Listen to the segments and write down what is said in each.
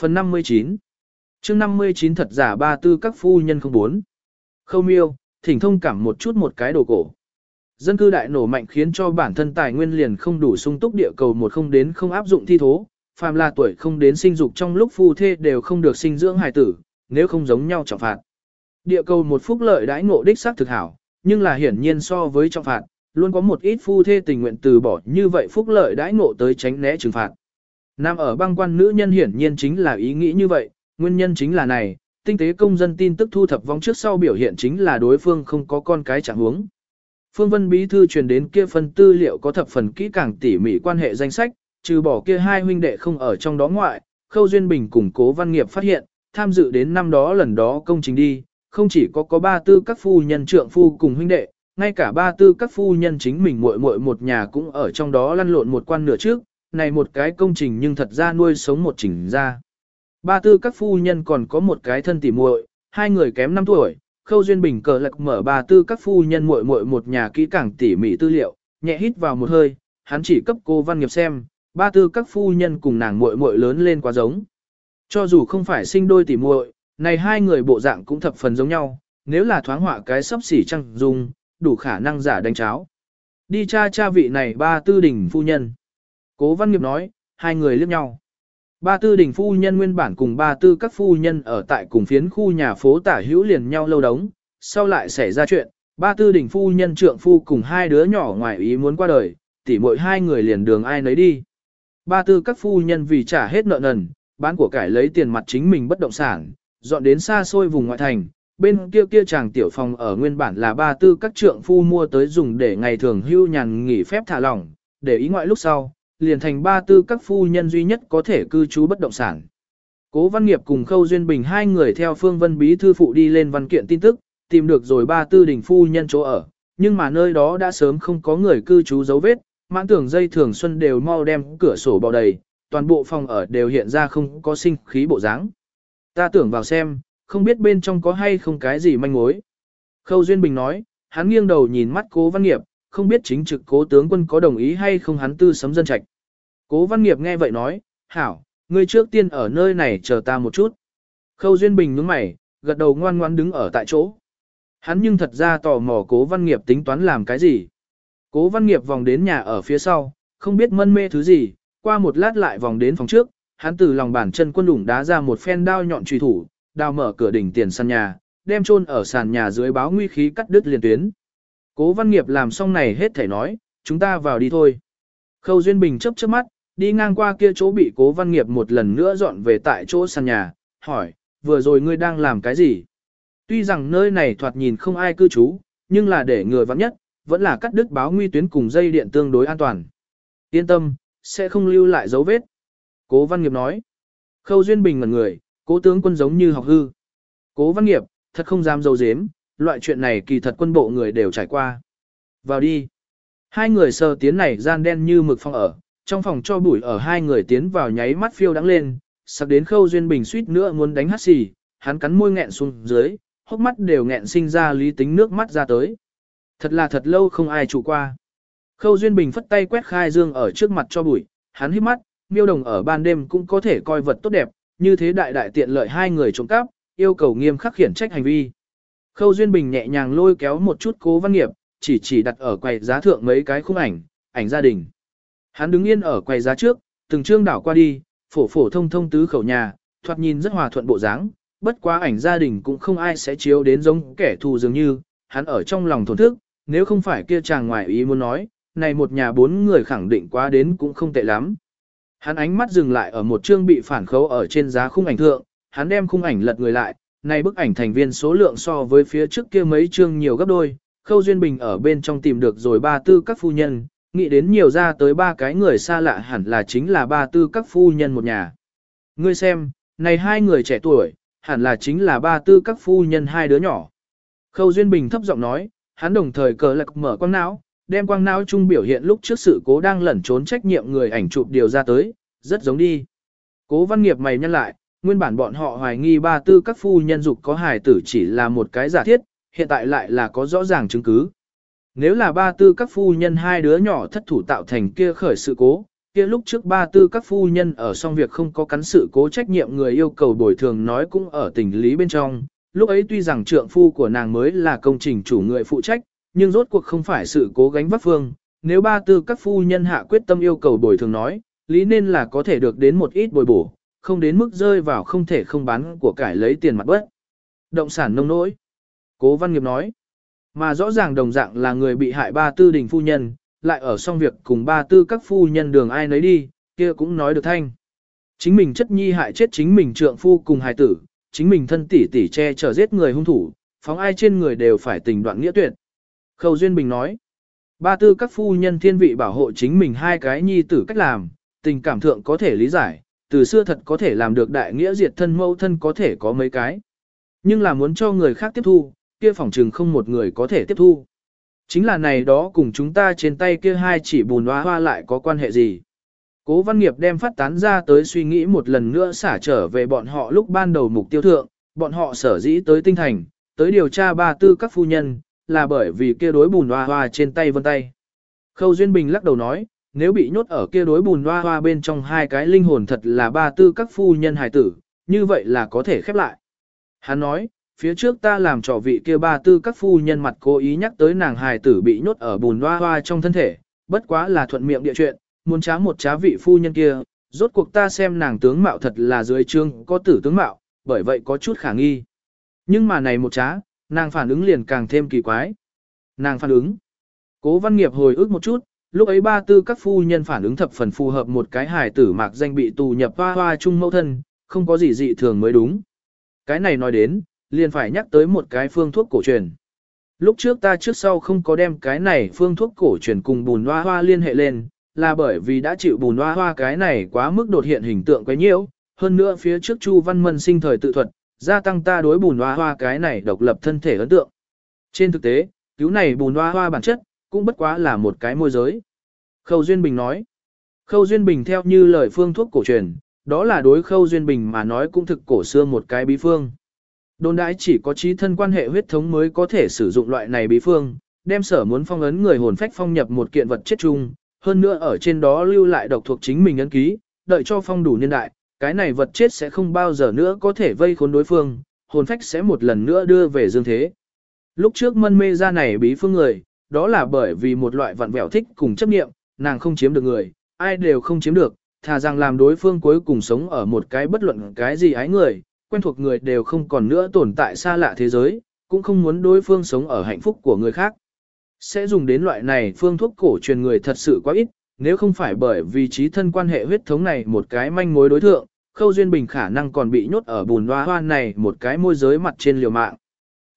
Phần 59 chương 59 thật giả ba tư các phu nhân không bốn. Khâu miêu, thỉnh thông cảm một chút một cái đồ cổ. Dân cư đại nổ mạnh khiến cho bản thân tài nguyên liền không đủ sung túc địa cầu một không đến không áp dụng thi thố, phàm là tuổi không đến sinh dục trong lúc phu thê đều không được sinh dưỡng hài tử, nếu không giống nhau trọng phạt. Địa cầu một phúc lợi đãi ngộ đích xác thực hảo, nhưng là hiển nhiên so với trọng phạt, luôn có một ít phu thê tình nguyện từ bỏ như vậy phúc lợi đãi ngộ tới tránh né trừng phạt. Nam ở băng quan nữ nhân hiển nhiên chính là ý nghĩ như vậy, nguyên nhân chính là này, tinh tế công dân tin tức thu thập vong trước sau biểu hiện chính là đối phương không có con cái chẳng huống. Phương Vân Bí Thư truyền đến kia phần tư liệu có thập phần kỹ càng tỉ mỉ quan hệ danh sách, trừ bỏ kia hai huynh đệ không ở trong đó ngoại, Khâu Duyên Bình cùng Cố Văn Nghiệp phát hiện, tham dự đến năm đó lần đó công trình đi, không chỉ có có ba tư các phu nhân trượng phu cùng huynh đệ, ngay cả ba tư các phu nhân chính mình muội muội một nhà cũng ở trong đó lăn lộn một quan nửa trước, này một cái công trình nhưng thật ra nuôi sống một chỉnh ra. Ba tư các phu nhân còn có một cái thân tỉ muội, hai người kém 5 tuổi, Khâu Duyên Bình cờ lạc mở ba tư các phu nhân muội muội một nhà kỹ càng tỉ mỉ tư liệu, nhẹ hít vào một hơi, hắn chỉ cấp cô văn nghiệp xem, ba tư các phu nhân cùng nàng muội muội lớn lên quá giống. Cho dù không phải sinh đôi tỉ muội, này hai người bộ dạng cũng thập phần giống nhau, nếu là thoáng họa cái sắp xỉ trăng dung, đủ khả năng giả đánh cháo. Đi cha cha vị này ba tư đỉnh phu nhân. Cố văn nghiệp nói, hai người liếc nhau. Ba tư đỉnh phu nhân nguyên bản cùng ba tư các phu nhân ở tại cùng phiến khu nhà phố tả hữu liền nhau lâu đống, sau lại xảy ra chuyện, ba tư đỉnh phu nhân trượng phu cùng hai đứa nhỏ ngoài ý muốn qua đời, tỉ mỗi hai người liền đường ai nấy đi. Ba tư các phu nhân vì trả hết nợ nần, bán của cải lấy tiền mặt chính mình bất động sản, dọn đến xa xôi vùng ngoại thành, bên kia kia chàng tiểu phòng ở nguyên bản là ba tư các trượng phu mua tới dùng để ngày thường hưu nhàn nghỉ phép thả lỏng, để ý ngoại lúc sau, liền thành ba tư các phu nhân duy nhất có thể cư trú bất động sản. Cố Văn Nghiệp cùng Khâu Duyên Bình hai người theo Phương Vân Bí thư phụ đi lên văn kiện tin tức, tìm được rồi ba tư đỉnh phu nhân chỗ ở, nhưng mà nơi đó đã sớm không có người cư trú dấu vết, mãn tưởng dây thường xuân đều mau đem cửa sổ bao đầy, toàn bộ phòng ở đều hiện ra không có sinh khí bộ dáng. Ta tưởng vào xem, không biết bên trong có hay không cái gì manh mối. Khâu Duyên Bình nói, hắn nghiêng đầu nhìn mắt cố văn nghiệp, không biết chính trực cố tướng quân có đồng ý hay không hắn tư sấm dân trạch. Cố văn nghiệp nghe vậy nói, hảo, ngươi trước tiên ở nơi này chờ ta một chút. Khâu Duyên Bình nhướng mày, gật đầu ngoan ngoan đứng ở tại chỗ. Hắn nhưng thật ra tò mò cố văn nghiệp tính toán làm cái gì. Cố văn nghiệp vòng đến nhà ở phía sau, không biết mân mê thứ gì, qua một lát lại vòng đến phòng trước, hắn từ lòng bàn chân quân đủng đá ra một phen đao nhọn truy thủ, đao mở cửa đỉnh tiền sàn nhà, đem chôn ở sàn nhà dưới báo nguy khí cắt đứt liền tuyến. Cố văn nghiệp làm xong này hết thể nói, chúng ta vào đi thôi. Khâu Duyên Bình chớp chớp mắt, đi ngang qua kia chỗ bị cố văn nghiệp một lần nữa dọn về tại chỗ sàn nhà, hỏi, vừa rồi ngươi đang làm cái gì? Tuy rằng nơi này thoạt nhìn không ai cư trú, nhưng là để người vắng nhất, vẫn là cắt đứt báo nguy tuyến cùng dây điện tương đối an toàn. Yên tâm, sẽ không lưu lại dấu vết. Cố Văn Nghiệp nói. Khâu Duyên Bình ngẩn người, cố tướng quân giống như học hư. Cố Văn Nghiệp, thật không dám dấu dếm, loại chuyện này kỳ thật quân bộ người đều trải qua. Vào đi. Hai người sờ tiến này gian đen như mực phong ở, trong phòng cho bụi ở hai người tiến vào nháy mắt phiêu đắng lên, sắp đến Khâu Duyên Bình suýt nữa muốn đánh hát xì, hắn cắn môi nghẹn xuống dưới, hốc mắt đều nghẹn sinh ra lý tính nước mắt ra tới. Thật là thật lâu không ai trụ qua. Khâu Duyên Bình phất tay quét khai dương ở trước mặt cho bụi, hắn hít mắt, miêu đồng ở ban đêm cũng có thể coi vật tốt đẹp, như thế đại đại tiện lợi hai người trộm cắp, yêu cầu nghiêm khắc khiển trách hành vi. Khâu Duyên Bình nhẹ nhàng lôi kéo một chút cố văn nghiệp, chỉ chỉ đặt ở quầy giá thượng mấy cái khung ảnh, ảnh gia đình. Hắn đứng yên ở quầy giá trước, từng trương đảo qua đi, phổ phổ thông thông tứ khẩu nhà, thoạt nhìn rất hòa thuận bộ dáng, bất quá ảnh gia đình cũng không ai sẽ chiếu đến giống kẻ thù dường như, hắn ở trong lòng thổn thức, nếu không phải kia chàng ngoài ý muốn nói, này một nhà bốn người khẳng định quá đến cũng không tệ lắm. Hắn ánh mắt dừng lại ở một chương bị phản khấu ở trên giá khung ảnh thượng, hắn đem khung ảnh lật người lại, này bức ảnh thành viên số lượng so với phía trước kia mấy chương nhiều gấp đôi, Khâu Duyên Bình ở bên trong tìm được rồi ba tư các phu nhân, nghĩ đến nhiều ra tới ba cái người xa lạ hẳn là chính là ba tư các phu nhân một nhà. Ngươi xem, này hai người trẻ tuổi, hẳn là chính là ba tư các phu nhân hai đứa nhỏ. Khâu Duyên Bình thấp giọng nói, hắn đồng thời cờ lạc mở quang não, đem quang não trung biểu hiện lúc trước sự cố đang lẩn trốn trách nhiệm người ảnh chụp điều ra tới, rất giống đi. Cố văn nghiệp mày nhăn lại, nguyên bản bọn họ hoài nghi ba tư các phu nhân dục có hài tử chỉ là một cái giả thiết, hiện tại lại là có rõ ràng chứng cứ. Nếu là ba tư các phu nhân hai đứa nhỏ thất thủ tạo thành kia khởi sự cố, kia lúc trước ba tư các phu nhân ở xong việc không có cắn sự cố trách nhiệm người yêu cầu bồi thường nói cũng ở tình lý bên trong, lúc ấy tuy rằng trượng phu của nàng mới là công trình chủ người phụ trách, nhưng rốt cuộc không phải sự cố gánh vác phương, nếu ba tư các phu nhân hạ quyết tâm yêu cầu bồi thường nói, lý nên là có thể được đến một ít bồi bổ, không đến mức rơi vào không thể không bán của cải lấy tiền mặt bất. Động sản nông nỗi. Cố Văn Nghiệp nói, mà rõ ràng đồng dạng là người bị hại ba tư đình phu nhân, lại ở xong việc cùng ba tư các phu nhân đường ai nấy đi, kia cũng nói được thanh. Chính mình chất nhi hại chết chính mình trượng phu cùng hài tử, chính mình thân tỷ tỷ che chở giết người hung thủ, phóng ai trên người đều phải tình đoạn nghĩa tuyệt. Khâu Duyên Bình nói, ba tư các phu nhân thiên vị bảo hộ chính mình hai cái nhi tử cách làm, tình cảm thượng có thể lý giải, từ xưa thật có thể làm được đại nghĩa diệt thân mâu thân có thể có mấy cái. Nhưng là muốn cho người khác tiếp thu, kia phòng trừng không một người có thể tiếp thu. Chính là này đó cùng chúng ta trên tay kia hai chỉ bùn hoa hoa lại có quan hệ gì. Cố văn nghiệp đem phát tán ra tới suy nghĩ một lần nữa xả trở về bọn họ lúc ban đầu mục tiêu thượng, bọn họ sở dĩ tới tinh thành, tới điều tra ba tư các phu nhân, là bởi vì kia đối bùn hoa hoa trên tay vân tay. Khâu Duyên Bình lắc đầu nói, nếu bị nhốt ở kia đối bùn hoa hoa bên trong hai cái linh hồn thật là ba tư các phu nhân hài tử, như vậy là có thể khép lại. Hắn nói, phía trước ta làm trò vị kia ba tư các phu nhân mặt cố ý nhắc tới nàng hài tử bị nhốt ở bùn hoa hoa trong thân thể, bất quá là thuận miệng địa chuyện, muốn trá một trá vị phu nhân kia, rốt cuộc ta xem nàng tướng mạo thật là dưới trương có tử tướng mạo, bởi vậy có chút khả nghi. Nhưng mà này một trá, nàng phản ứng liền càng thêm kỳ quái. Nàng phản ứng. Cố văn nghiệp hồi ức một chút, lúc ấy ba tư các phu nhân phản ứng thập phần phù hợp một cái hài tử mạc danh bị tù nhập hoa hoa chung mẫu thân, không có gì dị thường mới đúng. Cái này nói đến, liền phải nhắc tới một cái phương thuốc cổ truyền. Lúc trước ta trước sau không có đem cái này phương thuốc cổ truyền cùng bùn hoa hoa liên hệ lên, là bởi vì đã chịu bùn hoa hoa cái này quá mức đột hiện hình tượng quấy nhiễu, hơn nữa phía trước Chu Văn Mân sinh thời tự thuật, gia tăng ta đối bùn hoa hoa cái này độc lập thân thể ấn tượng. Trên thực tế, cứu này bùn hoa hoa bản chất, cũng bất quá là một cái môi giới. Khâu Duyên Bình nói, Khâu Duyên Bình theo như lời phương thuốc cổ truyền, đó là đối Khâu Duyên Bình mà nói cũng thực cổ xưa một cái bí phương. Đồn đãi chỉ có trí thân quan hệ huyết thống mới có thể sử dụng loại này bí phương, đem sở muốn phong ấn người hồn phách phong nhập một kiện vật chết chung, hơn nữa ở trên đó lưu lại độc thuộc chính mình ấn ký, đợi cho phong đủ niên đại, cái này vật chết sẽ không bao giờ nữa có thể vây khốn đối phương, hồn phách sẽ một lần nữa đưa về dương thế. Lúc trước mân mê ra này bí phương người, đó là bởi vì một loại vặn vẹo thích cùng chấp nghiệm, nàng không chiếm được người, ai đều không chiếm được, thà rằng làm đối phương cuối cùng sống ở một cái bất luận cái gì ái người, quen thuộc người đều không còn nữa tồn tại xa lạ thế giới, cũng không muốn đối phương sống ở hạnh phúc của người khác. Sẽ dùng đến loại này phương thuốc cổ truyền người thật sự quá ít, nếu không phải bởi vì trí thân quan hệ huyết thống này một cái manh mối đối thượng, Khâu Duyên Bình khả năng còn bị nhốt ở bùn hoa hoa này một cái môi giới mặt trên liều mạng.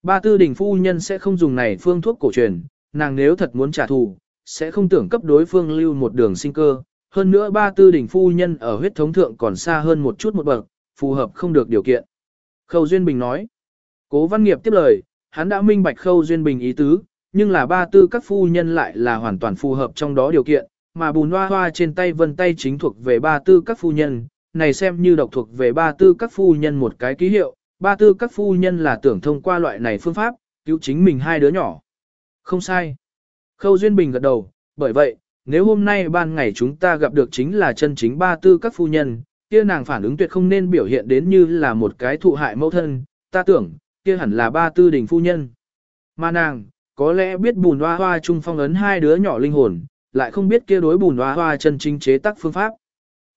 Ba tư đình phu nhân sẽ không dùng này phương thuốc cổ truyền, nàng nếu thật muốn trả thù, sẽ không tưởng cấp đối phương lưu một đường sinh cơ. Hơn nữa ba tư đình phu nhân ở huyết thống thượng còn xa hơn một chút một bậc, phù hợp không được điều kiện. Khâu Duyên Bình nói. Cố văn nghiệp tiếp lời, hắn đã minh bạch Khâu Duyên Bình ý tứ, nhưng là ba tư các phu nhân lại là hoàn toàn phù hợp trong đó điều kiện, mà bùn hoa hoa trên tay vân tay chính thuộc về ba tư các phu nhân, này xem như độc thuộc về ba tư các phu nhân một cái ký hiệu, ba tư các phu nhân là tưởng thông qua loại này phương pháp, cứu chính mình hai đứa nhỏ. Không sai. Khâu Duyên Bình gật đầu, bởi vậy, nếu hôm nay ban ngày chúng ta gặp được chính là chân chính ba tư các phu nhân, kia nàng phản ứng tuyệt không nên biểu hiện đến như là một cái thụ hại mẫu thân, ta tưởng, kia hẳn là ba tư đình phu nhân. Mà nàng, có lẽ biết bùn hoa hoa chung phong ấn hai đứa nhỏ linh hồn, lại không biết kia đối bùn hoa hoa chân chính chế tác phương pháp.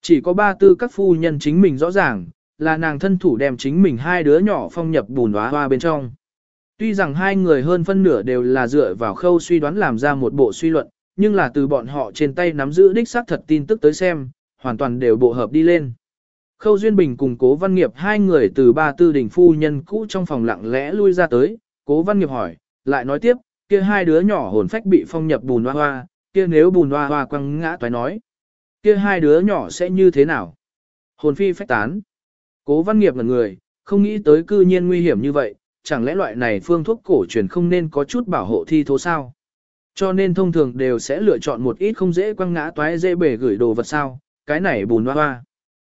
Chỉ có ba tư các phu nhân chính mình rõ ràng, là nàng thân thủ đem chính mình hai đứa nhỏ phong nhập bùn hoa hoa bên trong. Tuy rằng hai người hơn phân nửa đều là dựa vào khâu suy đoán làm ra một bộ suy luận, nhưng là từ bọn họ trên tay nắm giữ đích xác thật tin tức tới xem, hoàn toàn đều bộ hợp đi lên. Khâu Duyên Bình cùng Cố Văn Nghiệp hai người từ ba tư đỉnh phu nhân cũ trong phòng lặng lẽ lui ra tới, Cố Văn Nghiệp hỏi, lại nói tiếp, kia hai đứa nhỏ hồn phách bị phong nhập bùn hoa hoa, kia nếu bùn hoa hoa quăng ngã toái nói, kia hai đứa nhỏ sẽ như thế nào? Hồn phi phách tán. Cố Văn Nghiệp là người, không nghĩ tới cư nhiên nguy hiểm như vậy, chẳng lẽ loại này phương thuốc cổ truyền không nên có chút bảo hộ thi thố sao? Cho nên thông thường đều sẽ lựa chọn một ít không dễ quăng ngã toái dễ bể gửi đồ vật sao, cái này bùn hoa hoa.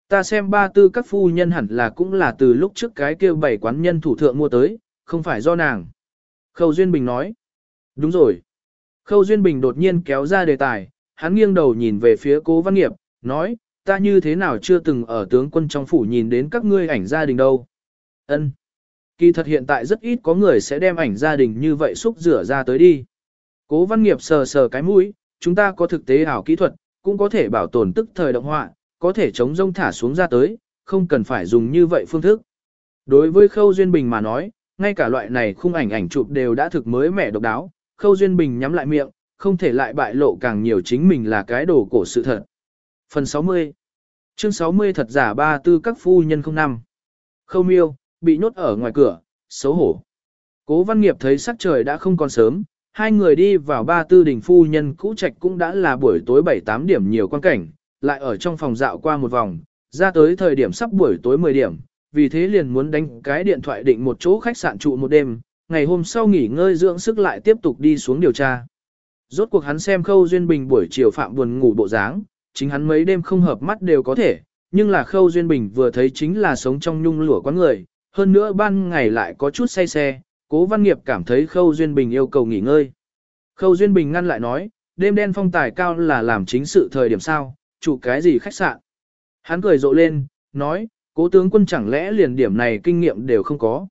Ta xem ba tư các phu nhân hẳn là cũng là từ lúc trước cái kêu bảy quán nhân thủ thượng mua tới, không phải do nàng. Khâu Duyên Bình nói. Đúng rồi. Khâu Duyên Bình đột nhiên kéo ra đề tài, hắn nghiêng đầu nhìn về phía cố văn nghiệp, nói, ta như thế nào chưa từng ở tướng quân trong phủ nhìn đến các ngươi ảnh gia đình đâu. Ân. Kỳ thật hiện tại rất ít có người sẽ đem ảnh gia đình như vậy xúc rửa ra tới đi. Cố văn nghiệp sờ sờ cái mũi, chúng ta có thực tế ảo kỹ thuật, cũng có thể bảo tồn tức thời động họa, có thể chống rông thả xuống ra tới, không cần phải dùng như vậy phương thức. Đối với Khâu Duyên Bình mà nói, ngay cả loại này khung ảnh ảnh chụp đều đã thực mới mẻ độc đáo, Khâu Duyên Bình nhắm lại miệng, không thể lại bại lộ càng nhiều chính mình là cái đồ cổ sự thật. Phần 60 Chương 60 thật giả ba tư các phu nhân không năm. Khâu miêu, bị nhốt ở ngoài cửa, xấu hổ. Cố văn nghiệp thấy sắc trời đã không còn sớm, hai người đi vào ba tư đình phu nhân cũ trạch cũng đã là buổi tối 7-8 điểm nhiều quan cảnh, lại ở trong phòng dạo qua một vòng, ra tới thời điểm sắp buổi tối 10 điểm, vì thế liền muốn đánh cái điện thoại định một chỗ khách sạn trụ một đêm, ngày hôm sau nghỉ ngơi dưỡng sức lại tiếp tục đi xuống điều tra. Rốt cuộc hắn xem Khâu Duyên Bình buổi chiều phạm buồn ngủ bộ dáng, chính hắn mấy đêm không hợp mắt đều có thể, nhưng là Khâu Duyên Bình vừa thấy chính là sống trong nhung lụa quán người, hơn nữa ban ngày lại có chút say xe, cố văn nghiệp cảm thấy Khâu Duyên Bình yêu cầu nghỉ ngơi. Khâu Duyên Bình ngăn lại nói, đêm đen phong tài cao là làm chính sự thời điểm sao, chủ cái gì khách sạn. Hắn cười rộ lên, nói, cố tướng quân chẳng lẽ liền điểm này kinh nghiệm đều không có.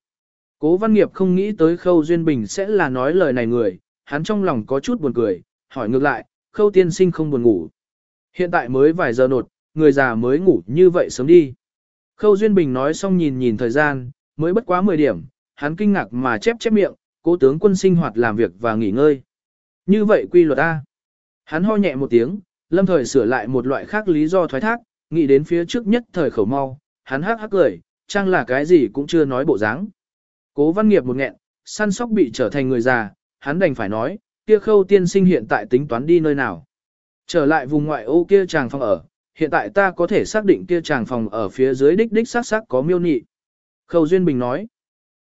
Cố văn nghiệp không nghĩ tới Khâu Duyên Bình sẽ là nói lời này người, hắn trong lòng có chút buồn cười, hỏi ngược lại, Khâu tiên sinh không buồn ngủ. Hiện tại mới vài giờ nột, người già mới ngủ như vậy sớm đi. Khâu Duyên Bình nói xong nhìn nhìn thời gian, mới bất quá 10 điểm, hắn kinh ngạc mà chép chép miệng, cố tướng quân sinh hoạt làm việc và nghỉ ngơi. Như vậy quy luật A. Hắn ho nhẹ một tiếng, lâm thời sửa lại một loại khác lý do thoái thác, nghĩ đến phía trước nhất thời khẩu mau, hắn hắc hắc cười, trang là cái gì cũng chưa nói bộ dáng. Cố văn nghiệp một nghẹn, săn sóc bị trở thành người già, hắn đành phải nói, kia khâu tiên sinh hiện tại tính toán đi nơi nào. Trở lại vùng ngoại ô kia chàng phòng ở, hiện tại ta có thể xác định kia chàng phòng ở phía dưới đích đích xác xác có miêu nị. Khâu Duyên Bình nói,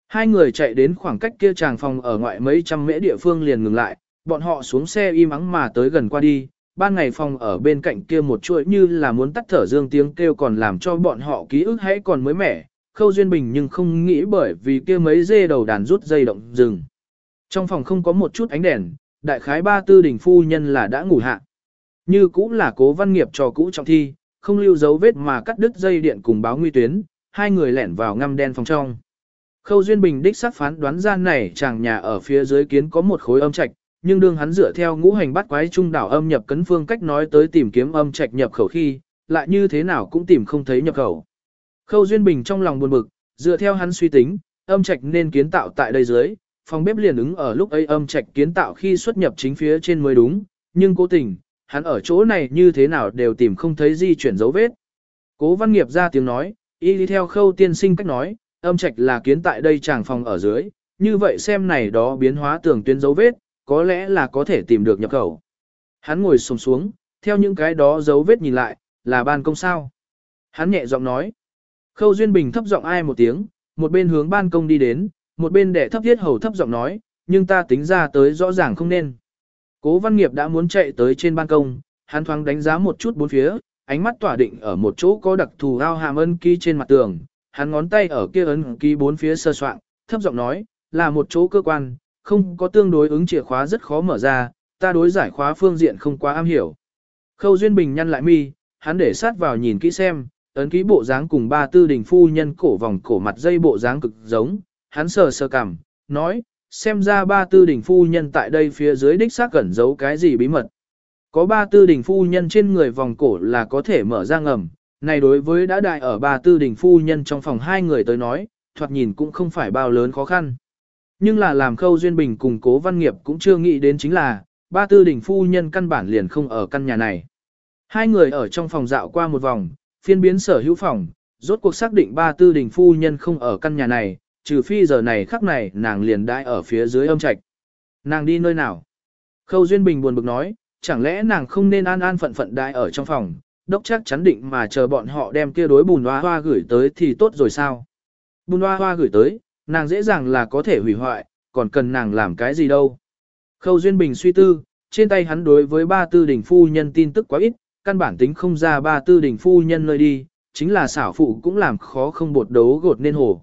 hai người chạy đến khoảng cách kia chàng phòng ở ngoại mấy trăm mễ địa phương liền ngừng lại, bọn họ xuống xe im ắng mà tới gần qua đi, ban ngày phòng ở bên cạnh kia một chuỗi như là muốn tắt thở dương tiếng kêu còn làm cho bọn họ ký ức hãy còn mới mẻ, Khâu Duyên Bình nhưng không nghĩ bởi vì kia mấy dê đầu đàn rút dây động rừng. Trong phòng không có một chút ánh đèn, đại khái ba tư đình phu nhân là đã ngủ hạ. Như cũng là cố văn nghiệp trò cũ trong thi, không lưu dấu vết mà cắt đứt dây điện cùng báo nguy tuyến, hai người lẻn vào ngăm đen phòng trong. Khâu Duyên Bình đích xác phán đoán ra này chàng nhà ở phía dưới kiến có một khối âm trạch, nhưng đương hắn dựa theo ngũ hành bắt quái trung đảo âm nhập cấn phương cách nói tới tìm kiếm âm trạch nhập khẩu khi, lại như thế nào cũng tìm không thấy nhập khẩu. Khâu Duyên Bình trong lòng buồn bực, dựa theo hắn suy tính, âm trạch nên kiến tạo tại đây dưới, phòng bếp liền ứng ở lúc ấy âm trạch kiến tạo khi xuất nhập chính phía trên mới đúng, nhưng cố tình, hắn ở chỗ này như thế nào đều tìm không thấy di chuyển dấu vết. Cố văn nghiệp ra tiếng nói, y đi theo khâu tiên sinh cách nói, âm trạch là kiến tại đây chàng phòng ở dưới, như vậy xem này đó biến hóa tưởng tuyến dấu vết, có lẽ là có thể tìm được nhập khẩu. Hắn ngồi xổm xuống, theo những cái đó dấu vết nhìn lại, là ban công sao. Hắn nhẹ giọng nói. Khâu Duyên Bình thấp giọng ai một tiếng, một bên hướng ban công đi đến, một bên đệ thấp thiết hầu thấp giọng nói, nhưng ta tính ra tới rõ ràng không nên. Cố văn nghiệp đã muốn chạy tới trên ban công, hắn thoáng đánh giá một chút bốn phía, ánh mắt tỏa định ở một chỗ có đặc thù ao hàm ân ký trên mặt tường, hắn ngón tay ở kia ấn ký bốn phía sơ soạn, thấp giọng nói, là một chỗ cơ quan, không có tương đối ứng chìa khóa rất khó mở ra, ta đối giải khóa phương diện không quá am hiểu. Khâu Duyên Bình nhăn lại mi, hắn để sát vào nhìn kỹ xem, ấn ký bộ dáng cùng ba tư đình phu nhân cổ vòng cổ mặt dây bộ dáng cực giống, hắn sờ sờ cằm, nói, xem ra ba tư đình phu nhân tại đây phía dưới đích xác cẩn giấu cái gì bí mật. Có ba tư đình phu nhân trên người vòng cổ là có thể mở ra ngầm, này đối với đã đại ở ba tư đình phu nhân trong phòng hai người tới nói, thoạt nhìn cũng không phải bao lớn khó khăn. Nhưng là làm khâu duyên bình cùng cố văn nghiệp cũng chưa nghĩ đến chính là, ba tư đình phu nhân căn bản liền không ở căn nhà này. Hai người ở trong phòng dạo qua một vòng, phiên biến sở hữu phòng, rốt cuộc xác định ba tư đình phu nhân không ở căn nhà này, trừ phi giờ này khắc này nàng liền đãi ở phía dưới âm trạch. Nàng đi nơi nào? Khâu Duyên Bình buồn bực nói, chẳng lẽ nàng không nên an an phận phận đãi ở trong phòng, đốc chắc chắn định mà chờ bọn họ đem kia đối bùn hoa hoa gửi tới thì tốt rồi sao? Bùn hoa hoa gửi tới, nàng dễ dàng là có thể hủy hoại, còn cần nàng làm cái gì đâu? Khâu Duyên Bình suy tư, trên tay hắn đối với ba tư đỉnh phu nhân tin tức quá ít, căn bản tính không ra ba tư đỉnh phu nhân nơi đi, chính là xảo phụ cũng làm khó không bột đấu gột nên hồ.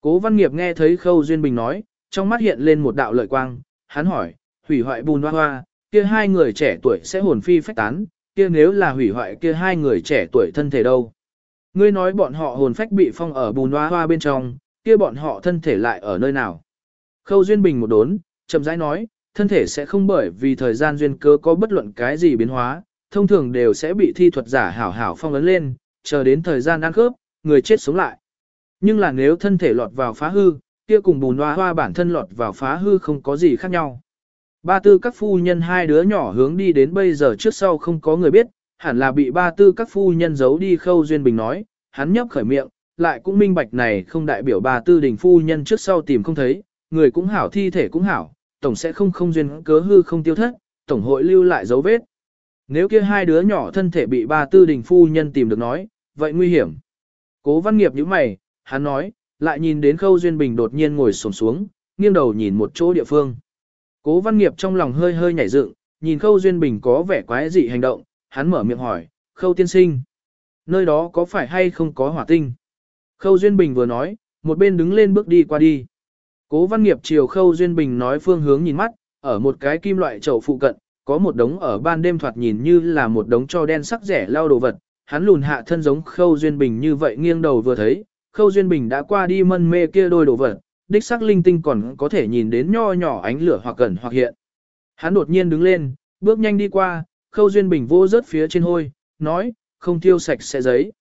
Cố văn nghiệp nghe thấy Khâu Duyên Bình nói, trong mắt hiện lên một đạo lợi quang, hắn hỏi, hủy hoại bùn hoa hoa, kia hai người trẻ tuổi sẽ hồn phi phách tán, kia nếu là hủy hoại kia hai người trẻ tuổi thân thể đâu. Ngươi nói bọn họ hồn phách bị phong ở bùn hoa hoa bên trong, kia bọn họ thân thể lại ở nơi nào. Khâu Duyên Bình một đốn, chậm rãi nói, thân thể sẽ không bởi vì thời gian duyên cớ có bất luận cái gì biến hóa, thông thường đều sẽ bị thi thuật giả hảo hảo phong ấn lên, chờ đến thời gian ăn khớp, người chết sống lại. Nhưng là nếu thân thể lọt vào phá hư, kia cùng bùn hoa hoa bản thân lọt vào phá hư không có gì khác nhau. Ba tư các phu nhân hai đứa nhỏ hướng đi đến bây giờ trước sau không có người biết, hẳn là bị ba tư các phu nhân giấu đi khâu duyên bình nói, hắn nhấp khởi miệng, lại cũng minh bạch này không đại biểu bà tư đình phu nhân trước sau tìm không thấy, người cũng hảo thi thể cũng hảo, tổng sẽ không không duyên cớ hư không tiêu thất, tổng hội lưu lại dấu vết. Nếu kia hai đứa nhỏ thân thể bị bà tư đình phu nhân tìm được nói, vậy nguy hiểm. Cố văn nghiệp như mày, hắn nói, lại nhìn đến khâu duyên bình đột nhiên ngồi sổm xuống, nghiêng đầu nhìn một chỗ địa phương. Cố văn nghiệp trong lòng hơi hơi nhảy dựng, nhìn khâu duyên bình có vẻ quái dị hành động, hắn mở miệng hỏi, khâu tiên sinh. Nơi đó có phải hay không có hỏa tinh? Khâu duyên bình vừa nói, một bên đứng lên bước đi qua đi. Cố văn nghiệp chiều khâu duyên bình nói phương hướng nhìn mắt, ở một cái kim loại chậu phụ cận, có một đống ở ban đêm thoạt nhìn như là một đống cho đen sắc rẻ lao đồ vật, hắn lùn hạ thân giống khâu duyên bình như vậy nghiêng đầu vừa thấy, khâu duyên bình đã qua đi mân mê kia đôi đồ vật, đích sắc linh tinh còn có thể nhìn đến nho nhỏ ánh lửa hoặc gần hoặc hiện. Hắn đột nhiên đứng lên, bước nhanh đi qua, khâu duyên bình vô rớt phía trên hôi, nói, không tiêu sạch sẽ giấy.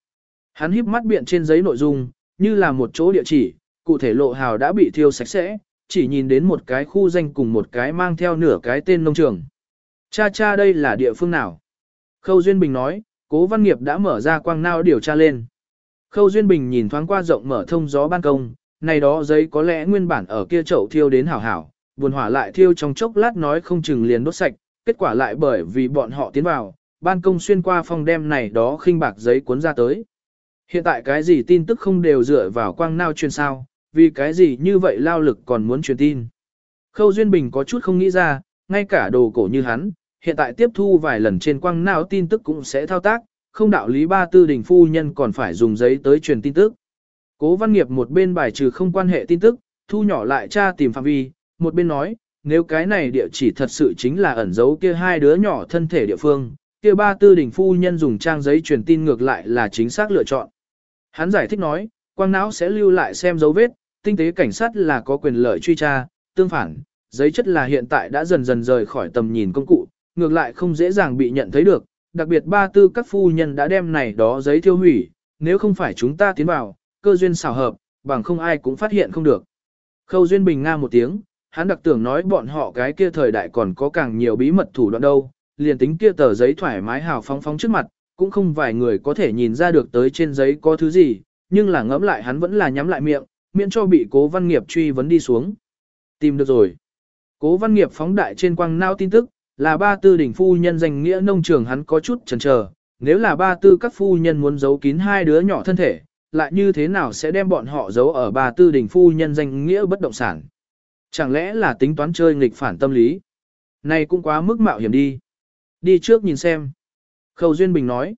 Hắn híp mắt biện trên giấy nội dung, như là một chỗ địa chỉ, cụ thể lộ hào đã bị thiêu sạch sẽ, chỉ nhìn đến một cái khu danh cùng một cái mang theo nửa cái tên nông trường. Cha cha đây là địa phương nào? Khâu Duyên Bình nói, cố văn nghiệp đã mở ra quang nao điều tra lên. Khâu Duyên Bình nhìn thoáng qua rộng mở thông gió ban công, này đó giấy có lẽ nguyên bản ở kia chậu thiêu đến hảo hảo, buồn hỏa lại thiêu trong chốc lát nói không chừng liền đốt sạch, kết quả lại bởi vì bọn họ tiến vào, ban công xuyên qua phòng đem này đó khinh bạc giấy cuốn ra tới. Hiện tại cái gì tin tức không đều dựa vào quang nao truyền sao, vì cái gì như vậy lao lực còn muốn truyền tin. Khâu Duyên Bình có chút không nghĩ ra, ngay cả đồ cổ như hắn, hiện tại tiếp thu vài lần trên quang não tin tức cũng sẽ thao tác, không đạo lý ba tư đình phu nhân còn phải dùng giấy tới truyền tin tức. Cố văn nghiệp một bên bài trừ không quan hệ tin tức, thu nhỏ lại tra tìm phạm vi, một bên nói, nếu cái này địa chỉ thật sự chính là ẩn giấu kia hai đứa nhỏ thân thể địa phương, kia ba tư đình phu nhân dùng trang giấy truyền tin ngược lại là chính xác lựa chọn. Hắn giải thích nói, quang não sẽ lưu lại xem dấu vết, tinh tế cảnh sát là có quyền lợi truy tra, tương phản, giấy chất là hiện tại đã dần dần rời khỏi tầm nhìn công cụ, ngược lại không dễ dàng bị nhận thấy được, đặc biệt ba tư các phu nhân đã đem này đó giấy thiêu hủy, nếu không phải chúng ta tiến vào, cơ duyên xảo hợp, bằng không ai cũng phát hiện không được. Khâu Duyên Bình nga một tiếng, hắn đặc tưởng nói bọn họ cái kia thời đại còn có càng nhiều bí mật thủ đoạn đâu, liền tính kia tờ giấy thoải mái hào phóng phóng trước mặt, cũng không vài người có thể nhìn ra được tới trên giấy có thứ gì, nhưng là ngẫm lại hắn vẫn là nhắm lại miệng, miễn cho bị cố văn nghiệp truy vấn đi xuống. Tìm được rồi. Cố văn nghiệp phóng đại trên quang nao tin tức, là ba tư đỉnh phu nhân danh nghĩa nông trường hắn có chút chần chờ, nếu là ba tư các phu nhân muốn giấu kín hai đứa nhỏ thân thể, lại như thế nào sẽ đem bọn họ giấu ở ba tư đỉnh phu nhân danh nghĩa bất động sản. Chẳng lẽ là tính toán chơi nghịch phản tâm lý? Này cũng quá mức mạo hiểm đi. Đi trước nhìn xem. Khâu Duyên Bình nói.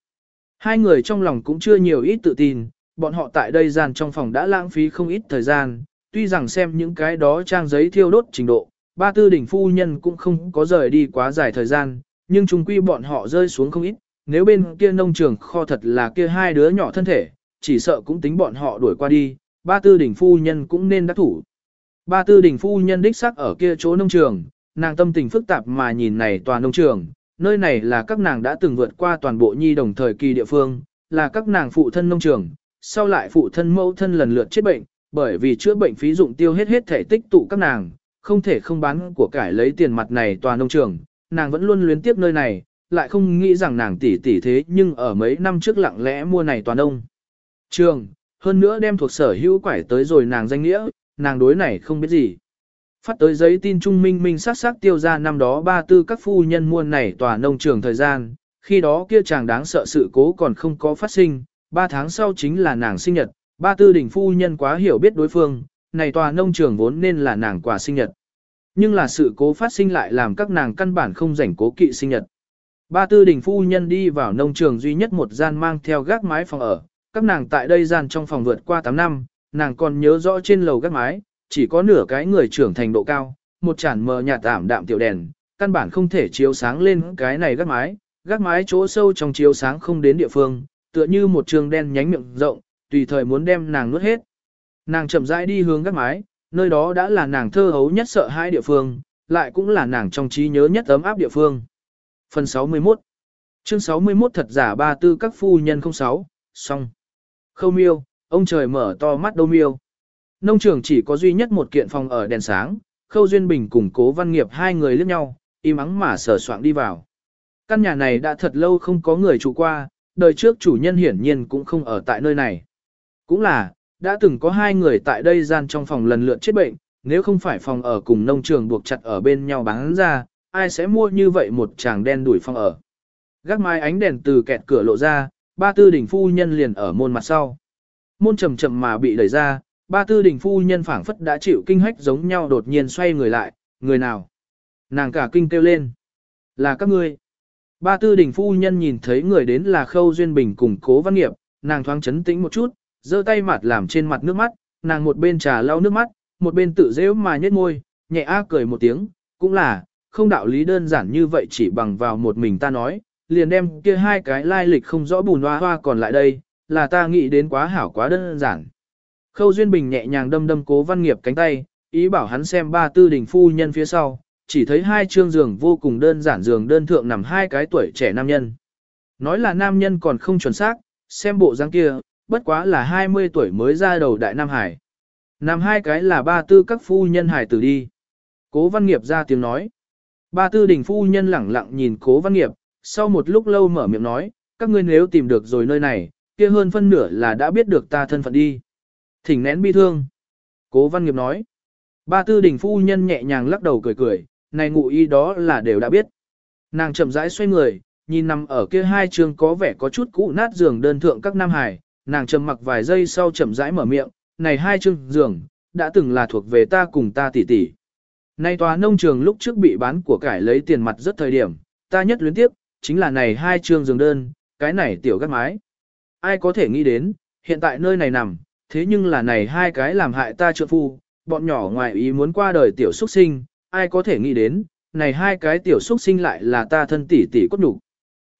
Hai người trong lòng cũng chưa nhiều ít tự tin, bọn họ tại đây gian trong phòng đã lãng phí không ít thời gian, tuy rằng xem những cái đó trang giấy thiêu đốt trình độ, ba tư đỉnh phu nhân cũng không có rời đi quá dài thời gian, nhưng chung quy bọn họ rơi xuống không ít, nếu bên kia nông trường kho thật là kia hai đứa nhỏ thân thể, chỉ sợ cũng tính bọn họ đuổi qua đi, ba tư đỉnh phu nhân cũng nên đắc thủ. Ba tư đỉnh phu nhân đích sắc ở kia chỗ nông trường, nàng tâm tình phức tạp mà nhìn này toàn nông trường, nơi này là các nàng đã từng vượt qua toàn bộ nhi đồng thời kỳ địa phương, là các nàng phụ thân nông trường, sau lại phụ thân mẫu thân lần lượt chết bệnh, bởi vì chữa bệnh phí dụng tiêu hết hết thể tích tụ các nàng, không thể không bán của cải lấy tiền mặt này toàn nông trường, nàng vẫn luôn luyến tiếp nơi này, lại không nghĩ rằng nàng tỷ tỷ thế nhưng ở mấy năm trước lặng lẽ mua này toàn nông trường, hơn nữa đem thuộc sở hữu quải tới rồi nàng danh nghĩa, nàng đối này không biết gì. Phát tới giấy tin trung minh minh sát sát tiêu ra năm đó ba tư các phu nhân muôn này tòa nông trường thời gian, khi đó kia chàng đáng sợ sự cố còn không có phát sinh, ba tháng sau chính là nàng sinh nhật, ba tư đỉnh phu nhân quá hiểu biết đối phương, này tòa nông trường vốn nên là nàng quà sinh nhật. Nhưng là sự cố phát sinh lại làm các nàng căn bản không rảnh cố kỵ sinh nhật. Ba tư đỉnh phu nhân đi vào nông trường duy nhất một gian mang theo gác mái phòng ở, các nàng tại đây gian trong phòng vượt qua 8 năm, nàng còn nhớ rõ trên lầu gác mái, chỉ có nửa cái người trưởng thành độ cao, một chản mờ nhạt tạm đạm tiểu đèn, căn bản không thể chiếu sáng lên cái này gác mái, gác mái chỗ sâu trong chiếu sáng không đến địa phương, tựa như một trường đen nhánh miệng rộng, tùy thời muốn đem nàng nuốt hết. Nàng chậm rãi đi hướng gác mái, nơi đó đã là nàng thơ hấu nhất sợ hai địa phương, lại cũng là nàng trong trí nhớ nhất ấm áp địa phương. Phần 61 Chương 61 thật giả ba tư các phu nhân 06, xong. Khâu miêu, ông trời mở to mắt đâu miêu. Nông trường chỉ có duy nhất một kiện phòng ở đèn sáng, Khâu Duyên Bình cùng Cố Văn Nghiệp hai người liếc nhau, im ắng mà sờ soạng đi vào. Căn nhà này đã thật lâu không có người trụ qua, đời trước chủ nhân hiển nhiên cũng không ở tại nơi này. Cũng là, đã từng có hai người tại đây gian trong phòng lần lượt chết bệnh, nếu không phải phòng ở cùng nông trường buộc chặt ở bên nhau bán ra, ai sẽ mua như vậy một chàng đen đuổi phòng ở. Gác mai ánh đèn từ kẹt cửa lộ ra, ba tư đỉnh phu nhân liền ở môn mặt sau. Môn chậm chậm mà bị đẩy ra, ba tư Đình phu nhân phảng phất đã chịu kinh hách giống nhau đột nhiên xoay người lại, người nào? Nàng cả kinh kêu lên. Là các ngươi. Ba tư Đình phu nhân nhìn thấy người đến là khâu duyên bình cùng cố văn nghiệp, nàng thoáng chấn tĩnh một chút, giơ tay mặt làm trên mặt nước mắt, nàng một bên trà lau nước mắt, một bên tự dễ mà nhếch môi, nhẹ a cười một tiếng, cũng là, không đạo lý đơn giản như vậy chỉ bằng vào một mình ta nói, liền đem kia hai cái lai lịch không rõ bùn hoa hoa còn lại đây, là ta nghĩ đến quá hảo quá đơn giản. Khâu Duyên Bình nhẹ nhàng đâm đâm cố văn nghiệp cánh tay, ý bảo hắn xem ba tư đình phu nhân phía sau, chỉ thấy hai trương giường vô cùng đơn giản giường đơn thượng nằm hai cái tuổi trẻ nam nhân. Nói là nam nhân còn không chuẩn xác, xem bộ dáng kia, bất quá là 20 tuổi mới ra đầu đại Nam Hải. Nằm hai cái là ba tư các phu nhân hải tử đi. Cố văn nghiệp ra tiếng nói. Ba tư đình phu nhân lẳng lặng nhìn cố văn nghiệp, sau một lúc lâu mở miệng nói, các ngươi nếu tìm được rồi nơi này, kia hơn phân nửa là đã biết được ta thân phận đi. Thỉnh nén bi thương. Cố văn nghiệp nói. Ba tư đình phu nhân nhẹ nhàng lắc đầu cười cười, này ngụ ý đó là đều đã biết. Nàng chậm rãi xoay người, nhìn nằm ở kia hai trường có vẻ có chút cũ nát giường đơn thượng các nam hải, nàng trầm mặc vài giây sau chậm rãi mở miệng, này hai chương giường, đã từng là thuộc về ta cùng ta tỷ tỷ. Nay tòa nông trường lúc trước bị bán của cải lấy tiền mặt rất thời điểm, ta nhất luyến tiếp, chính là này hai chương giường đơn, cái này tiểu gác mái. Ai có thể nghĩ đến, hiện tại nơi này nằm, thế nhưng là này hai cái làm hại ta trượng phu, bọn nhỏ ngoài ý muốn qua đời tiểu xuất sinh, ai có thể nghĩ đến, này hai cái tiểu xuất sinh lại là ta thân tỷ tỷ cốt đủ.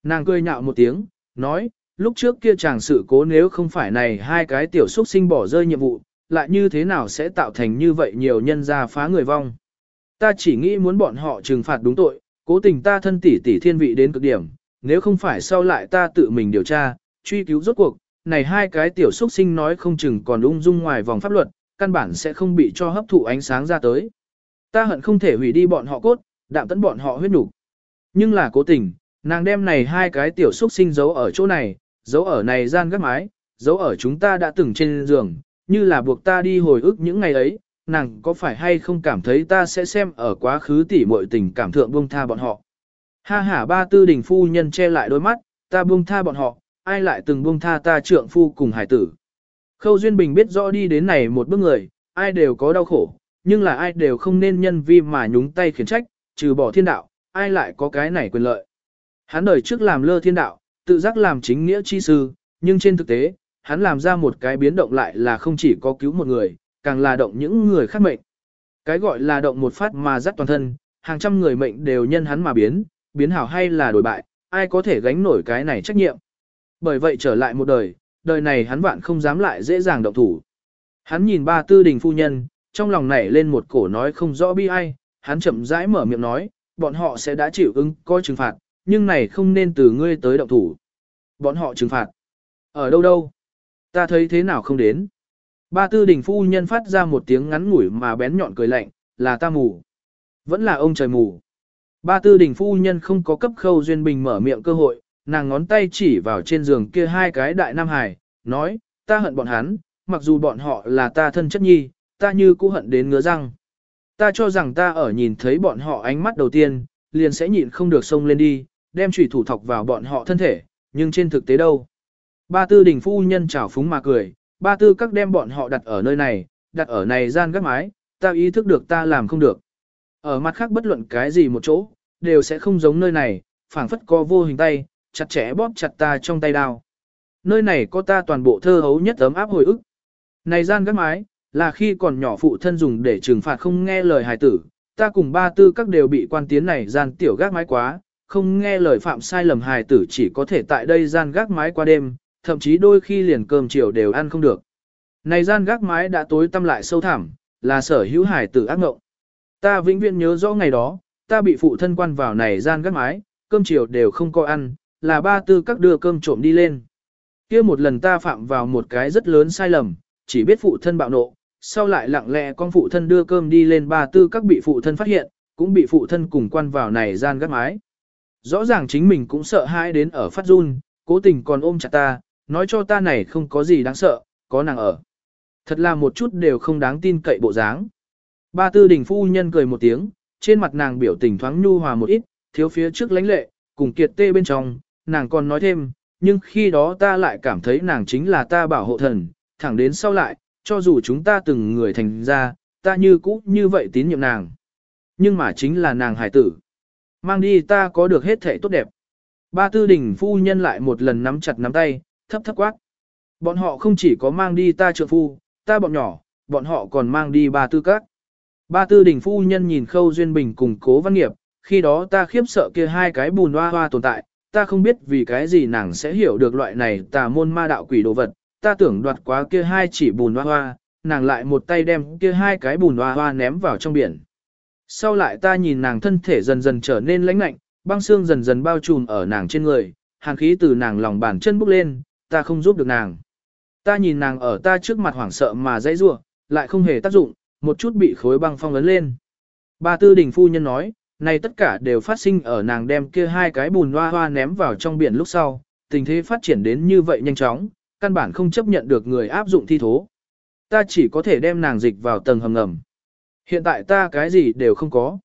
Nàng cười nhạo một tiếng, nói, lúc trước kia chàng sự cố nếu không phải này hai cái tiểu xuất sinh bỏ rơi nhiệm vụ, lại như thế nào sẽ tạo thành như vậy nhiều nhân gia phá người vong. Ta chỉ nghĩ muốn bọn họ trừng phạt đúng tội, cố tình ta thân tỷ tỷ thiên vị đến cực điểm, nếu không phải sau lại ta tự mình điều tra, truy cứu rốt cuộc, này hai cái tiểu xuất sinh nói không chừng còn ung dung ngoài vòng pháp luật, căn bản sẽ không bị cho hấp thụ ánh sáng ra tới. Ta hận không thể hủy đi bọn họ cốt, đạm tấn bọn họ huyết nục. Nhưng là cố tình, nàng đem này hai cái tiểu xuất sinh giấu ở chỗ này, giấu ở này gian gác mái, giấu ở chúng ta đã từng trên giường, như là buộc ta đi hồi ức những ngày ấy, nàng có phải hay không cảm thấy ta sẽ xem ở quá khứ tỉ muội tình cảm thượng buông tha bọn họ. Ha ha ba tư đình phu nhân che lại đôi mắt, ta buông tha bọn họ, ai lại từng buông tha ta trượng phu cùng hải tử. Khâu Duyên Bình biết rõ đi đến này một bước người, ai đều có đau khổ, nhưng là ai đều không nên nhân vi mà nhúng tay khiển trách, trừ bỏ thiên đạo, ai lại có cái này quyền lợi. Hắn đời trước làm lơ thiên đạo, tự giác làm chính nghĩa chi sư, nhưng trên thực tế, hắn làm ra một cái biến động lại là không chỉ có cứu một người, càng là động những người khác mệnh. Cái gọi là động một phát mà dắt toàn thân, hàng trăm người mệnh đều nhân hắn mà biến, biến hảo hay là đổi bại, ai có thể gánh nổi cái này trách nhiệm. Bởi vậy trở lại một đời, đời này hắn vạn không dám lại dễ dàng động thủ. Hắn nhìn ba tư đình phu nhân, trong lòng nảy lên một cổ nói không rõ bi ai, hắn chậm rãi mở miệng nói, bọn họ sẽ đã chịu ứng coi trừng phạt, nhưng này không nên từ ngươi tới động thủ. Bọn họ trừng phạt. Ở đâu đâu? Ta thấy thế nào không đến. Ba tư đình phu nhân phát ra một tiếng ngắn ngủi mà bén nhọn cười lạnh, là ta mù. Vẫn là ông trời mù. Ba tư đình phu nhân không có cấp khâu duyên bình mở miệng cơ hội, nàng ngón tay chỉ vào trên giường kia hai cái đại nam hải, nói, ta hận bọn hắn, mặc dù bọn họ là ta thân chất nhi, ta như cũ hận đến ngứa răng. Ta cho rằng ta ở nhìn thấy bọn họ ánh mắt đầu tiên, liền sẽ nhịn không được xông lên đi, đem chủy thủ thọc vào bọn họ thân thể, nhưng trên thực tế đâu. Ba tư đình phu nhân chảo phúng mà cười, ba tư các đem bọn họ đặt ở nơi này, đặt ở này gian gác mái, ta ý thức được ta làm không được. Ở mặt khác bất luận cái gì một chỗ, đều sẽ không giống nơi này, phảng phất có vô hình tay, chặt chẽ bóp chặt ta trong tay đao. Nơi này có ta toàn bộ thơ hấu nhất ấm áp hồi ức. Này gian gác mái, là khi còn nhỏ phụ thân dùng để trừng phạt không nghe lời hài tử, ta cùng ba tư các đều bị quan tiến này gian tiểu gác mái quá, không nghe lời phạm sai lầm hài tử chỉ có thể tại đây gian gác mái qua đêm, thậm chí đôi khi liền cơm chiều đều ăn không được. Này gian gác mái đã tối tăm lại sâu thẳm, là sở hữu hài tử ác ngộng. Ta vĩnh viễn nhớ rõ ngày đó, ta bị phụ thân quan vào này gian gác mái, cơm chiều đều không có ăn, là ba tư các đưa cơm trộm đi lên. kia một lần ta phạm vào một cái rất lớn sai lầm, chỉ biết phụ thân bạo nộ, sau lại lặng lẽ con phụ thân đưa cơm đi lên ba tư các bị phụ thân phát hiện, cũng bị phụ thân cùng quan vào này gian gắt mái. Rõ ràng chính mình cũng sợ hãi đến ở phát run, cố tình còn ôm chặt ta, nói cho ta này không có gì đáng sợ, có nàng ở. Thật là một chút đều không đáng tin cậy bộ dáng. Ba tư đình phu nhân cười một tiếng, trên mặt nàng biểu tình thoáng nhu hòa một ít, thiếu phía trước lãnh lệ, cùng kiệt tê bên trong, nàng còn nói thêm, nhưng khi đó ta lại cảm thấy nàng chính là ta bảo hộ thần, thẳng đến sau lại, cho dù chúng ta từng người thành ra, ta như cũ như vậy tín nhiệm nàng. Nhưng mà chính là nàng hải tử. Mang đi ta có được hết thể tốt đẹp. Ba tư đình phu nhân lại một lần nắm chặt nắm tay, thấp thấp quát. Bọn họ không chỉ có mang đi ta trượng phu, ta bọn nhỏ, bọn họ còn mang đi ba tư các. Ba tư đình phu nhân nhìn khâu duyên bình cùng cố văn nghiệp, khi đó ta khiếp sợ kia hai cái bùn hoa hoa tồn tại, ta không biết vì cái gì nàng sẽ hiểu được loại này tà môn ma đạo quỷ đồ vật, ta tưởng đoạt quá kia hai chỉ bùn hoa hoa, nàng lại một tay đem kia hai cái bùn hoa hoa ném vào trong biển. Sau lại ta nhìn nàng thân thể dần dần trở nên lãnh lạnh, băng xương dần dần bao trùm ở nàng trên người, hàn khí từ nàng lòng bàn chân bốc lên, ta không giúp được nàng. Ta nhìn nàng ở ta trước mặt hoảng sợ mà dãy rủa, lại không hề tác dụng, một chút bị khối băng phong ấn lên. Bà tư đình phu nhân nói, này tất cả đều phát sinh ở nàng đem kia hai cái bùn hoa hoa ném vào trong biển lúc sau, tình thế phát triển đến như vậy nhanh chóng, căn bản không chấp nhận được người áp dụng thi thố. Ta chỉ có thể đem nàng dịch vào tầng hầm ngầm. Hiện tại ta cái gì đều không có.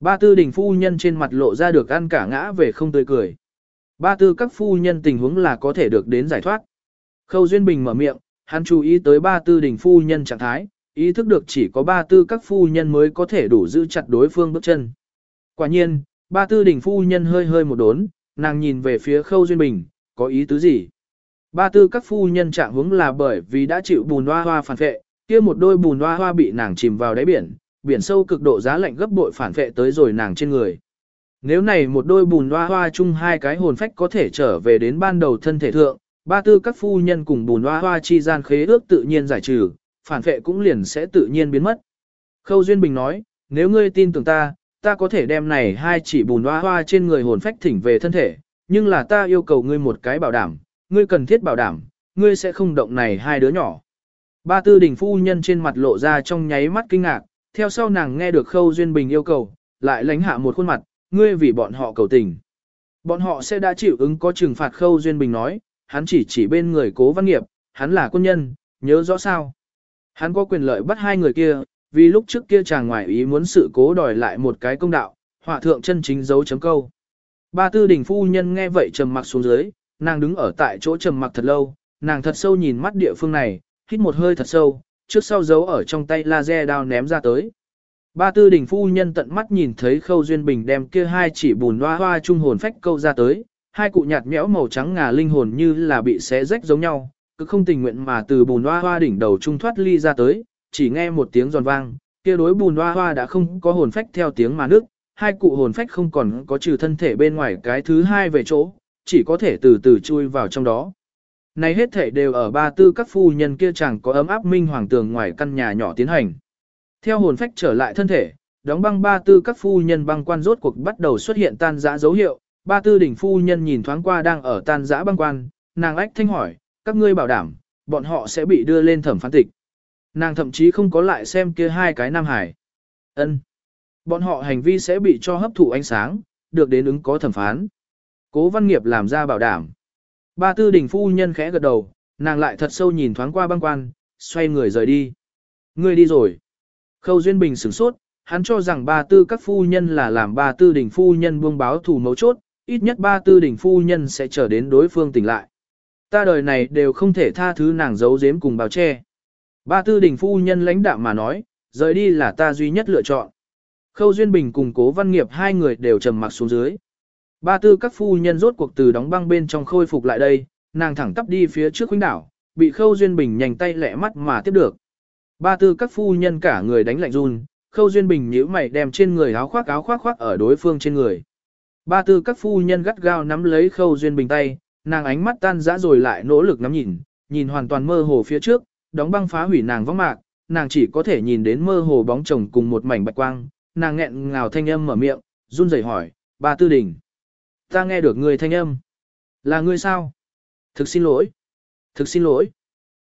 Ba tư đình phu nhân trên mặt lộ ra được ăn cả ngã về không tươi cười. Ba tư các phu nhân tình huống là có thể được đến giải thoát. Khâu Duyên Bình mở miệng, hắn chú ý tới ba tư đình phu nhân trạng thái, ý thức được chỉ có ba tư các phu nhân mới có thể đủ giữ chặt đối phương bước chân. Quả nhiên, ba tư đình phu nhân hơi hơi một đốn, nàng nhìn về phía Khâu Duyên Bình, có ý tứ gì? Ba tư các phu nhân trạng hướng là bởi vì đã chịu bùn hoa hoa phản vệ, kia một đôi bùn hoa hoa bị nàng chìm vào đáy biển, biển sâu cực độ giá lạnh gấp bội phản vệ tới rồi nàng trên người. Nếu này một đôi bùn hoa hoa chung hai cái hồn phách có thể trở về đến ban đầu thân thể thượng, ba tư các phu nhân cùng bùn hoa hoa chi gian khế ước tự nhiên giải trừ, phản vệ cũng liền sẽ tự nhiên biến mất. Khâu Duyên Bình nói, nếu ngươi tin tưởng ta, ta có thể đem này hai chỉ bùn hoa hoa trên người hồn phách thỉnh về thân thể, nhưng là ta yêu cầu ngươi một cái bảo đảm, ngươi cần thiết bảo đảm, ngươi sẽ không động này hai đứa nhỏ. Ba tư đình phu nhân trên mặt lộ ra trong nháy mắt kinh ngạc, theo sau nàng nghe được Khâu Duyên Bình yêu cầu, lại lánh hạ một khuôn mặt, ngươi vì bọn họ cầu tình. Bọn họ sẽ đã chịu ứng có trừng phạt Khâu Duyên Bình nói, hắn chỉ chỉ bên người cố văn nghiệp, hắn là quân nhân, nhớ rõ sao. Hắn có quyền lợi bắt hai người kia, vì lúc trước kia chàng ngoài ý muốn sự cố đòi lại một cái công đạo, họa thượng chân chính dấu chấm câu. Ba tư đình phu nhân nghe vậy trầm mặc xuống dưới, nàng đứng ở tại chỗ trầm mặc thật lâu, nàng thật sâu nhìn mắt địa phương này, hít một hơi thật sâu, trước sau giấu ở trong tay laser đao ném ra tới. Ba tư đình phu nhân tận mắt nhìn thấy khâu duyên bình đem kia hai chỉ bùn hoa hoa trung hồn phách câu ra tới, hai cụ nhạt nhẽo màu trắng ngà linh hồn như là bị xé rách giống nhau, cứ không tình nguyện mà từ bùn hoa hoa đỉnh đầu trung thoát ly ra tới, chỉ nghe một tiếng giòn vang, kia đối bùn hoa hoa đã không có hồn phách theo tiếng mà nước, hai cụ hồn phách không còn có trừ thân thể bên ngoài cái thứ hai về chỗ, chỉ có thể từ từ chui vào trong đó. Này hết thể đều ở ba tư các phu nhân kia chẳng có ấm áp minh hoàng tường ngoài căn nhà nhỏ tiến hành. Theo hồn phách trở lại thân thể, đóng băng ba tư các phu nhân băng quan rốt cuộc bắt đầu xuất hiện tan dã dấu hiệu, ba tư đỉnh phu nhân nhìn thoáng qua đang ở tan dã băng quan, nàng ách thanh hỏi, các ngươi bảo đảm, bọn họ sẽ bị đưa lên thẩm phán tịch. Nàng thậm chí không có lại xem kia hai cái nam hải. ân Bọn họ hành vi sẽ bị cho hấp thụ ánh sáng, được đến ứng có thẩm phán. Cố văn nghiệp làm ra bảo đảm. Ba tư đình phu nhân khẽ gật đầu, nàng lại thật sâu nhìn thoáng qua băng quan, xoay người rời đi. Ngươi đi rồi. Khâu Duyên Bình sửng sốt, hắn cho rằng ba tư các phu nhân là làm ba tư đình phu nhân buông báo thủ mấu chốt, ít nhất ba tư đình phu nhân sẽ trở đến đối phương tỉnh lại. Ta đời này đều không thể tha thứ nàng giấu giếm cùng bào che. Ba tư đình phu nhân lãnh đạm mà nói, rời đi là ta duy nhất lựa chọn. Khâu Duyên Bình cùng cố văn nghiệp hai người đều trầm mặc xuống dưới. Ba tư các phu nhân rốt cuộc từ đóng băng bên trong khôi phục lại đây, nàng thẳng tắp đi phía trước khuynh đảo, bị khâu duyên bình nhanh tay lẹ mắt mà tiếp được. Ba tư các phu nhân cả người đánh lạnh run, khâu duyên bình nhíu mày đem trên người áo khoác áo khoác khoác ở đối phương trên người. Ba tư các phu nhân gắt gao nắm lấy khâu duyên bình tay, nàng ánh mắt tan dã rồi lại nỗ lực nắm nhìn, nhìn hoàn toàn mơ hồ phía trước, đóng băng phá hủy nàng vong mạc, nàng chỉ có thể nhìn đến mơ hồ bóng chồng cùng một mảnh bạch quang, nàng nghẹn ngào thanh âm mở miệng, run rẩy hỏi, ba tư Đình, Ta nghe được người thanh âm. Là ngươi sao? Thực xin lỗi. Thực xin lỗi.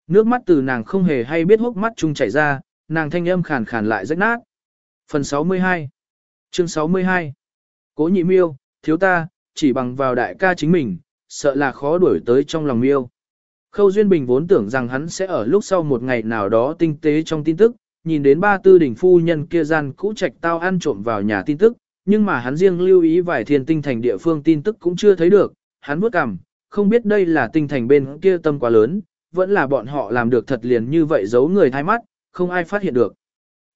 Nước mắt từ nàng không hề hay biết hốc mắt chung chảy ra, nàng thanh âm khàn khàn lại rách nát. Phần 62 Chương 62 Cố nhị miêu, thiếu ta, chỉ bằng vào đại ca chính mình, sợ là khó đuổi tới trong lòng miêu. Khâu Duyên Bình vốn tưởng rằng hắn sẽ ở lúc sau một ngày nào đó tinh tế trong tin tức, nhìn đến ba tư đỉnh phu nhân kia gian cũ trạch tao ăn trộm vào nhà tin tức, nhưng mà hắn riêng lưu ý vài thiên tinh thành địa phương tin tức cũng chưa thấy được, hắn bước cằm, không biết đây là tinh thành bên kia tâm quá lớn, vẫn là bọn họ làm được thật liền như vậy giấu người thay mắt, không ai phát hiện được.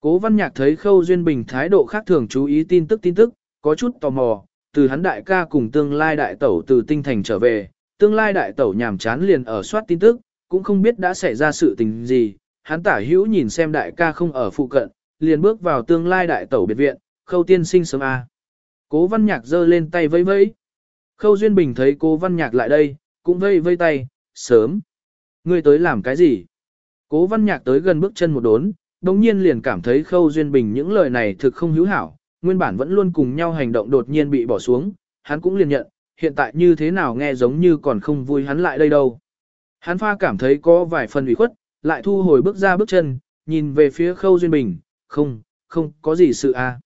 Cố văn nhạc thấy Khâu Duyên Bình thái độ khác thường chú ý tin tức tin tức, có chút tò mò, từ hắn đại ca cùng tương lai đại tẩu từ tinh thành trở về, tương lai đại tẩu nhàm chán liền ở soát tin tức, cũng không biết đã xảy ra sự tình gì, hắn tả hữu nhìn xem đại ca không ở phụ cận, liền bước vào tương lai đại tẩu biệt viện, khâu tiên sinh sớm A. Cố văn nhạc giơ lên tay vẫy vẫy. Khâu Duyên Bình thấy cố văn nhạc lại đây, cũng vây vây tay, sớm. Ngươi tới làm cái gì? Cố văn nhạc tới gần bước chân một đốn, đồng nhiên liền cảm thấy Khâu Duyên Bình những lời này thực không hữu hảo, nguyên bản vẫn luôn cùng nhau hành động đột nhiên bị bỏ xuống, hắn cũng liền nhận, hiện tại như thế nào nghe giống như còn không vui hắn lại đây đâu. Hắn pha cảm thấy có vài phần ủy khuất, lại thu hồi bước ra bước chân, nhìn về phía Khâu Duyên Bình, không, không có gì sự à.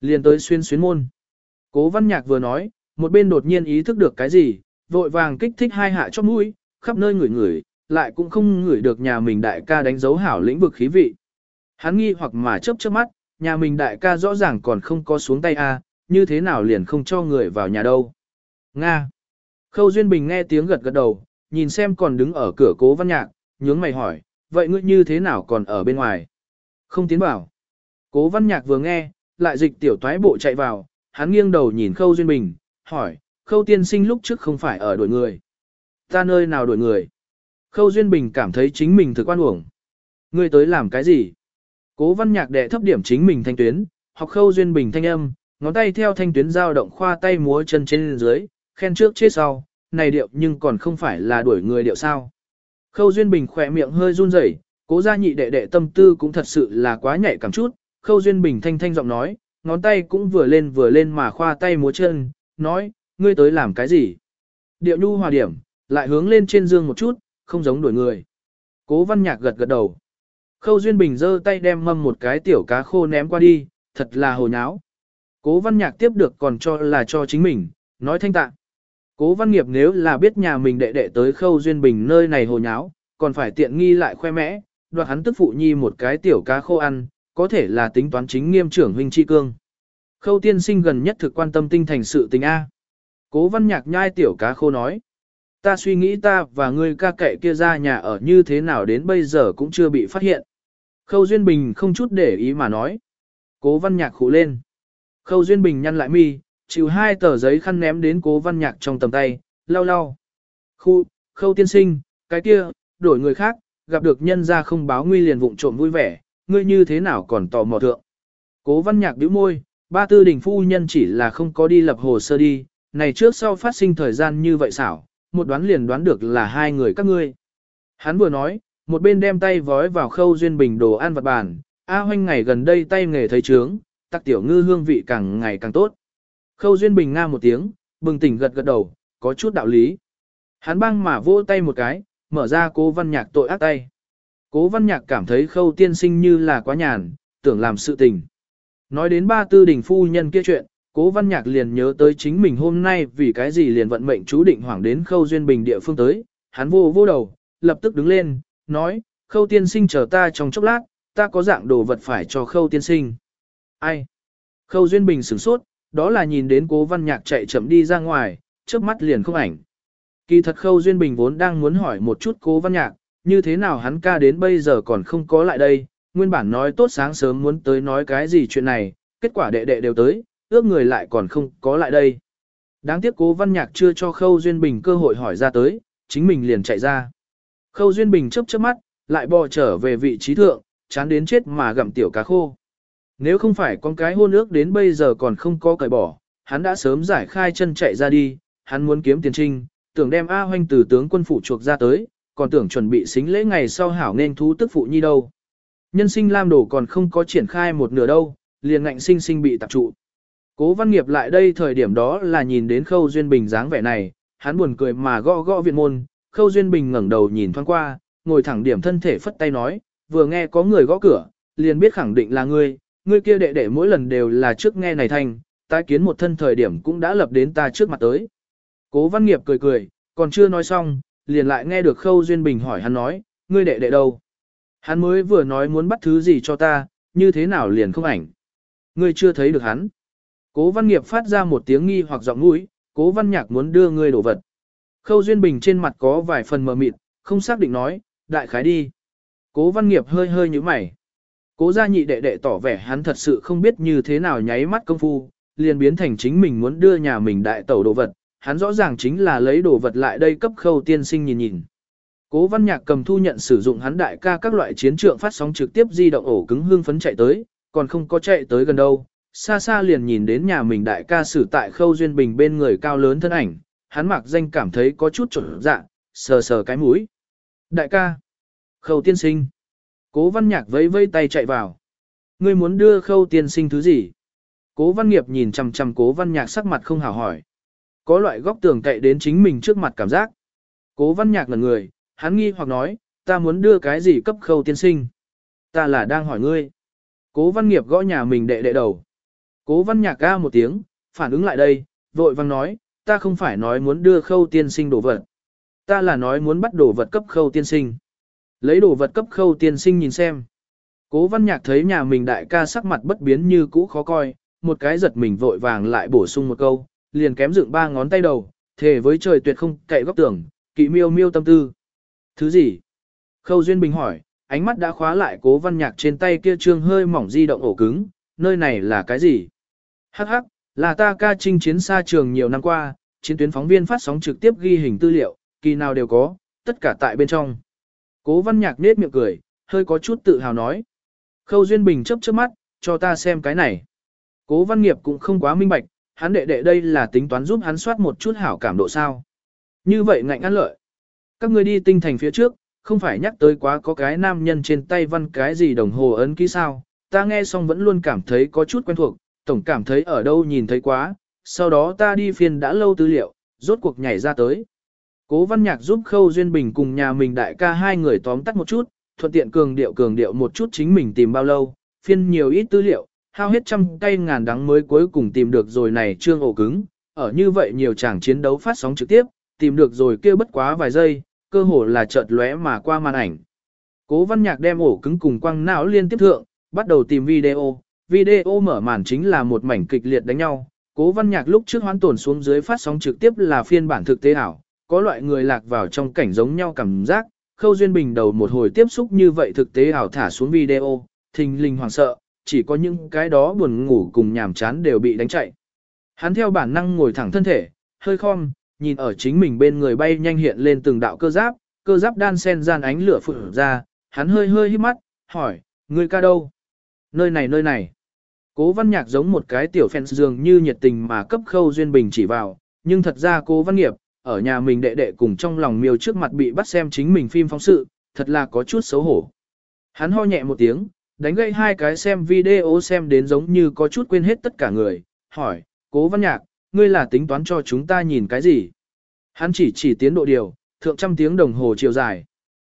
Liền tới xuyên xuyến môn. Cố văn nhạc vừa nói, một bên đột nhiên ý thức được cái gì, vội vàng kích thích hai hạ chót mũi, khắp nơi ngửi ngửi, lại cũng không ngửi được nhà mình đại ca đánh dấu hảo lĩnh vực khí vị. Hắn nghi hoặc mà chớp chớp mắt, nhà mình đại ca rõ ràng còn không có xuống tay a, như thế nào liền không cho người vào nhà đâu. Nga. Khâu Duyên Bình nghe tiếng gật gật đầu, nhìn xem còn đứng ở cửa cố văn nhạc, nhướng mày hỏi, vậy ngươi như thế nào còn ở bên ngoài? Không tiến bảo. Cố văn nhạc vừa nghe, lại dịch tiểu toái bộ chạy vào, hắn nghiêng đầu nhìn Khâu Duyên Bình, hỏi, Khâu tiên sinh lúc trước không phải ở đuổi người. Ta nơi nào đuổi người? Khâu Duyên Bình cảm thấy chính mình thực quan uổng. Ngươi tới làm cái gì? Cố văn nhạc đệ thấp điểm chính mình thanh tuyến, học Khâu Duyên Bình thanh âm, ngón tay theo thanh tuyến dao động khoa tay múa chân trên dưới, khen trước chết sau, này điệu nhưng còn không phải là đuổi người điệu sao. Khâu Duyên Bình khỏe miệng hơi run rẩy, cố gia nhị đệ đệ tâm tư cũng thật sự là quá nhạy cảm chút, Khâu Duyên Bình thanh thanh giọng nói, ngón tay cũng vừa lên vừa lên mà khoa tay múa chân, nói, ngươi tới làm cái gì? Điệu nhu hòa điểm, lại hướng lên trên dương một chút, không giống đuổi người. Cố văn nhạc gật gật đầu. Khâu Duyên Bình giơ tay đem mâm một cái tiểu cá khô ném qua đi, thật là hồ nháo. Cố văn nhạc tiếp được còn cho là cho chính mình, nói thanh tạng. Cố văn nghiệp nếu là biết nhà mình đệ đệ tới Khâu Duyên Bình nơi này hồ nháo, còn phải tiện nghi lại khoe mẽ, đoạt hắn tức phụ nhi một cái tiểu cá khô ăn, có thể là tính toán chính nghiêm trưởng huynh chi cương. Khâu tiên sinh gần nhất thực quan tâm tinh thành sự tình A. Cố văn nhạc nhai tiểu cá khô nói. Ta suy nghĩ ta và ngươi ca kệ kia ra nhà ở như thế nào đến bây giờ cũng chưa bị phát hiện. Khâu Duyên Bình không chút để ý mà nói. Cố văn nhạc khủ lên. Khâu Duyên Bình nhăn lại mi, chịu hai tờ giấy khăn ném đến cố văn nhạc trong tầm tay, lau lau. Khu, khâu tiên sinh, cái kia, đổi người khác, gặp được nhân ra không báo nguy liền vụng trộm vui vẻ, ngươi như thế nào còn tò mò thượng. Cố văn nhạc bĩu môi, ba tư đình phu nhân chỉ là không có đi lập hồ sơ đi, này trước sau phát sinh thời gian như vậy xảo, một đoán liền đoán được là hai người các ngươi. Hắn vừa nói, một bên đem tay vói vào khâu duyên bình đồ ăn vật bàn, A hoanh ngày gần đây tay nghề thấy trướng, tắc tiểu ngư hương vị càng ngày càng tốt. Khâu duyên bình nga một tiếng, bừng tỉnh gật gật đầu, có chút đạo lý. Hắn băng mà vỗ tay một cái, mở ra cố văn nhạc tội ác tay. Cố văn nhạc cảm thấy khâu tiên sinh như là quá nhàn, tưởng làm sự tình. Nói đến ba tư đình phu nhân kia chuyện, cố văn nhạc liền nhớ tới chính mình hôm nay vì cái gì liền vận mệnh chú định hoảng đến khâu duyên bình địa phương tới. Hắn vô vô đầu, lập tức đứng lên, nói, khâu tiên sinh chờ ta trong chốc lát, ta có dạng đồ vật phải cho khâu tiên sinh. Ai? Khâu duyên bình sửng sốt, đó là nhìn đến cố văn nhạc chạy chậm đi ra ngoài, trước mắt liền không ảnh. Kỳ thật khâu duyên bình vốn đang muốn hỏi một chút cố văn nhạc, như thế nào hắn ca đến bây giờ còn không có lại đây, nguyên bản nói tốt sáng sớm muốn tới nói cái gì chuyện này, kết quả đệ đệ đều tới, ước người lại còn không có lại đây. Đáng tiếc cố văn nhạc chưa cho Khâu Duyên Bình cơ hội hỏi ra tới, chính mình liền chạy ra. Khâu Duyên Bình chớp chớp mắt, lại bò trở về vị trí thượng, chán đến chết mà gặm tiểu cá khô. Nếu không phải con cái hôn ước đến bây giờ còn không có cởi bỏ, hắn đã sớm giải khai chân chạy ra đi, hắn muốn kiếm tiền trinh, tưởng đem A Hoanh từ tướng quân phủ chuộc ra tới, còn tưởng chuẩn bị xính lễ ngày sau hảo nên thú tức phụ nhi đâu. Nhân sinh lam đổ còn không có triển khai một nửa đâu, liền ngạnh sinh sinh bị tập trụ. Cố văn nghiệp lại đây thời điểm đó là nhìn đến khâu duyên bình dáng vẻ này, hắn buồn cười mà gõ gõ viện môn, khâu duyên bình ngẩng đầu nhìn thoáng qua, ngồi thẳng điểm thân thể phất tay nói, vừa nghe có người gõ cửa, liền biết khẳng định là ngươi, ngươi kia đệ đệ mỗi lần đều là trước nghe này thành, tái kiến một thân thời điểm cũng đã lập đến ta trước mặt tới. Cố văn nghiệp cười cười, còn chưa nói xong, liền lại nghe được khâu duyên bình hỏi hắn nói, ngươi đệ đệ đâu? Hắn mới vừa nói muốn bắt thứ gì cho ta, như thế nào liền không ảnh. Ngươi chưa thấy được hắn. Cố văn nghiệp phát ra một tiếng nghi hoặc giọng mũi, cố văn nhạc muốn đưa ngươi đổ vật. Khâu Duyên Bình trên mặt có vài phần mờ mịt, không xác định nói, đại khái đi. Cố văn nghiệp hơi hơi như mày. Cố gia nhị đệ đệ tỏ vẻ hắn thật sự không biết như thế nào nháy mắt công phu, liền biến thành chính mình muốn đưa nhà mình đại tẩu đồ vật, hắn rõ ràng chính là lấy đồ vật lại đây cấp khâu tiên sinh nhìn nhìn. Cố văn nhạc cầm thu nhận sử dụng hắn đại ca các loại chiến trượng phát sóng trực tiếp di động ổ cứng hương phấn chạy tới, còn không có chạy tới gần đâu. Xa xa liền nhìn đến nhà mình đại ca sử tại khâu duyên bình bên người cao lớn thân ảnh, hắn mặc danh cảm thấy có chút trở dạ, sờ sờ cái mũi. Đại ca, khâu tiên sinh. Cố văn nhạc vẫy vẫy tay chạy vào. Ngươi muốn đưa khâu tiên sinh thứ gì? Cố văn nghiệp nhìn chằm chằm cố văn nhạc sắc mặt không hào hỏi. Có loại góc tường cậy đến chính mình trước mặt cảm giác. Cố văn nhạc là người, hắn nghi hoặc nói, ta muốn đưa cái gì cấp khâu tiên sinh. Ta là đang hỏi ngươi. Cố văn nghiệp gõ nhà mình đệ đệ đầu. Cố văn nhạc ca một tiếng, phản ứng lại đây, vội vang nói, ta không phải nói muốn đưa khâu tiên sinh đồ vật. Ta là nói muốn bắt đồ vật cấp khâu tiên sinh. Lấy đồ vật cấp khâu tiên sinh nhìn xem. Cố văn nhạc thấy nhà mình đại ca sắc mặt bất biến như cũ khó coi, một cái giật mình vội vàng lại bổ sung một câu, liền kém dựng ba ngón tay đầu, thề với trời tuyệt không cậy góc tưởng, kỵ miêu miêu tâm tư. Thứ gì? Khâu Duyên Bình hỏi, ánh mắt đã khóa lại cố văn nhạc trên tay kia trương hơi mỏng di động ổ cứng, nơi này là cái gì? Hắc hắc, là ta ca trinh chiến xa trường nhiều năm qua, chiến tuyến phóng viên phát sóng trực tiếp ghi hình tư liệu, kỳ nào đều có, tất cả tại bên trong. Cố văn nhạc nết miệng cười, hơi có chút tự hào nói. Khâu Duyên Bình chấp chớp mắt, cho ta xem cái này. Cố văn nghiệp cũng không quá minh bạch, hắn đệ đệ đây là tính toán giúp hắn soát một chút hảo cảm độ sao. Như vậy ngạnh ăn lợi. Các ngươi đi tinh thành phía trước, không phải nhắc tới quá có cái nam nhân trên tay văn cái gì đồng hồ ấn ký sao, ta nghe xong vẫn luôn cảm thấy có chút quen thuộc, tổng cảm thấy ở đâu nhìn thấy quá, sau đó ta đi phiên đã lâu tư liệu, rốt cuộc nhảy ra tới. Cố văn nhạc giúp Khâu Duyên Bình cùng nhà mình đại ca hai người tóm tắt một chút, thuận tiện cường điệu cường điệu một chút chính mình tìm bao lâu, phiên nhiều ít tư liệu, hao hết trăm cây ngàn đắng mới cuối cùng tìm được rồi này trương ổ cứng, ở như vậy nhiều chàng chiến đấu phát sóng trực tiếp, tìm được rồi kia bất quá vài giây, cơ hồ là chợt lóe mà qua màn ảnh. Cố văn nhạc đem ổ cứng cùng quăng não liên tiếp thượng, bắt đầu tìm video, video mở màn chính là một mảnh kịch liệt đánh nhau. Cố văn nhạc lúc trước hoán tổn xuống dưới phát sóng trực tiếp là phiên bản thực tế ảo, có loại người lạc vào trong cảnh giống nhau cảm giác, khâu duyên bình đầu một hồi tiếp xúc như vậy thực tế ảo thả xuống video, thình linh hoàng sợ, chỉ có những cái đó buồn ngủ cùng nhàm chán đều bị đánh chạy. Hắn theo bản năng ngồi thẳng thân thể, hơi khom, nhìn ở chính mình bên người bay nhanh hiện lên từng đạo cơ giáp, cơ giáp đan sen gian ánh lửa phụ ra, hắn hơi hơi hít mắt, hỏi, người ca đâu? Nơi này nơi này. Cố văn nhạc giống một cái tiểu fans dường như nhiệt tình mà cấp khâu duyên bình chỉ vào, nhưng thật ra cố văn nghiệp, ở nhà mình đệ đệ cùng trong lòng miêu trước mặt bị bắt xem chính mình phim phóng sự, thật là có chút xấu hổ. Hắn ho nhẹ một tiếng, đánh gậy hai cái xem video xem đến giống như có chút quên hết tất cả người, hỏi, cố văn nhạc, ngươi là tính toán cho chúng ta nhìn cái gì? Hắn chỉ chỉ tiến độ điều, thượng trăm tiếng đồng hồ chiều dài.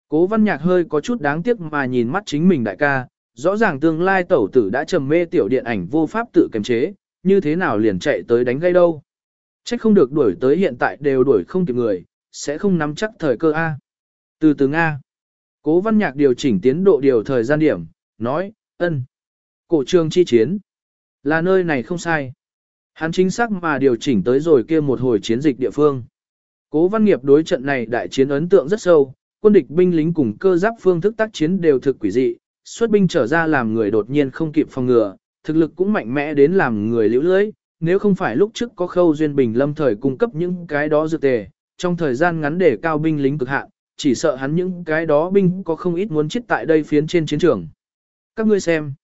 Cố văn nhạc hơi có chút đáng tiếc mà nhìn mắt chính mình đại ca, rõ ràng tương lai tẩu tử đã trầm mê tiểu điện ảnh vô pháp tự kiềm chế, như thế nào liền chạy tới đánh gây đâu. Trách không được đuổi tới hiện tại đều đuổi không kịp người, sẽ không nắm chắc thời cơ A. Từ từ Nga. Cố văn nhạc điều chỉnh tiến độ điều thời gian điểm, nói, ân. Cổ trường chi chiến. Là nơi này không sai. Hắn chính xác mà điều chỉnh tới rồi kia một hồi chiến dịch địa phương. Cố văn nghiệp đối trận này đại chiến ấn tượng rất sâu, quân địch binh lính cùng cơ giáp phương thức tác chiến đều thực quỷ dị, xuất binh trở ra làm người đột nhiên không kịp phòng ngừa, thực lực cũng mạnh mẽ đến làm người liễu lưới, nếu không phải lúc trước có khâu duyên bình lâm thời cung cấp những cái đó dược tề, trong thời gian ngắn để cao binh lính cực hạn, chỉ sợ hắn những cái đó binh có không ít muốn chết tại đây phiến trên chiến trường. Các ngươi xem.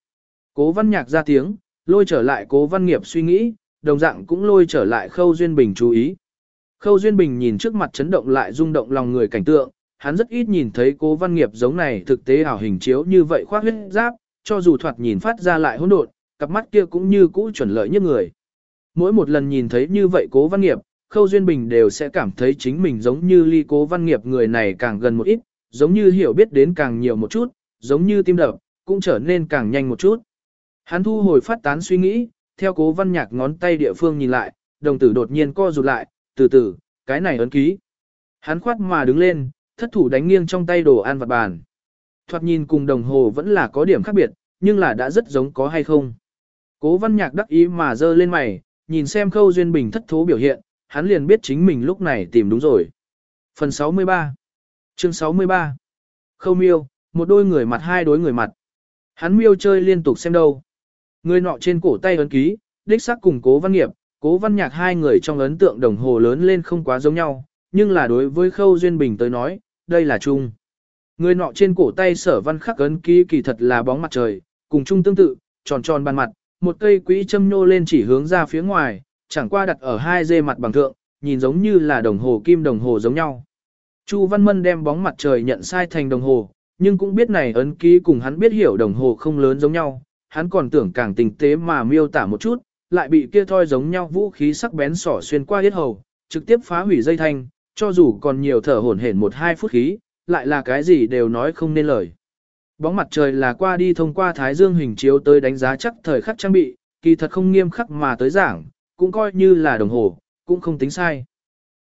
Cố văn nhạc ra tiếng, lôi trở lại cố văn nghiệp suy nghĩ, đồng dạng cũng lôi trở lại Khâu Duyên Bình chú ý. Khâu Duyên Bình nhìn trước mặt chấn động lại rung động lòng người cảnh tượng, hắn rất ít nhìn thấy cố văn nghiệp giống này thực tế ảo hình chiếu như vậy khoác huyết giáp, cho dù thoạt nhìn phát ra lại hỗn độn, cặp mắt kia cũng như cũ chuẩn lợi như người. Mỗi một lần nhìn thấy như vậy cố văn nghiệp, Khâu Duyên Bình đều sẽ cảm thấy chính mình giống như ly cố văn nghiệp người này càng gần một ít, giống như hiểu biết đến càng nhiều một chút, giống như tim đập, cũng trở nên càng nhanh một chút. Hắn thu hồi phát tán suy nghĩ, theo cố văn nhạc ngón tay địa phương nhìn lại, đồng tử đột nhiên co rụt lại, từ từ, cái này ấn ký. Hắn khoát mà đứng lên, thất thủ đánh nghiêng trong tay đồ ăn vặt bàn. Thoạt nhìn cùng đồng hồ vẫn là có điểm khác biệt, nhưng là đã rất giống có hay không. Cố văn nhạc đắc ý mà dơ lên mày, nhìn xem khâu duyên bình thất thố biểu hiện, hắn liền biết chính mình lúc này tìm đúng rồi. Phần 63 Chương 63 Khâu miêu, một đôi người mặt hai đối người mặt. Hắn miêu chơi liên tục xem đâu. Người nọ trên cổ tay ấn ký, đích xác cùng cố văn nghiệp, cố văn nhạc hai người trong ấn tượng đồng hồ lớn lên không quá giống nhau, nhưng là đối với khâu duyên bình tới nói, đây là chung. Người nọ trên cổ tay sở văn khắc ấn ký kỳ thật là bóng mặt trời, cùng chung tương tự, tròn tròn bàn mặt, một cây quỹ châm nô lên chỉ hướng ra phía ngoài, chẳng qua đặt ở hai dê mặt bằng thượng, nhìn giống như là đồng hồ kim đồng hồ giống nhau. Chu Văn Mân đem bóng mặt trời nhận sai thành đồng hồ, nhưng cũng biết này ấn ký cùng hắn biết hiểu đồng hồ không lớn giống nhau, hắn còn tưởng càng tinh tế mà miêu tả một chút, lại bị kia thoi giống nhau vũ khí sắc bén sỏ xuyên qua hết hầu, trực tiếp phá hủy dây thanh, cho dù còn nhiều thở hổn hển một hai phút khí, lại là cái gì đều nói không nên lời. Bóng mặt trời là qua đi thông qua thái dương hình chiếu tới đánh giá chắc thời khắc trang bị, kỳ thật không nghiêm khắc mà tới giảng, cũng coi như là đồng hồ, cũng không tính sai.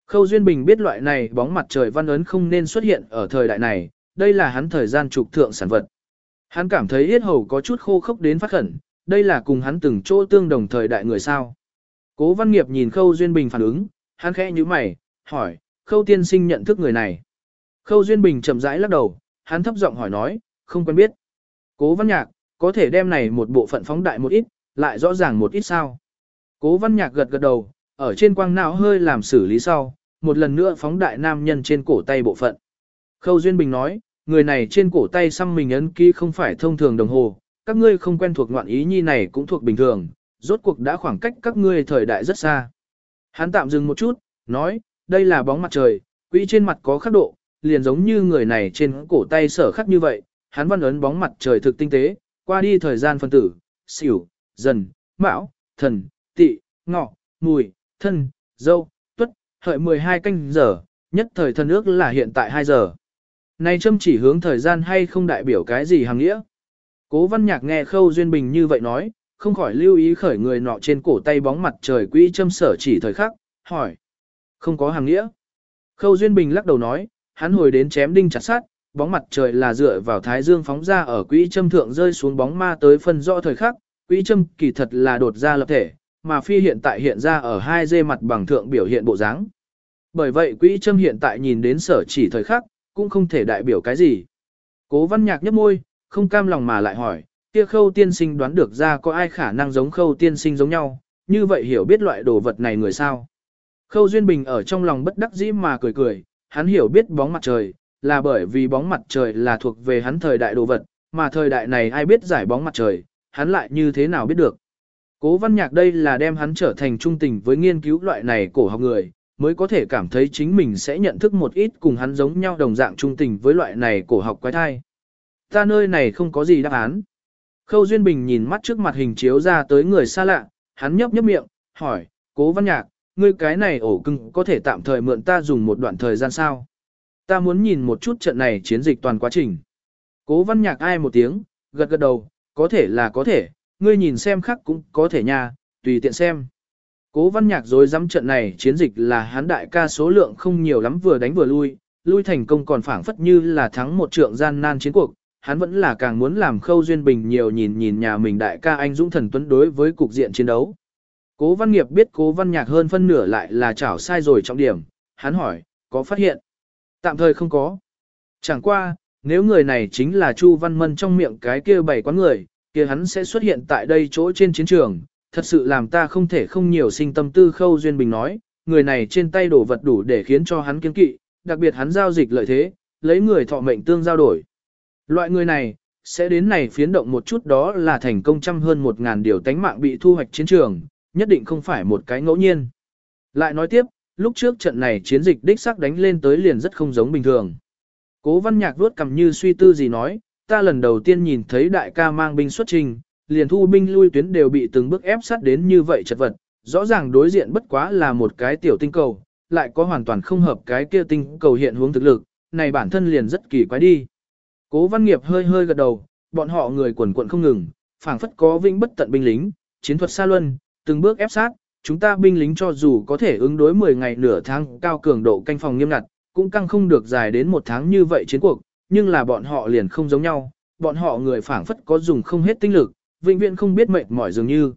Khâu Duyên Bình biết loại này bóng mặt trời văn ấn không nên xuất hiện ở thời đại này, đây là hắn thời gian trục thượng sản vật. Hắn cảm thấy yết hầu có chút khô khốc đến phát khẩn, đây là cùng hắn từng chỗ tương đồng thời đại người sao. Cố văn nghiệp nhìn Khâu Duyên Bình phản ứng, hắn khẽ như mày, hỏi, Khâu tiên sinh nhận thức người này. Khâu Duyên Bình chậm rãi lắc đầu, hắn thấp giọng hỏi nói, không quen biết. Cố văn nhạc, có thể đem này một bộ phận phóng đại một ít, lại rõ ràng một ít sao. Cố văn nhạc gật gật đầu, ở trên quang não hơi làm xử lý sau, một lần nữa phóng đại nam nhân trên cổ tay bộ phận. Khâu Duyên Bình nói, người này trên cổ tay xăm mình ấn ký không phải thông thường đồng hồ, các ngươi không quen thuộc ngoạn ý nhi này cũng thuộc bình thường, rốt cuộc đã khoảng cách các ngươi thời đại rất xa. Hắn tạm dừng một chút, nói, đây là bóng mặt trời, quỹ trên mặt có khắc độ, liền giống như người này trên cổ tay sở khắc như vậy, hắn văn ấn bóng mặt trời thực tinh tế, qua đi thời gian phân tử, xỉu, dần, mão, thần, tị, ngọ, mùi, thân, dâu, tuất, hợi 12 canh giờ, nhất thời thần ước là hiện tại 2 giờ. Này châm chỉ hướng thời gian hay không đại biểu cái gì hàng nghĩa? Cố văn nhạc nghe Khâu Duyên Bình như vậy nói, không khỏi lưu ý khởi người nọ trên cổ tay bóng mặt trời quỹ châm sở chỉ thời khắc, hỏi. Không có hàng nghĩa. Khâu Duyên Bình lắc đầu nói, hắn hồi đến chém đinh chặt sát, bóng mặt trời là dựa vào thái dương phóng ra ở quỹ châm thượng rơi xuống bóng ma tới phân rõ thời khắc, quỹ châm kỳ thật là đột ra lập thể, mà phi hiện tại hiện ra ở hai dê mặt bằng thượng biểu hiện bộ dáng. Bởi vậy quỹ châm hiện tại nhìn đến sở chỉ thời khắc, cũng không thể đại biểu cái gì. Cố văn nhạc nhấp môi, không cam lòng mà lại hỏi, kia khâu tiên sinh đoán được ra có ai khả năng giống khâu tiên sinh giống nhau, như vậy hiểu biết loại đồ vật này người sao. Khâu Duyên Bình ở trong lòng bất đắc dĩ mà cười cười, hắn hiểu biết bóng mặt trời, là bởi vì bóng mặt trời là thuộc về hắn thời đại đồ vật, mà thời đại này ai biết giải bóng mặt trời, hắn lại như thế nào biết được. Cố văn nhạc đây là đem hắn trở thành trung tình với nghiên cứu loại này cổ học người, mới có thể cảm thấy chính mình sẽ nhận thức một ít cùng hắn giống nhau đồng dạng trung tình với loại này cổ học quái thai. Ta nơi này không có gì đáp án. Khâu Duyên Bình nhìn mắt trước mặt hình chiếu ra tới người xa lạ, hắn nhấp nhấp miệng, hỏi, cố văn nhạc, ngươi cái này ổ cưng có thể tạm thời mượn ta dùng một đoạn thời gian sao? Ta muốn nhìn một chút trận này chiến dịch toàn quá trình. Cố văn nhạc ai một tiếng, gật gật đầu, có thể là có thể, ngươi nhìn xem khác cũng có thể nha, tùy tiện xem. Cố văn nhạc dối dám trận này chiến dịch là hán đại ca số lượng không nhiều lắm vừa đánh vừa lui, lui thành công còn phảng phất như là thắng một trượng gian nan chiến cuộc, hắn vẫn là càng muốn làm khâu duyên bình nhiều nhìn nhìn nhà mình đại ca anh dũng thần tuấn đối với cục diện chiến đấu. Cố văn nghiệp biết cố văn nhạc hơn phân nửa lại là chảo sai rồi trọng điểm, hắn hỏi, có phát hiện? Tạm thời không có. Chẳng qua, nếu người này chính là Chu Văn Mân trong miệng cái kia bảy quán người, kia hắn sẽ xuất hiện tại đây chỗ trên chiến trường, thật sự làm ta không thể không nhiều sinh tâm tư khâu duyên bình nói, người này trên tay đổ vật đủ để khiến cho hắn kiên kỵ, đặc biệt hắn giao dịch lợi thế, lấy người thọ mệnh tương giao đổi. Loại người này, sẽ đến này phiến động một chút đó là thành công trăm hơn một ngàn điều tánh mạng bị thu hoạch chiến trường, nhất định không phải một cái ngẫu nhiên. Lại nói tiếp, lúc trước trận này chiến dịch đích sắc đánh lên tới liền rất không giống bình thường. Cố văn nhạc vuốt cầm như suy tư gì nói, ta lần đầu tiên nhìn thấy đại ca mang binh xuất trình, liền thu binh lui tuyến đều bị từng bước ép sát đến như vậy chật vật, rõ ràng đối diện bất quá là một cái tiểu tinh cầu, lại có hoàn toàn không hợp cái kia tinh cầu hiện hướng thực lực, này bản thân liền rất kỳ quái đi. Cố văn nghiệp hơi hơi gật đầu, bọn họ người quần quận không ngừng, phảng phất có vĩnh bất tận binh lính, chiến thuật xa luân, từng bước ép sát, chúng ta binh lính cho dù có thể ứng đối 10 ngày nửa tháng cao cường độ canh phòng nghiêm ngặt, cũng căng không được dài đến một tháng như vậy chiến cuộc, nhưng là bọn họ liền không giống nhau, bọn họ người phảng phất có dùng không hết tinh lực, vĩnh viễn không biết mệt mỏi dường như.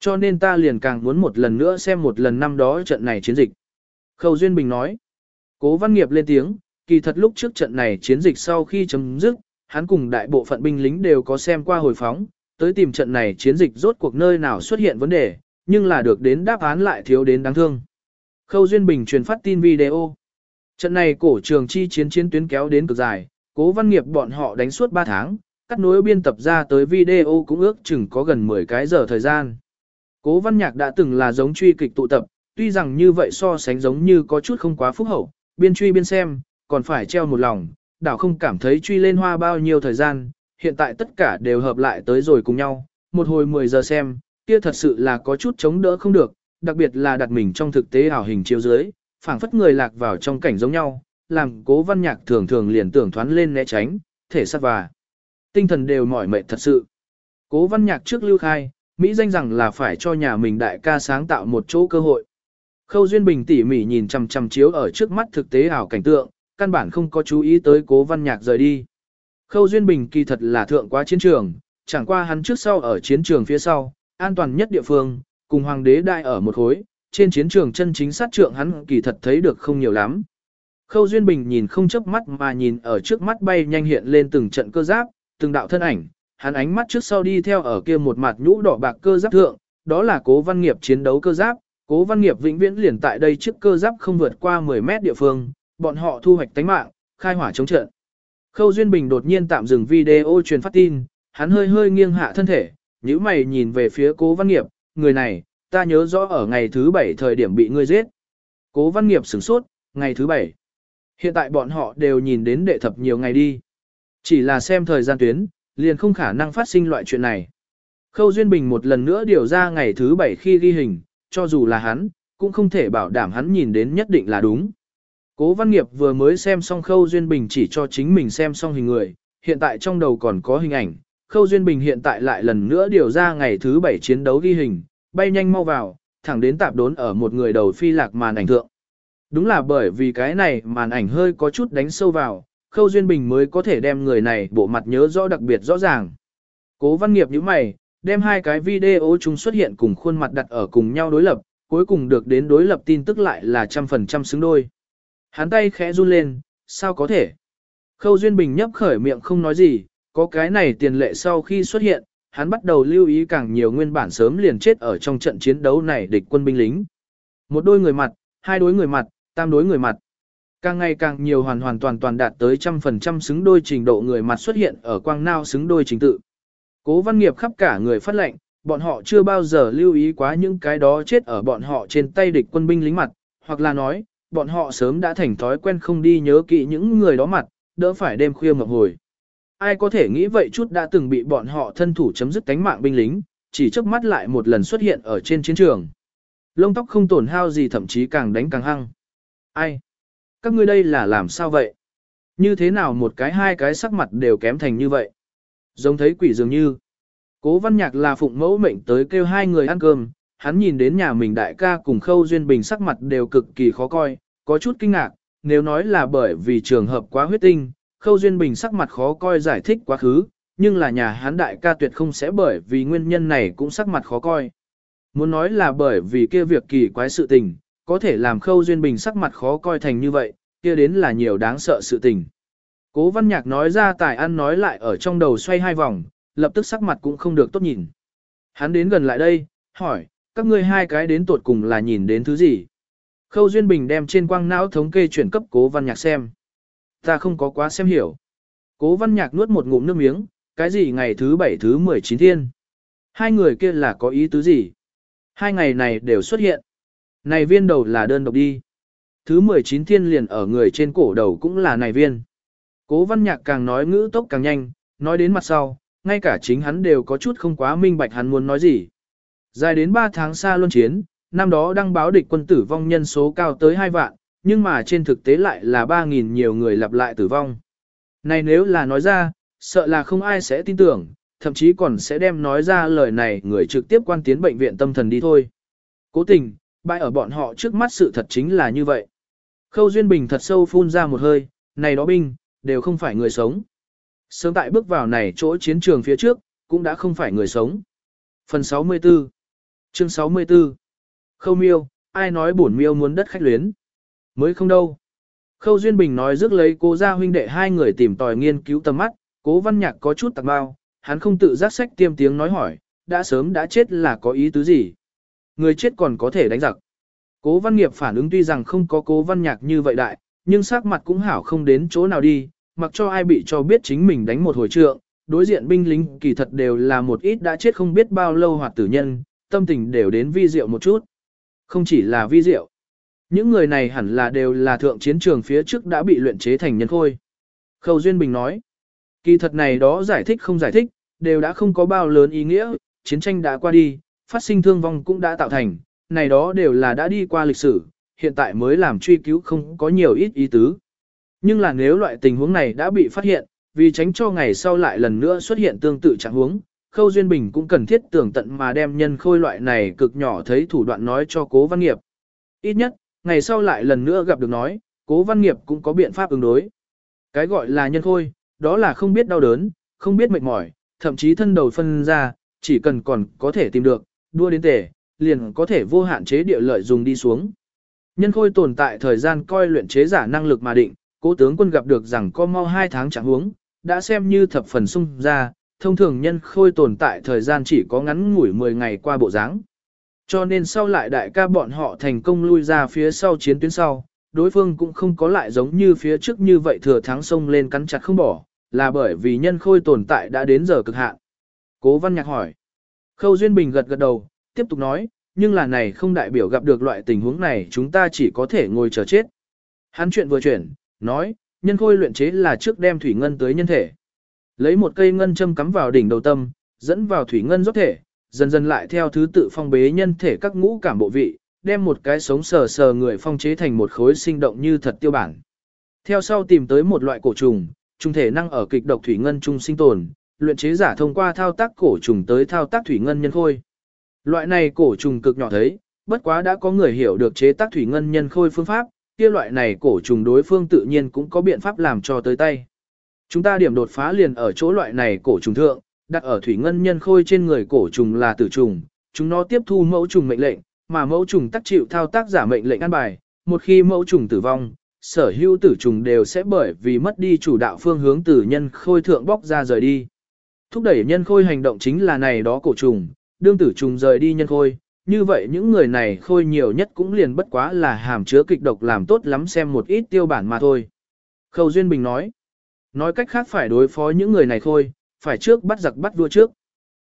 Cho nên ta liền càng muốn một lần nữa xem một lần năm đó trận này chiến dịch. Khâu Duyên Bình nói, cố văn nghiệp lên tiếng, kỳ thật lúc trước trận này chiến dịch sau khi chấm dứt, hắn cùng đại bộ phận binh lính đều có xem qua hồi phóng, tới tìm trận này chiến dịch rốt cuộc nơi nào xuất hiện vấn đề, nhưng là được đến đáp án lại thiếu đến đáng thương. Khâu Duyên Bình truyền phát tin video. Trận này cổ trường chi chiến chiến tuyến kéo đến cực dài, cố văn nghiệp bọn họ đánh suốt 3 tháng, cắt nối biên tập ra tới video cũng ước chừng có gần 10 cái giờ thời gian. Cố văn nhạc đã từng là giống truy kịch tụ tập, tuy rằng như vậy so sánh giống như có chút không quá phúc hậu, biên truy biên xem, còn phải treo một lòng, đảo không cảm thấy truy lên hoa bao nhiêu thời gian, hiện tại tất cả đều hợp lại tới rồi cùng nhau, một hồi 10 giờ xem, kia thật sự là có chút chống đỡ không được, đặc biệt là đặt mình trong thực tế ảo hình chiếu dưới, phảng phất người lạc vào trong cảnh giống nhau, làm cố văn nhạc thường thường liền tưởng thoán lên né tránh, thể sát và tinh thần đều mỏi mệt thật sự. Cố văn nhạc trước lưu khai, Mỹ danh rằng là phải cho nhà mình đại ca sáng tạo một chỗ cơ hội. Khâu Duyên Bình tỉ mỉ nhìn chằm chằm chiếu ở trước mắt thực tế ảo cảnh tượng, căn bản không có chú ý tới cố văn nhạc rời đi. Khâu Duyên Bình kỳ thật là thượng quá chiến trường, chẳng qua hắn trước sau ở chiến trường phía sau, an toàn nhất địa phương, cùng hoàng đế đại ở một khối, trên chiến trường chân chính sát trượng hắn kỳ thật thấy được không nhiều lắm. Khâu Duyên Bình nhìn không chớp mắt mà nhìn ở trước mắt bay nhanh hiện lên từng trận cơ giáp, từng đạo thân ảnh, hắn ánh mắt trước sau đi theo ở kia một mặt nhũ đỏ bạc cơ giáp thượng, đó là cố văn nghiệp chiến đấu cơ giáp, cố văn nghiệp vĩnh viễn liền tại đây trước cơ giáp không vượt qua 10 mét địa phương, bọn họ thu hoạch tánh mạng, khai hỏa chống trận. Khâu Duyên Bình đột nhiên tạm dừng video truyền phát tin, hắn hơi hơi nghiêng hạ thân thể, nhíu mày nhìn về phía cố văn nghiệp, người này, ta nhớ rõ ở ngày thứ bảy thời điểm bị ngươi giết. Cố văn nghiệp sửng sốt, ngày thứ bảy. Hiện tại bọn họ đều nhìn đến đệ thập nhiều ngày đi. Chỉ là xem thời gian tuyến, liền không khả năng phát sinh loại chuyện này. Khâu Duyên Bình một lần nữa điều ra ngày thứ bảy khi ghi hình, cho dù là hắn, cũng không thể bảo đảm hắn nhìn đến nhất định là đúng. Cố Văn Nghiệp vừa mới xem xong Khâu Duyên Bình chỉ cho chính mình xem xong hình người, hiện tại trong đầu còn có hình ảnh. Khâu Duyên Bình hiện tại lại lần nữa điều ra ngày thứ bảy chiến đấu ghi hình, bay nhanh mau vào, thẳng đến tạp đốn ở một người đầu phi lạc màn ảnh thượng. Đúng là bởi vì cái này màn ảnh hơi có chút đánh sâu vào, Khâu Duyên Bình mới có thể đem người này bộ mặt nhớ rõ đặc biệt rõ ràng. Cố văn nghiệp như mày, đem hai cái video chúng xuất hiện cùng khuôn mặt đặt ở cùng nhau đối lập, cuối cùng được đến đối lập tin tức lại là trăm phần trăm xứng đôi. Hắn tay khẽ run lên, sao có thể? Khâu Duyên Bình nhấp khởi miệng không nói gì, có cái này tiền lệ sau khi xuất hiện, hắn bắt đầu lưu ý càng nhiều nguyên bản sớm liền chết ở trong trận chiến đấu này địch quân binh lính. Một đôi người mặt, hai đối người mặt, tam đối người mặt. Càng ngày càng nhiều hoàn hoàn toàn toàn đạt tới trăm phần trăm xứng đôi trình độ người mặt xuất hiện ở quang nao xứng đôi trình tự. Cố văn nghiệp khắp cả người phát lệnh, bọn họ chưa bao giờ lưu ý quá những cái đó chết ở bọn họ trên tay địch quân binh lính mặt, hoặc là nói, bọn họ sớm đã thành thói quen không đi nhớ kỹ những người đó mặt, đỡ phải đêm khuya ngập hồi. Ai có thể nghĩ vậy chút đã từng bị bọn họ thân thủ chấm dứt cánh mạng binh lính, chỉ trước mắt lại một lần xuất hiện ở trên chiến trường. Lông tóc không tổn hao gì thậm chí càng đánh càng hăng. Ai? Các ngươi đây là làm sao vậy? Như thế nào một cái hai cái sắc mặt đều kém thành như vậy? Giống thấy quỷ dường như. Cố văn nhạc là phụng mẫu mệnh tới kêu hai người ăn cơm, hắn nhìn đến nhà mình đại ca cùng khâu duyên bình sắc mặt đều cực kỳ khó coi, có chút kinh ngạc, nếu nói là bởi vì trường hợp quá huyết tinh, khâu duyên bình sắc mặt khó coi giải thích quá khứ, nhưng là nhà hắn đại ca tuyệt không sẽ bởi vì nguyên nhân này cũng sắc mặt khó coi. Muốn nói là bởi vì kia việc kỳ quái sự tình, có thể làm khâu duyên bình sắc mặt khó coi thành như vậy, kia đến là nhiều đáng sợ sự tình. Cố văn nhạc nói ra tài ăn nói lại ở trong đầu xoay hai vòng, lập tức sắc mặt cũng không được tốt nhìn. Hắn đến gần lại đây, hỏi, các ngươi hai cái đến tuột cùng là nhìn đến thứ gì? Khâu Duyên Bình đem trên quang não thống kê chuyển cấp cố văn nhạc xem. Ta không có quá xem hiểu. Cố văn nhạc nuốt một ngụm nước miếng, cái gì ngày thứ bảy thứ 19 thiên? Hai người kia là có ý tứ gì? Hai ngày này đều xuất hiện. Này viên đầu là đơn độc đi. Thứ 19 thiên liền ở người trên cổ đầu cũng là này viên. Cố văn nhạc càng nói ngữ tốc càng nhanh, nói đến mặt sau, ngay cả chính hắn đều có chút không quá minh bạch hắn muốn nói gì. Dài đến 3 tháng xa luân chiến, năm đó đăng báo địch quân tử vong nhân số cao tới 2 vạn, nhưng mà trên thực tế lại là 3.000 nhiều người lặp lại tử vong. Này nếu là nói ra, sợ là không ai sẽ tin tưởng, thậm chí còn sẽ đem nói ra lời này người trực tiếp quan tiến bệnh viện tâm thần đi thôi. Cố tình, bại ở bọn họ trước mắt sự thật chính là như vậy. Khâu Duyên Bình thật sâu phun ra một hơi, này đó binh, đều không phải người sống. Sớm tại bước vào này chỗ chiến trường phía trước, cũng đã không phải người sống. Phần 64 Chương 64 Khâu miêu, ai nói bổn miêu muốn đất khách luyến? Mới không đâu. Khâu Duyên Bình nói rước lấy cố gia huynh đệ hai người tìm tòi nghiên cứu tầm mắt, cố văn nhạc có chút tạc bao, hắn không tự giác sách tiêm tiếng nói hỏi, đã sớm đã chết là có ý tứ gì? Người chết còn có thể đánh giặc. Cố văn nghiệp phản ứng tuy rằng không có cố văn nhạc như vậy đại, nhưng sắc mặt cũng hảo không đến chỗ nào đi, mặc cho ai bị cho biết chính mình đánh một hồi trượng, đối diện binh lính kỳ thật đều là một ít đã chết không biết bao lâu hoặc tử nhân, tâm tình đều đến vi diệu một chút. Không chỉ là vi diệu. Những người này hẳn là đều là thượng chiến trường phía trước đã bị luyện chế thành nhân khôi. Khâu Duyên Bình nói, kỳ thật này đó giải thích không giải thích, đều đã không có bao lớn ý nghĩa, chiến tranh đã qua đi, phát sinh thương vong cũng đã tạo thành, này đó đều là đã đi qua lịch sử, hiện tại mới làm truy cứu không có nhiều ít ý tứ. Nhưng là nếu loại tình huống này đã bị phát hiện, vì tránh cho ngày sau lại lần nữa xuất hiện tương tự trạng huống, Khâu Duyên Bình cũng cần thiết tưởng tận mà đem nhân khôi loại này cực nhỏ thấy thủ đoạn nói cho cố văn nghiệp. Ít nhất, ngày sau lại lần nữa gặp được nói, cố văn nghiệp cũng có biện pháp ứng đối. Cái gọi là nhân khôi, đó là không biết đau đớn, không biết mệt mỏi, thậm chí thân đầu phân ra, chỉ cần còn có thể tìm được, đua đến tể, liền có thể vô hạn chế địa lợi dùng đi xuống. Nhân khôi tồn tại thời gian coi luyện chế giả năng lực mà định, cố tướng quân gặp được rằng có mau 2 tháng chẳng huống, đã xem như thập phần sung ra, thông thường nhân khôi tồn tại thời gian chỉ có ngắn ngủi 10 ngày qua bộ dáng. Cho nên sau lại đại ca bọn họ thành công lui ra phía sau chiến tuyến sau, đối phương cũng không có lại giống như phía trước như vậy thừa thắng sông lên cắn chặt không bỏ, là bởi vì nhân khôi tồn tại đã đến giờ cực hạn. Cố văn nhạc hỏi. Khâu Duyên Bình gật gật đầu, tiếp tục nói, nhưng là này không đại biểu gặp được loại tình huống này chúng ta chỉ có thể ngồi chờ chết. Hắn chuyện vừa chuyển, nói, nhân khôi luyện chế là trước đem thủy ngân tới nhân thể. Lấy một cây ngân châm cắm vào đỉnh đầu tâm, dẫn vào thủy ngân rót thể, dần dần lại theo thứ tự phong bế nhân thể các ngũ cảm bộ vị, đem một cái sống sờ sờ người phong chế thành một khối sinh động như thật tiêu bản. Theo sau tìm tới một loại cổ trùng, trung thể năng ở kịch độc thủy ngân trung sinh tồn, luyện chế giả thông qua thao tác cổ trùng tới thao tác thủy ngân nhân khôi. Loại này cổ trùng cực nhỏ thấy, bất quá đã có người hiểu được chế tác thủy ngân nhân khôi phương pháp, kia loại này cổ trùng đối phương tự nhiên cũng có biện pháp làm cho tới tay. Chúng ta điểm đột phá liền ở chỗ loại này cổ trùng thượng, đặt ở thủy ngân nhân khôi trên người cổ trùng là tử trùng, chúng nó tiếp thu mẫu trùng mệnh lệnh, mà mẫu trùng tác chịu thao tác giả mệnh lệnh ăn bài, một khi mẫu trùng tử vong, sở hữu tử trùng đều sẽ bởi vì mất đi chủ đạo phương hướng từ nhân khôi thượng bóc ra rời đi. Thúc đẩy nhân khôi hành động chính là này đó cổ trùng, đương tử trùng rời đi nhân khôi, như vậy những người này khôi nhiều nhất cũng liền bất quá là hàm chứa kịch độc làm tốt lắm xem một ít tiêu bản mà thôi. Khâu Duyên Bình nói, nói cách khác phải đối phó những người này khôi, phải trước bắt giặc bắt vua trước.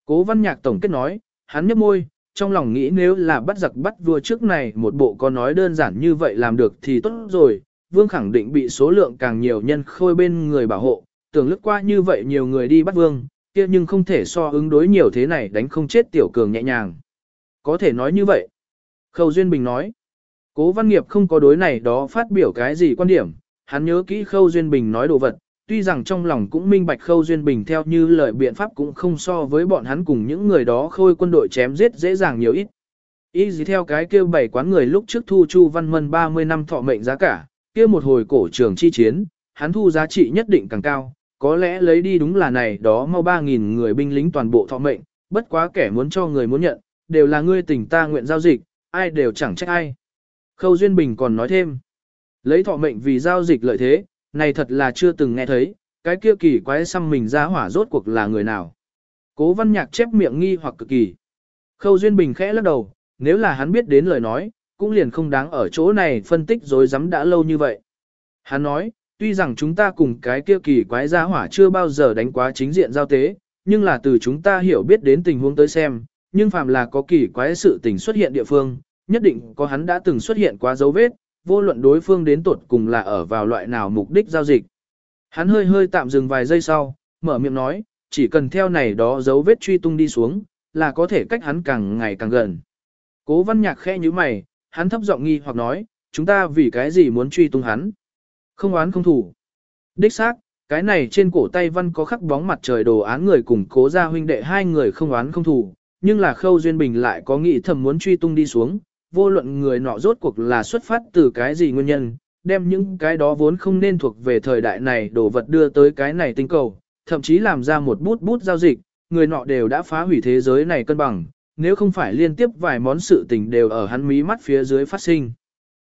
Cố văn nhạc tổng kết nói, hắn nhấp môi, trong lòng nghĩ nếu là bắt giặc bắt vua trước này một bộ có nói đơn giản như vậy làm được thì tốt rồi, vương khẳng định bị số lượng càng nhiều nhân khôi bên người bảo hộ, tưởng lướt qua như vậy nhiều người đi bắt vương, kia nhưng không thể so ứng đối nhiều thế này đánh không chết tiểu cường nhẹ nhàng. Có thể nói như vậy. Khâu Duyên Bình nói. Cố văn nghiệp không có đối này đó phát biểu cái gì quan điểm, hắn nhớ kỹ Khâu Duyên Bình nói đồ vật, tuy rằng trong lòng cũng minh bạch Khâu Duyên Bình theo như lời biện pháp cũng không so với bọn hắn cùng những người đó khôi quân đội chém giết dễ dàng nhiều ít. Ý gì theo cái kêu bảy quán người lúc trước thu Chu Văn Mân 30 năm thọ mệnh giá cả, kia một hồi cổ trường chi chiến, hắn thu giá trị nhất định càng cao, có lẽ lấy đi đúng là này đó mau 3.000 người binh lính toàn bộ thọ mệnh, bất quá kẻ muốn cho người muốn nhận, đều là ngươi tình ta nguyện giao dịch, ai đều chẳng trách ai. Khâu Duyên Bình còn nói thêm, lấy thọ mệnh vì giao dịch lợi thế, này thật là chưa từng nghe thấy, cái kia kỳ quái xăm mình ra hỏa rốt cuộc là người nào. Cố văn nhạc chép miệng nghi hoặc cực kỳ. Khâu Duyên Bình khẽ lắc đầu, nếu là hắn biết đến lời nói, cũng liền không đáng ở chỗ này phân tích dối rắm đã lâu như vậy. Hắn nói, tuy rằng chúng ta cùng cái kia kỳ quái gia hỏa chưa bao giờ đánh quá chính diện giao tế, nhưng là từ chúng ta hiểu biết đến tình huống tới xem, nhưng phàm là có kỳ quái sự tình xuất hiện địa phương, nhất định có hắn đã từng xuất hiện quá dấu vết, vô luận đối phương đến tuột cùng là ở vào loại nào mục đích giao dịch. Hắn hơi hơi tạm dừng vài giây sau, mở miệng nói, chỉ cần theo này đó dấu vết truy tung đi xuống, là có thể cách hắn càng ngày càng gần. Cố văn nhạc khẽ như mày, hắn thấp giọng nghi hoặc nói, chúng ta vì cái gì muốn truy tung hắn? Không oán không thủ. Đích xác, cái này trên cổ tay văn có khắc bóng mặt trời đồ án người cùng cố gia huynh đệ hai người không oán không thủ, nhưng là khâu duyên bình lại có nghĩ thầm muốn truy tung đi xuống, vô luận người nọ rốt cuộc là xuất phát từ cái gì nguyên nhân, đem những cái đó vốn không nên thuộc về thời đại này đồ vật đưa tới cái này tinh cầu, thậm chí làm ra một bút bút giao dịch, người nọ đều đã phá hủy thế giới này cân bằng, nếu không phải liên tiếp vài món sự tình đều ở hắn mí mắt phía dưới phát sinh.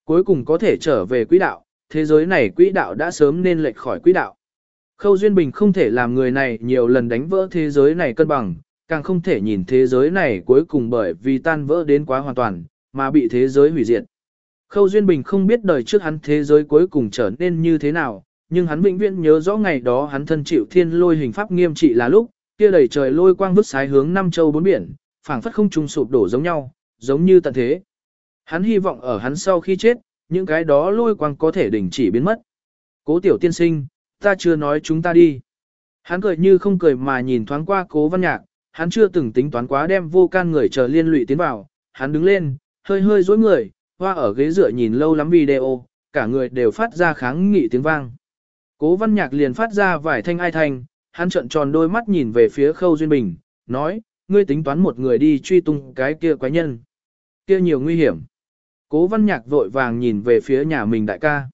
Cuối cùng có thể trở về quỹ đạo, thế giới này quỹ đạo đã sớm nên lệch khỏi quỹ đạo. Khâu Duyên Bình không thể làm người này nhiều lần đánh vỡ thế giới này cân bằng, càng không thể nhìn thế giới này cuối cùng bởi vì tan vỡ đến quá hoàn toàn, mà bị thế giới hủy diệt. Khâu Duyên Bình không biết đời trước hắn thế giới cuối cùng trở nên như thế nào, nhưng hắn vĩnh viễn nhớ rõ ngày đó hắn thân chịu thiên lôi hình pháp nghiêm trị là lúc, kia đầy trời lôi quang vứt sái hướng năm châu bốn biển, phảng phất không trùng sụp đổ giống nhau, giống như tận thế. Hắn hy vọng ở hắn sau khi chết, những cái đó lôi quang có thể đình chỉ biến mất. Cố tiểu tiên sinh, ta chưa nói chúng ta đi. Hắn cười như không cười mà nhìn thoáng qua cố văn nhạc, hắn chưa từng tính toán quá đem vô can người chờ liên lụy tiến vào, hắn đứng lên, hơi hơi dối người, hoa ở ghế dựa nhìn lâu lắm video, cả người đều phát ra kháng nghị tiếng vang. Cố văn nhạc liền phát ra vài thanh ai thanh, hắn trợn tròn đôi mắt nhìn về phía khâu duyên bình, nói, ngươi tính toán một người đi truy tung cái kia quái nhân. Kia nhiều nguy hiểm. Cố văn nhạc vội vàng nhìn về phía nhà mình đại ca.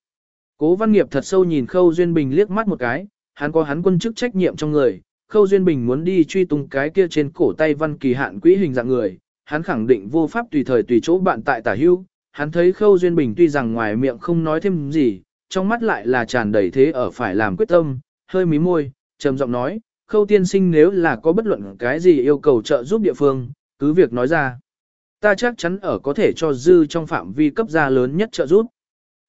Cố văn nghiệp thật sâu nhìn khâu duyên bình liếc mắt một cái, hắn có hắn quân chức trách nhiệm trong người. Khâu Duyên Bình muốn đi truy tung cái kia trên cổ tay văn kỳ hạn quỹ hình dạng người, hắn khẳng định vô pháp tùy thời tùy chỗ bạn tại tả hưu, hắn thấy Khâu Duyên Bình tuy rằng ngoài miệng không nói thêm gì, trong mắt lại là tràn đầy thế ở phải làm quyết tâm, hơi mí môi, trầm giọng nói, Khâu tiên sinh nếu là có bất luận cái gì yêu cầu trợ giúp địa phương, cứ việc nói ra. Ta chắc chắn ở có thể cho dư trong phạm vi cấp gia lớn nhất trợ giúp.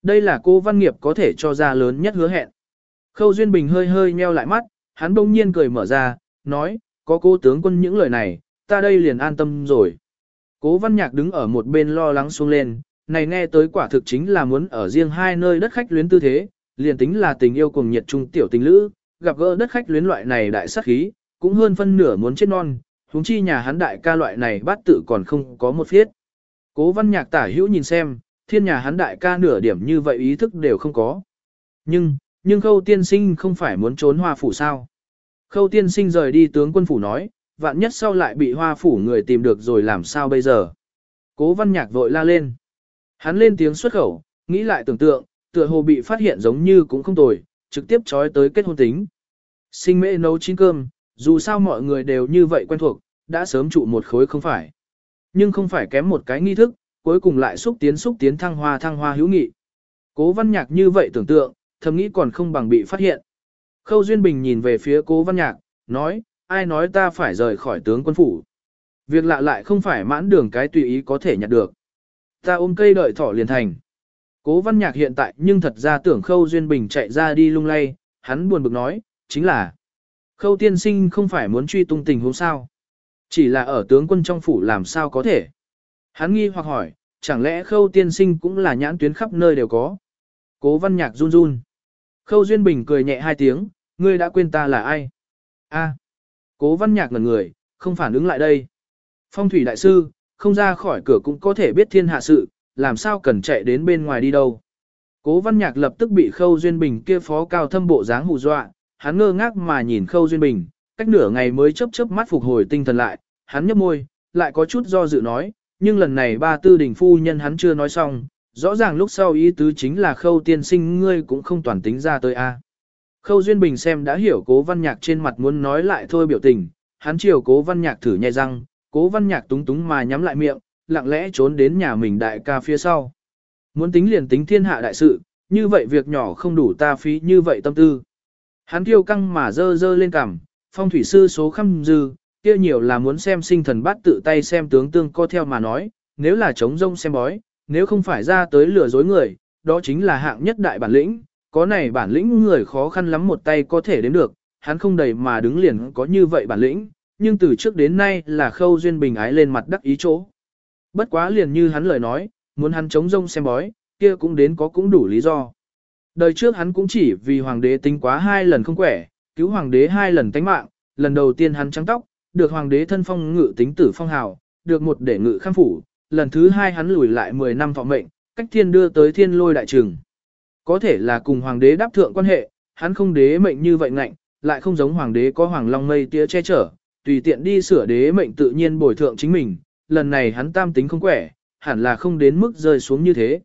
Đây là cô văn nghiệp có thể cho gia lớn nhất hứa hẹn. Khâu Duyên Bình hơi hơi nheo lại mắt, hắn bỗng nhiên cười mở ra, nói, có cô tướng quân những lời này, ta đây liền an tâm rồi. Cố văn nhạc đứng ở một bên lo lắng xuống lên, này nghe tới quả thực chính là muốn ở riêng hai nơi đất khách luyến tư thế, liền tính là tình yêu cùng nhiệt trung tiểu tình lữ, gặp gỡ đất khách luyến loại này đại sát khí, cũng hơn phân nửa muốn chết non, huống chi nhà hắn đại ca loại này bát tự còn không có một phiết. Cố văn nhạc tả hữu nhìn xem, thiên nhà hắn đại ca nửa điểm như vậy ý thức đều không có. Nhưng, nhưng khâu tiên sinh không phải muốn trốn hoa phủ sao. Khâu tiên sinh rời đi tướng quân phủ nói, vạn nhất sau lại bị hoa phủ người tìm được rồi làm sao bây giờ. Cố văn nhạc vội la lên. Hắn lên tiếng xuất khẩu, nghĩ lại tưởng tượng, tựa hồ bị phát hiện giống như cũng không tồi, trực tiếp trói tới kết hôn tính. Sinh mễ nấu chín cơm, dù sao mọi người đều như vậy quen thuộc, đã sớm trụ một khối không phải. Nhưng không phải kém một cái nghi thức, cuối cùng lại xúc tiến xúc tiến thăng hoa thăng hoa hữu nghị. Cố văn nhạc như vậy tưởng tượng, thầm nghĩ còn không bằng bị phát hiện. Khâu Duyên Bình nhìn về phía cố văn nhạc, nói, ai nói ta phải rời khỏi tướng quân phủ. Việc lạ lại không phải mãn đường cái tùy ý có thể nhặt được. Ta ôm cây đợi thỏ liền thành. Cố văn nhạc hiện tại nhưng thật ra tưởng Khâu Duyên Bình chạy ra đi lung lay, hắn buồn bực nói, chính là Khâu tiên sinh không phải muốn truy tung tình huống sao. Chỉ là ở tướng quân trong phủ làm sao có thể. Hắn nghi hoặc hỏi, chẳng lẽ khâu tiên sinh cũng là nhãn tuyến khắp nơi đều có. Cố văn nhạc run run. Khâu Duyên Bình cười nhẹ hai tiếng, ngươi đã quên ta là ai? A. Cố văn nhạc ngần người, không phản ứng lại đây. Phong thủy đại sư, không ra khỏi cửa cũng có thể biết thiên hạ sự, làm sao cần chạy đến bên ngoài đi đâu. Cố văn nhạc lập tức bị khâu duyên bình kia phó cao thâm bộ dáng hù dọa, hắn ngơ ngác mà nhìn khâu duyên bình, cách nửa ngày mới chớp chớp mắt phục hồi tinh thần lại, hắn nhấp môi, lại có chút do dự nói, nhưng lần này ba tư đỉnh phu nhân hắn chưa nói xong, rõ ràng lúc sau ý tứ chính là khâu tiên sinh ngươi cũng không toàn tính ra tới a. Khâu Duyên Bình xem đã hiểu cố văn nhạc trên mặt muốn nói lại thôi biểu tình, hắn chiều cố văn nhạc thử nhai răng, cố văn nhạc túng túng mà nhắm lại miệng, lặng lẽ trốn đến nhà mình đại ca phía sau. Muốn tính liền tính thiên hạ đại sự, như vậy việc nhỏ không đủ ta phí như vậy tâm tư. Hắn kiêu căng mà dơ dơ lên cằm, phong thủy sư số khăm dư, kia nhiều là muốn xem sinh thần bát tự tay xem tướng tương co theo mà nói, nếu là chống rông xem bói, nếu không phải ra tới lừa dối người, đó chính là hạng nhất đại bản lĩnh, có này bản lĩnh người khó khăn lắm một tay có thể đến được, hắn không đầy mà đứng liền có như vậy bản lĩnh, nhưng từ trước đến nay là khâu duyên bình ái lên mặt đắc ý chỗ. Bất quá liền như hắn lời nói, muốn hắn chống rông xem bói, kia cũng đến có cũng đủ lý do. Đời trước hắn cũng chỉ vì hoàng đế tính quá hai lần không quẻ, cứu hoàng đế hai lần tánh mạng, lần đầu tiên hắn trắng tóc, được hoàng đế thân phong ngự tính tử phong hào, được một để ngự kham phủ, lần thứ hai hắn lùi lại 10 năm thọ mệnh, cách thiên đưa tới thiên lôi đại trừng. Có thể là cùng hoàng đế đáp thượng quan hệ, hắn không đế mệnh như vậy ngạnh, lại không giống hoàng đế có hoàng long mây tía che chở, tùy tiện đi sửa đế mệnh tự nhiên bồi thượng chính mình, lần này hắn tam tính không quẻ, hẳn là không đến mức rơi xuống như thế.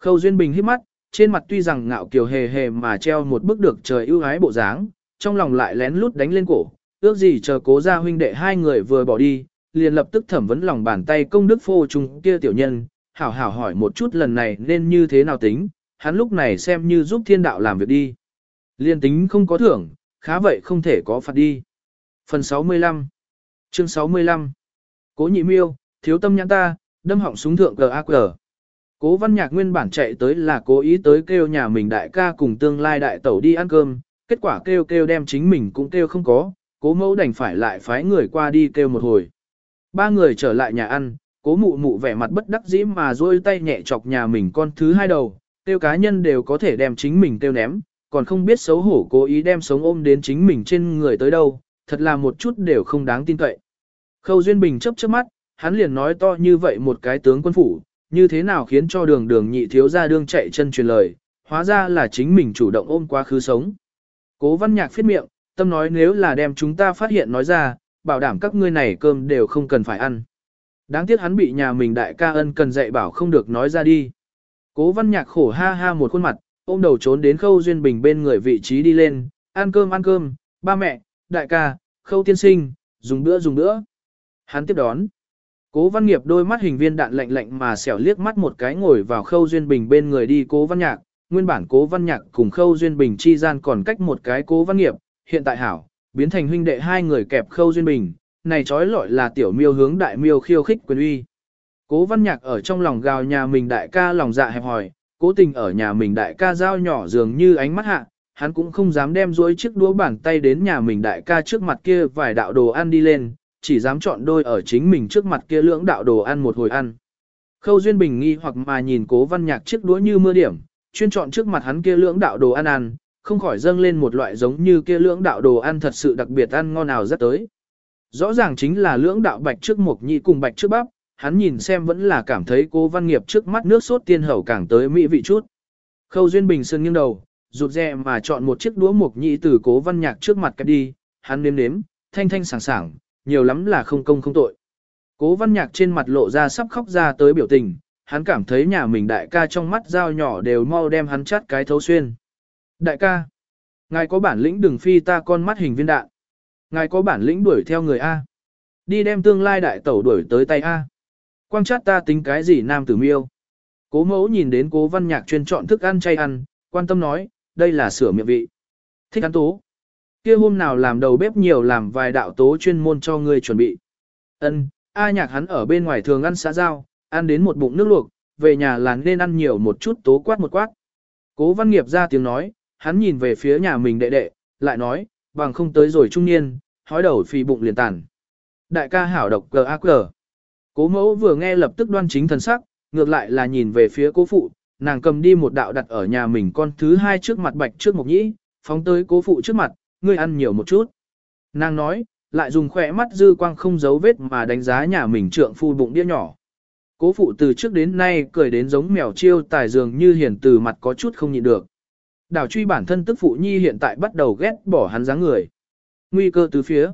Khâu Duyên Bình hít mắt, trên mặt tuy rằng ngạo kiều hề hề mà treo một bức được trời ưu ái bộ dáng, trong lòng lại lén lút đánh lên cổ, ước gì chờ cố gia huynh đệ hai người vừa bỏ đi, liền lập tức thẩm vấn lòng bàn tay công đức phô trùng kia tiểu nhân, hảo hảo hỏi một chút lần này nên như thế nào tính, hắn lúc này xem như giúp thiên đạo làm việc đi. Liên tính không có thưởng, khá vậy không thể có phạt đi. Phần 65 Chương 65 Cố nhị miêu, thiếu tâm nhãn ta, đâm họng súng thượng G.A.Q. Cố văn nhạc nguyên bản chạy tới là cố ý tới kêu nhà mình đại ca cùng tương lai đại tẩu đi ăn cơm, kết quả kêu kêu đem chính mình cũng kêu không có, cố mẫu đành phải lại phái người qua đi kêu một hồi. Ba người trở lại nhà ăn, cố mụ mụ vẻ mặt bất đắc dĩ mà duỗi tay nhẹ chọc nhà mình con thứ hai đầu, tiêu cá nhân đều có thể đem chính mình tiêu ném, còn không biết xấu hổ cố ý đem sống ôm đến chính mình trên người tới đâu, thật là một chút đều không đáng tin cậy. Khâu Duyên Bình chấp chớp mắt, hắn liền nói to như vậy một cái tướng quân phủ, như thế nào khiến cho đường đường nhị thiếu ra đương chạy chân truyền lời, hóa ra là chính mình chủ động ôm quá khứ sống. Cố văn nhạc phiết miệng, tâm nói nếu là đem chúng ta phát hiện nói ra, bảo đảm các ngươi này cơm đều không cần phải ăn. Đáng tiếc hắn bị nhà mình đại ca ân cần dạy bảo không được nói ra đi. Cố văn nhạc khổ ha ha một khuôn mặt, ôm đầu trốn đến khâu duyên bình bên người vị trí đi lên, ăn cơm ăn cơm, ba mẹ, đại ca, khâu tiên sinh, dùng bữa dùng bữa. Hắn tiếp đón. Cố văn nghiệp đôi mắt hình viên đạn lạnh lạnh mà xẻo liếc mắt một cái ngồi vào khâu duyên bình bên người đi cố văn nhạc, nguyên bản cố văn nhạc cùng khâu duyên bình chi gian còn cách một cái cố văn nghiệp, hiện tại hảo, biến thành huynh đệ hai người kẹp khâu duyên bình, này trói lọi là tiểu miêu hướng đại miêu khiêu khích quyền uy. Cố văn nhạc ở trong lòng gào nhà mình đại ca lòng dạ hẹp hòi, cố tình ở nhà mình đại ca dao nhỏ dường như ánh mắt hạ, hắn cũng không dám đem dối chiếc đũa bàn tay đến nhà mình đại ca trước mặt kia vài đạo đồ ăn đi lên, chỉ dám chọn đôi ở chính mình trước mặt kia lưỡng đạo đồ ăn một hồi ăn. Khâu Duyên Bình nghi hoặc mà nhìn cố văn nhạc chiếc đũa như mưa điểm, chuyên chọn trước mặt hắn kia lưỡng đạo đồ ăn ăn, không khỏi dâng lên một loại giống như kia lưỡng đạo đồ ăn thật sự đặc biệt ăn ngon nào rất tới. Rõ ràng chính là lưỡng đạo bạch trước mộc nhị cùng bạch trước bắp, hắn nhìn xem vẫn là cảm thấy cố văn nghiệp trước mắt nước sốt tiên hầu càng tới mỹ vị chút. Khâu Duyên Bình sơn nghiêng đầu, rụt rè mà chọn một chiếc đũa mộc nhị từ cố văn nhạc trước mặt cắt đi, hắn nếm nếm, thanh thanh sảng sảng, nhiều lắm là không công không tội. Cố văn nhạc trên mặt lộ ra sắp khóc ra tới biểu tình, hắn cảm thấy nhà mình đại ca trong mắt dao nhỏ đều mau đem hắn chát cái thấu xuyên. Đại ca, ngài có bản lĩnh đừng phi ta con mắt hình viên đạn. Ngài có bản lĩnh đuổi theo người A. Đi đem tương lai đại tẩu đuổi tới tay A. Quang chát ta tính cái gì nam tử miêu. Cố mẫu nhìn đến cố văn nhạc chuyên chọn thức ăn chay ăn, quan tâm nói, đây là sửa miệng vị. Thích ăn tố. Kia hôm nào làm đầu bếp nhiều làm vài đạo tố chuyên môn cho ngươi chuẩn bị. Ân, A nhạc hắn ở bên ngoài thường ăn xã giao, ăn đến một bụng nước luộc, về nhà là nên ăn nhiều một chút tố quát một quát. Cố văn nghiệp ra tiếng nói, hắn nhìn về phía nhà mình đệ đệ, lại nói, bằng không tới rồi trung niên, hói đầu phì bụng liền tàn. Đại ca hảo độc cờ ác cờ. Cố mẫu vừa nghe lập tức đoan chính thần sắc, ngược lại là nhìn về phía cố phụ, nàng cầm đi một đạo đặt ở nhà mình con thứ hai trước mặt bạch trước mộc nhĩ, phóng tới cố phụ trước mặt, ngươi ăn nhiều một chút. Nàng nói, lại dùng khỏe mắt dư quang không giấu vết mà đánh giá nhà mình trượng phu bụng đĩa nhỏ. Cố phụ từ trước đến nay cười đến giống mèo chiêu tài dường như hiền từ mặt có chút không nhịn được. Đảo truy bản thân tức phụ nhi hiện tại bắt đầu ghét bỏ hắn dáng người. Nguy cơ từ phía.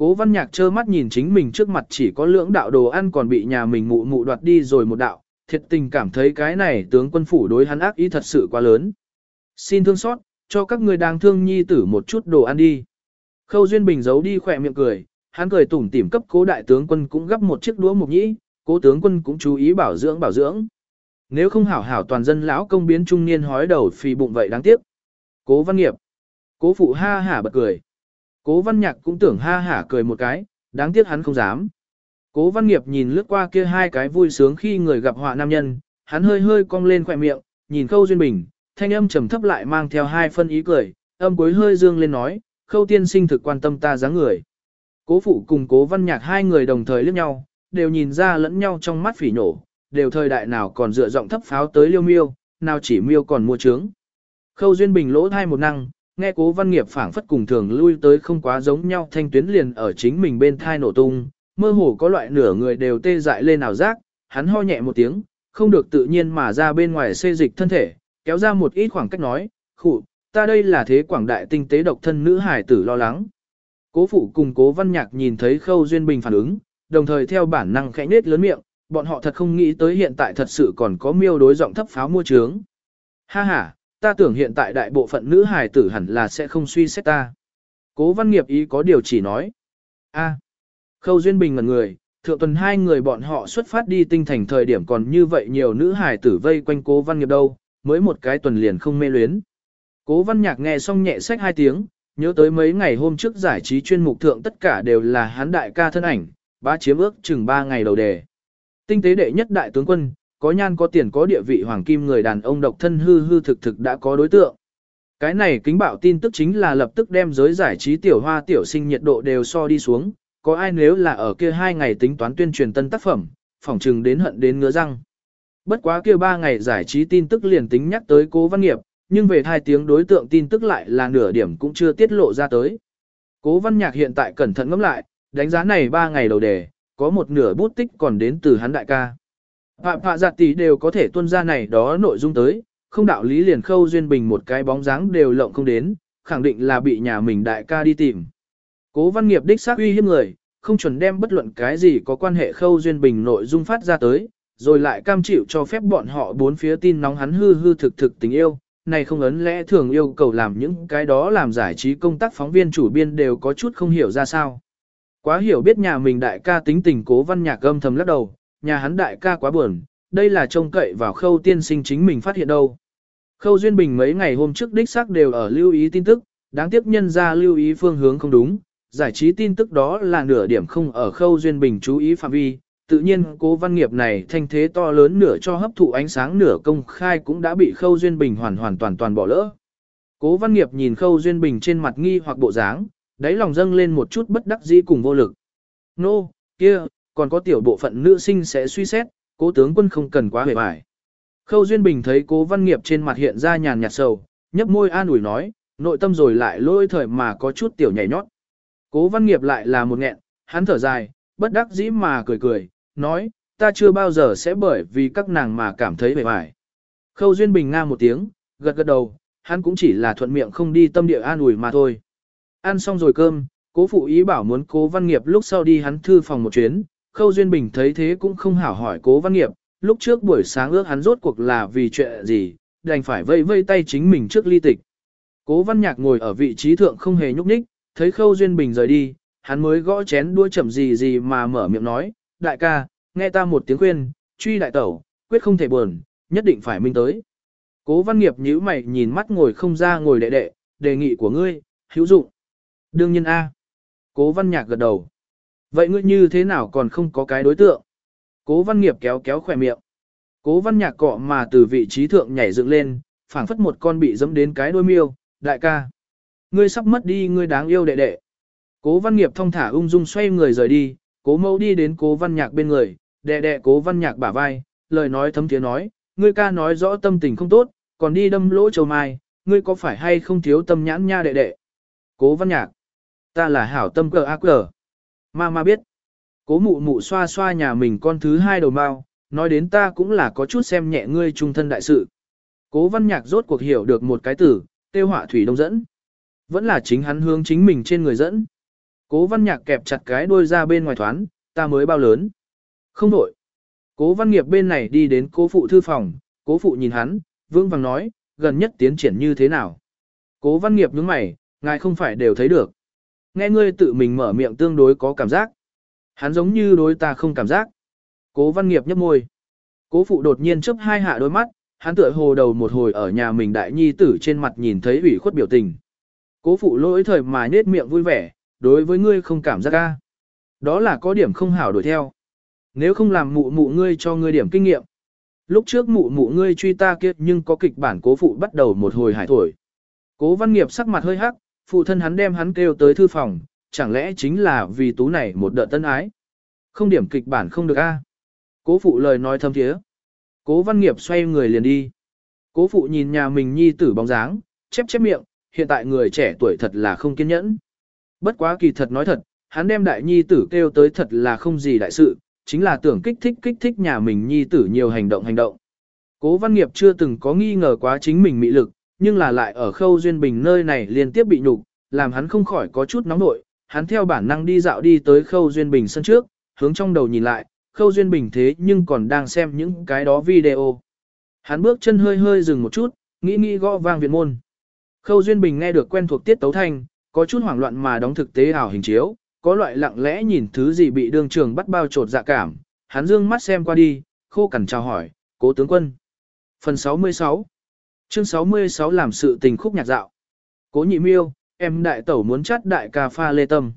Cố văn nhạc trơ mắt nhìn chính mình trước mặt chỉ có lưỡng đạo đồ ăn còn bị nhà mình mụ mụ đoạt đi rồi một đạo, thiệt tình cảm thấy cái này tướng quân phủ đối hắn ác ý thật sự quá lớn. Xin thương xót, cho các người đang thương nhi tử một chút đồ ăn đi. Khâu Duyên Bình giấu đi khỏe miệng cười, hắn cười tủm tỉm cấp cố đại tướng quân cũng gấp một chiếc đũa mục nhĩ, cố tướng quân cũng chú ý bảo dưỡng bảo dưỡng. Nếu không hảo hảo toàn dân lão công biến trung niên hói đầu phì bụng vậy đáng tiếc. Cố văn nghiệp. Cố phụ ha hả bật cười. Cố văn nhạc cũng tưởng ha hả cười một cái, đáng tiếc hắn không dám. Cố văn nghiệp nhìn lướt qua kia hai cái vui sướng khi người gặp họa nam nhân, hắn hơi hơi cong lên khỏe miệng, nhìn khâu duyên bình, thanh âm trầm thấp lại mang theo hai phân ý cười, âm cuối hơi dương lên nói, khâu tiên sinh thực quan tâm ta dáng người. Cố phụ cùng cố văn nhạc hai người đồng thời liếc nhau, đều nhìn ra lẫn nhau trong mắt phỉ nổ, đều thời đại nào còn dựa giọng thấp pháo tới liêu miêu, nào chỉ miêu còn mua trướng. Khâu Duyên Bình lỗ thai một năng, nghe cố văn nghiệp phảng phất cùng thường lui tới không quá giống nhau thanh tuyến liền ở chính mình bên thai nổ tung, mơ hồ có loại nửa người đều tê dại lên nào giác, hắn ho nhẹ một tiếng, không được tự nhiên mà ra bên ngoài xê dịch thân thể, kéo ra một ít khoảng cách nói, khụ, ta đây là thế quảng đại tinh tế độc thân nữ hải tử lo lắng. Cố phụ cùng cố văn nhạc nhìn thấy khâu duyên bình phản ứng, đồng thời theo bản năng khẽ nết lớn miệng, bọn họ thật không nghĩ tới hiện tại thật sự còn có miêu đối giọng thấp pháo mua trướng. Ha ha, ta tưởng hiện tại đại bộ phận nữ hài tử hẳn là sẽ không suy xét ta. Cố văn nghiệp ý có điều chỉ nói. a khâu duyên bình ngần người, thượng tuần hai người bọn họ xuất phát đi tinh thành thời điểm còn như vậy nhiều nữ hài tử vây quanh cố văn nghiệp đâu, mới một cái tuần liền không mê luyến. Cố văn nhạc nghe xong nhẹ sách hai tiếng, nhớ tới mấy ngày hôm trước giải trí chuyên mục thượng tất cả đều là hán đại ca thân ảnh, ba chiếm ước chừng ba ngày đầu đề. Tinh tế đệ nhất đại tướng quân, có nhan có tiền có địa vị hoàng kim người đàn ông độc thân hư hư thực thực đã có đối tượng. Cái này kính bạo tin tức chính là lập tức đem giới giải trí tiểu hoa tiểu sinh nhiệt độ đều so đi xuống, có ai nếu là ở kia hai ngày tính toán tuyên truyền tân tác phẩm, phỏng chừng đến hận đến ngứa răng. Bất quá kia ba ngày giải trí tin tức liền tính nhắc tới cố văn nghiệp, nhưng về hai tiếng đối tượng tin tức lại là nửa điểm cũng chưa tiết lộ ra tới. Cố văn nhạc hiện tại cẩn thận ngẫm lại, đánh giá này ba ngày đầu đề, có một nửa bút tích còn đến từ hắn đại ca. Phạm phạ giặt tỷ đều có thể tuân ra này đó nội dung tới, không đạo lý liền khâu duyên bình một cái bóng dáng đều lộng không đến, khẳng định là bị nhà mình đại ca đi tìm. Cố văn nghiệp đích xác uy hiếp người, không chuẩn đem bất luận cái gì có quan hệ khâu duyên bình nội dung phát ra tới, rồi lại cam chịu cho phép bọn họ bốn phía tin nóng hắn hư hư thực thực tình yêu, này không ấn lẽ thường yêu cầu làm những cái đó làm giải trí công tác phóng viên chủ biên đều có chút không hiểu ra sao. Quá hiểu biết nhà mình đại ca tính tình cố văn nhạc âm thầm lắc đầu, nhà hắn đại ca quá buồn, đây là trông cậy vào khâu tiên sinh chính mình phát hiện đâu. Khâu Duyên Bình mấy ngày hôm trước đích xác đều ở lưu ý tin tức, đáng tiếc nhân ra lưu ý phương hướng không đúng, giải trí tin tức đó là nửa điểm không ở khâu Duyên Bình chú ý phạm vi, tự nhiên cố văn nghiệp này thanh thế to lớn nửa cho hấp thụ ánh sáng nửa công khai cũng đã bị khâu Duyên Bình hoàn hoàn toàn toàn bỏ lỡ. Cố văn nghiệp nhìn khâu Duyên Bình trên mặt nghi hoặc bộ dáng, đáy lòng dâng lên một chút bất đắc dĩ cùng vô lực. Nô, no, kia, còn có tiểu bộ phận nữ sinh sẽ suy xét, cố tướng quân không cần quá hề bài. Khâu Duyên Bình thấy cố văn nghiệp trên mặt hiện ra nhàn nhạt sầu, nhấp môi an ủi nói, nội tâm rồi lại lôi thời mà có chút tiểu nhảy nhót. Cố văn nghiệp lại là một nghẹn, hắn thở dài, bất đắc dĩ mà cười cười, nói, ta chưa bao giờ sẽ bởi vì các nàng mà cảm thấy bề bài. Khâu Duyên Bình nga một tiếng, gật gật đầu, hắn cũng chỉ là thuận miệng không đi tâm địa an ủi mà thôi. Ăn xong rồi cơm, cố phụ ý bảo muốn cố văn nghiệp lúc sau đi hắn thư phòng một chuyến, Khâu Duyên Bình thấy thế cũng không hảo hỏi cố văn nghiệp, lúc trước buổi sáng ước hắn rốt cuộc là vì chuyện gì, đành phải vây vây tay chính mình trước ly tịch. Cố văn nhạc ngồi ở vị trí thượng không hề nhúc nhích, thấy Khâu Duyên Bình rời đi, hắn mới gõ chén đua chậm gì gì mà mở miệng nói, đại ca, nghe ta một tiếng khuyên, truy đại tẩu, quyết không thể buồn, nhất định phải minh tới. Cố văn nghiệp nhíu mày nhìn mắt ngồi không ra ngồi đệ đệ, đề nghị của ngươi, hữu dụng. Đương nhiên A. Cố văn nhạc gật đầu. Vậy ngươi như thế nào còn không có cái đối tượng? Cố văn nghiệp kéo kéo khỏe miệng. Cố văn nhạc cọ mà từ vị trí thượng nhảy dựng lên, phảng phất một con bị dẫm đến cái đôi miêu, đại ca. Ngươi sắp mất đi ngươi đáng yêu đệ đệ. Cố văn nghiệp thong thả ung dung xoay người rời đi, cố mẫu đi đến cố văn nhạc bên người, đệ đệ cố văn nhạc bả vai, lời nói thấm tiếng nói, ngươi ca nói rõ tâm tình không tốt, còn đi đâm lỗ châu mai, ngươi có phải hay không thiếu tâm nhãn nha đệ đệ. Cố văn nhạc, ta là hảo tâm cờ ác cờ. Ma ma biết. Cố mụ mụ xoa xoa nhà mình con thứ hai đầu mao, nói đến ta cũng là có chút xem nhẹ ngươi trung thân đại sự. Cố văn nhạc rốt cuộc hiểu được một cái tử, tiêu họa thủy đông dẫn. Vẫn là chính hắn hướng chính mình trên người dẫn. Cố văn nhạc kẹp chặt cái đuôi ra bên ngoài thoán, ta mới bao lớn. Không đổi. Cố văn nghiệp bên này đi đến cố phụ thư phòng, cố phụ nhìn hắn, vương vàng nói, gần nhất tiến triển như thế nào. Cố văn nghiệp nhướng mày, ngài không phải đều thấy được. Nghe ngươi tự mình mở miệng tương đối có cảm giác. Hắn giống như đối ta không cảm giác. Cố văn nghiệp nhấp môi. Cố phụ đột nhiên chớp hai hạ đôi mắt, hắn tựa hồ đầu một hồi ở nhà mình đại nhi tử trên mặt nhìn thấy ủy khuất biểu tình. Cố phụ lỗi thời mà nết miệng vui vẻ, đối với ngươi không cảm giác ca. Đó là có điểm không hảo đuổi theo. Nếu không làm mụ mụ ngươi cho ngươi điểm kinh nghiệm. Lúc trước mụ mụ ngươi truy ta kiếp nhưng có kịch bản cố phụ bắt đầu một hồi hải thổi. Cố văn nghiệp sắc mặt hơi hắc, phụ thân hắn đem hắn kêu tới thư phòng, chẳng lẽ chính là vì tú này một đợt tân ái. Không điểm kịch bản không được a. Cố phụ lời nói thâm thiế. Cố văn nghiệp xoay người liền đi. Cố phụ nhìn nhà mình nhi tử bóng dáng, chép chép miệng, hiện tại người trẻ tuổi thật là không kiên nhẫn. Bất quá kỳ thật nói thật, hắn đem đại nhi tử kêu tới thật là không gì đại sự, chính là tưởng kích thích kích thích nhà mình nhi tử nhiều hành động hành động. Cố văn nghiệp chưa từng có nghi ngờ quá chính mình mị lực, nhưng là lại ở khâu duyên bình nơi này liên tiếp bị nhục, làm hắn không khỏi có chút nóng nội, hắn theo bản năng đi dạo đi tới khâu duyên bình sân trước, hướng trong đầu nhìn lại, khâu duyên bình thế nhưng còn đang xem những cái đó video. Hắn bước chân hơi hơi dừng một chút, nghĩ nghĩ gõ vang viện môn. Khâu duyên bình nghe được quen thuộc tiết tấu thanh, có chút hoảng loạn mà đóng thực tế ảo hình chiếu, có loại lặng lẽ nhìn thứ gì bị đương trường bắt bao trột dạ cảm, hắn dương mắt xem qua đi, khô cằn chào hỏi, cố tướng quân. Phần 66 Chương 66 làm sự tình khúc nhạc dạo. Cố nhị miêu, em đại tẩu muốn chát đại ca pha lê tâm.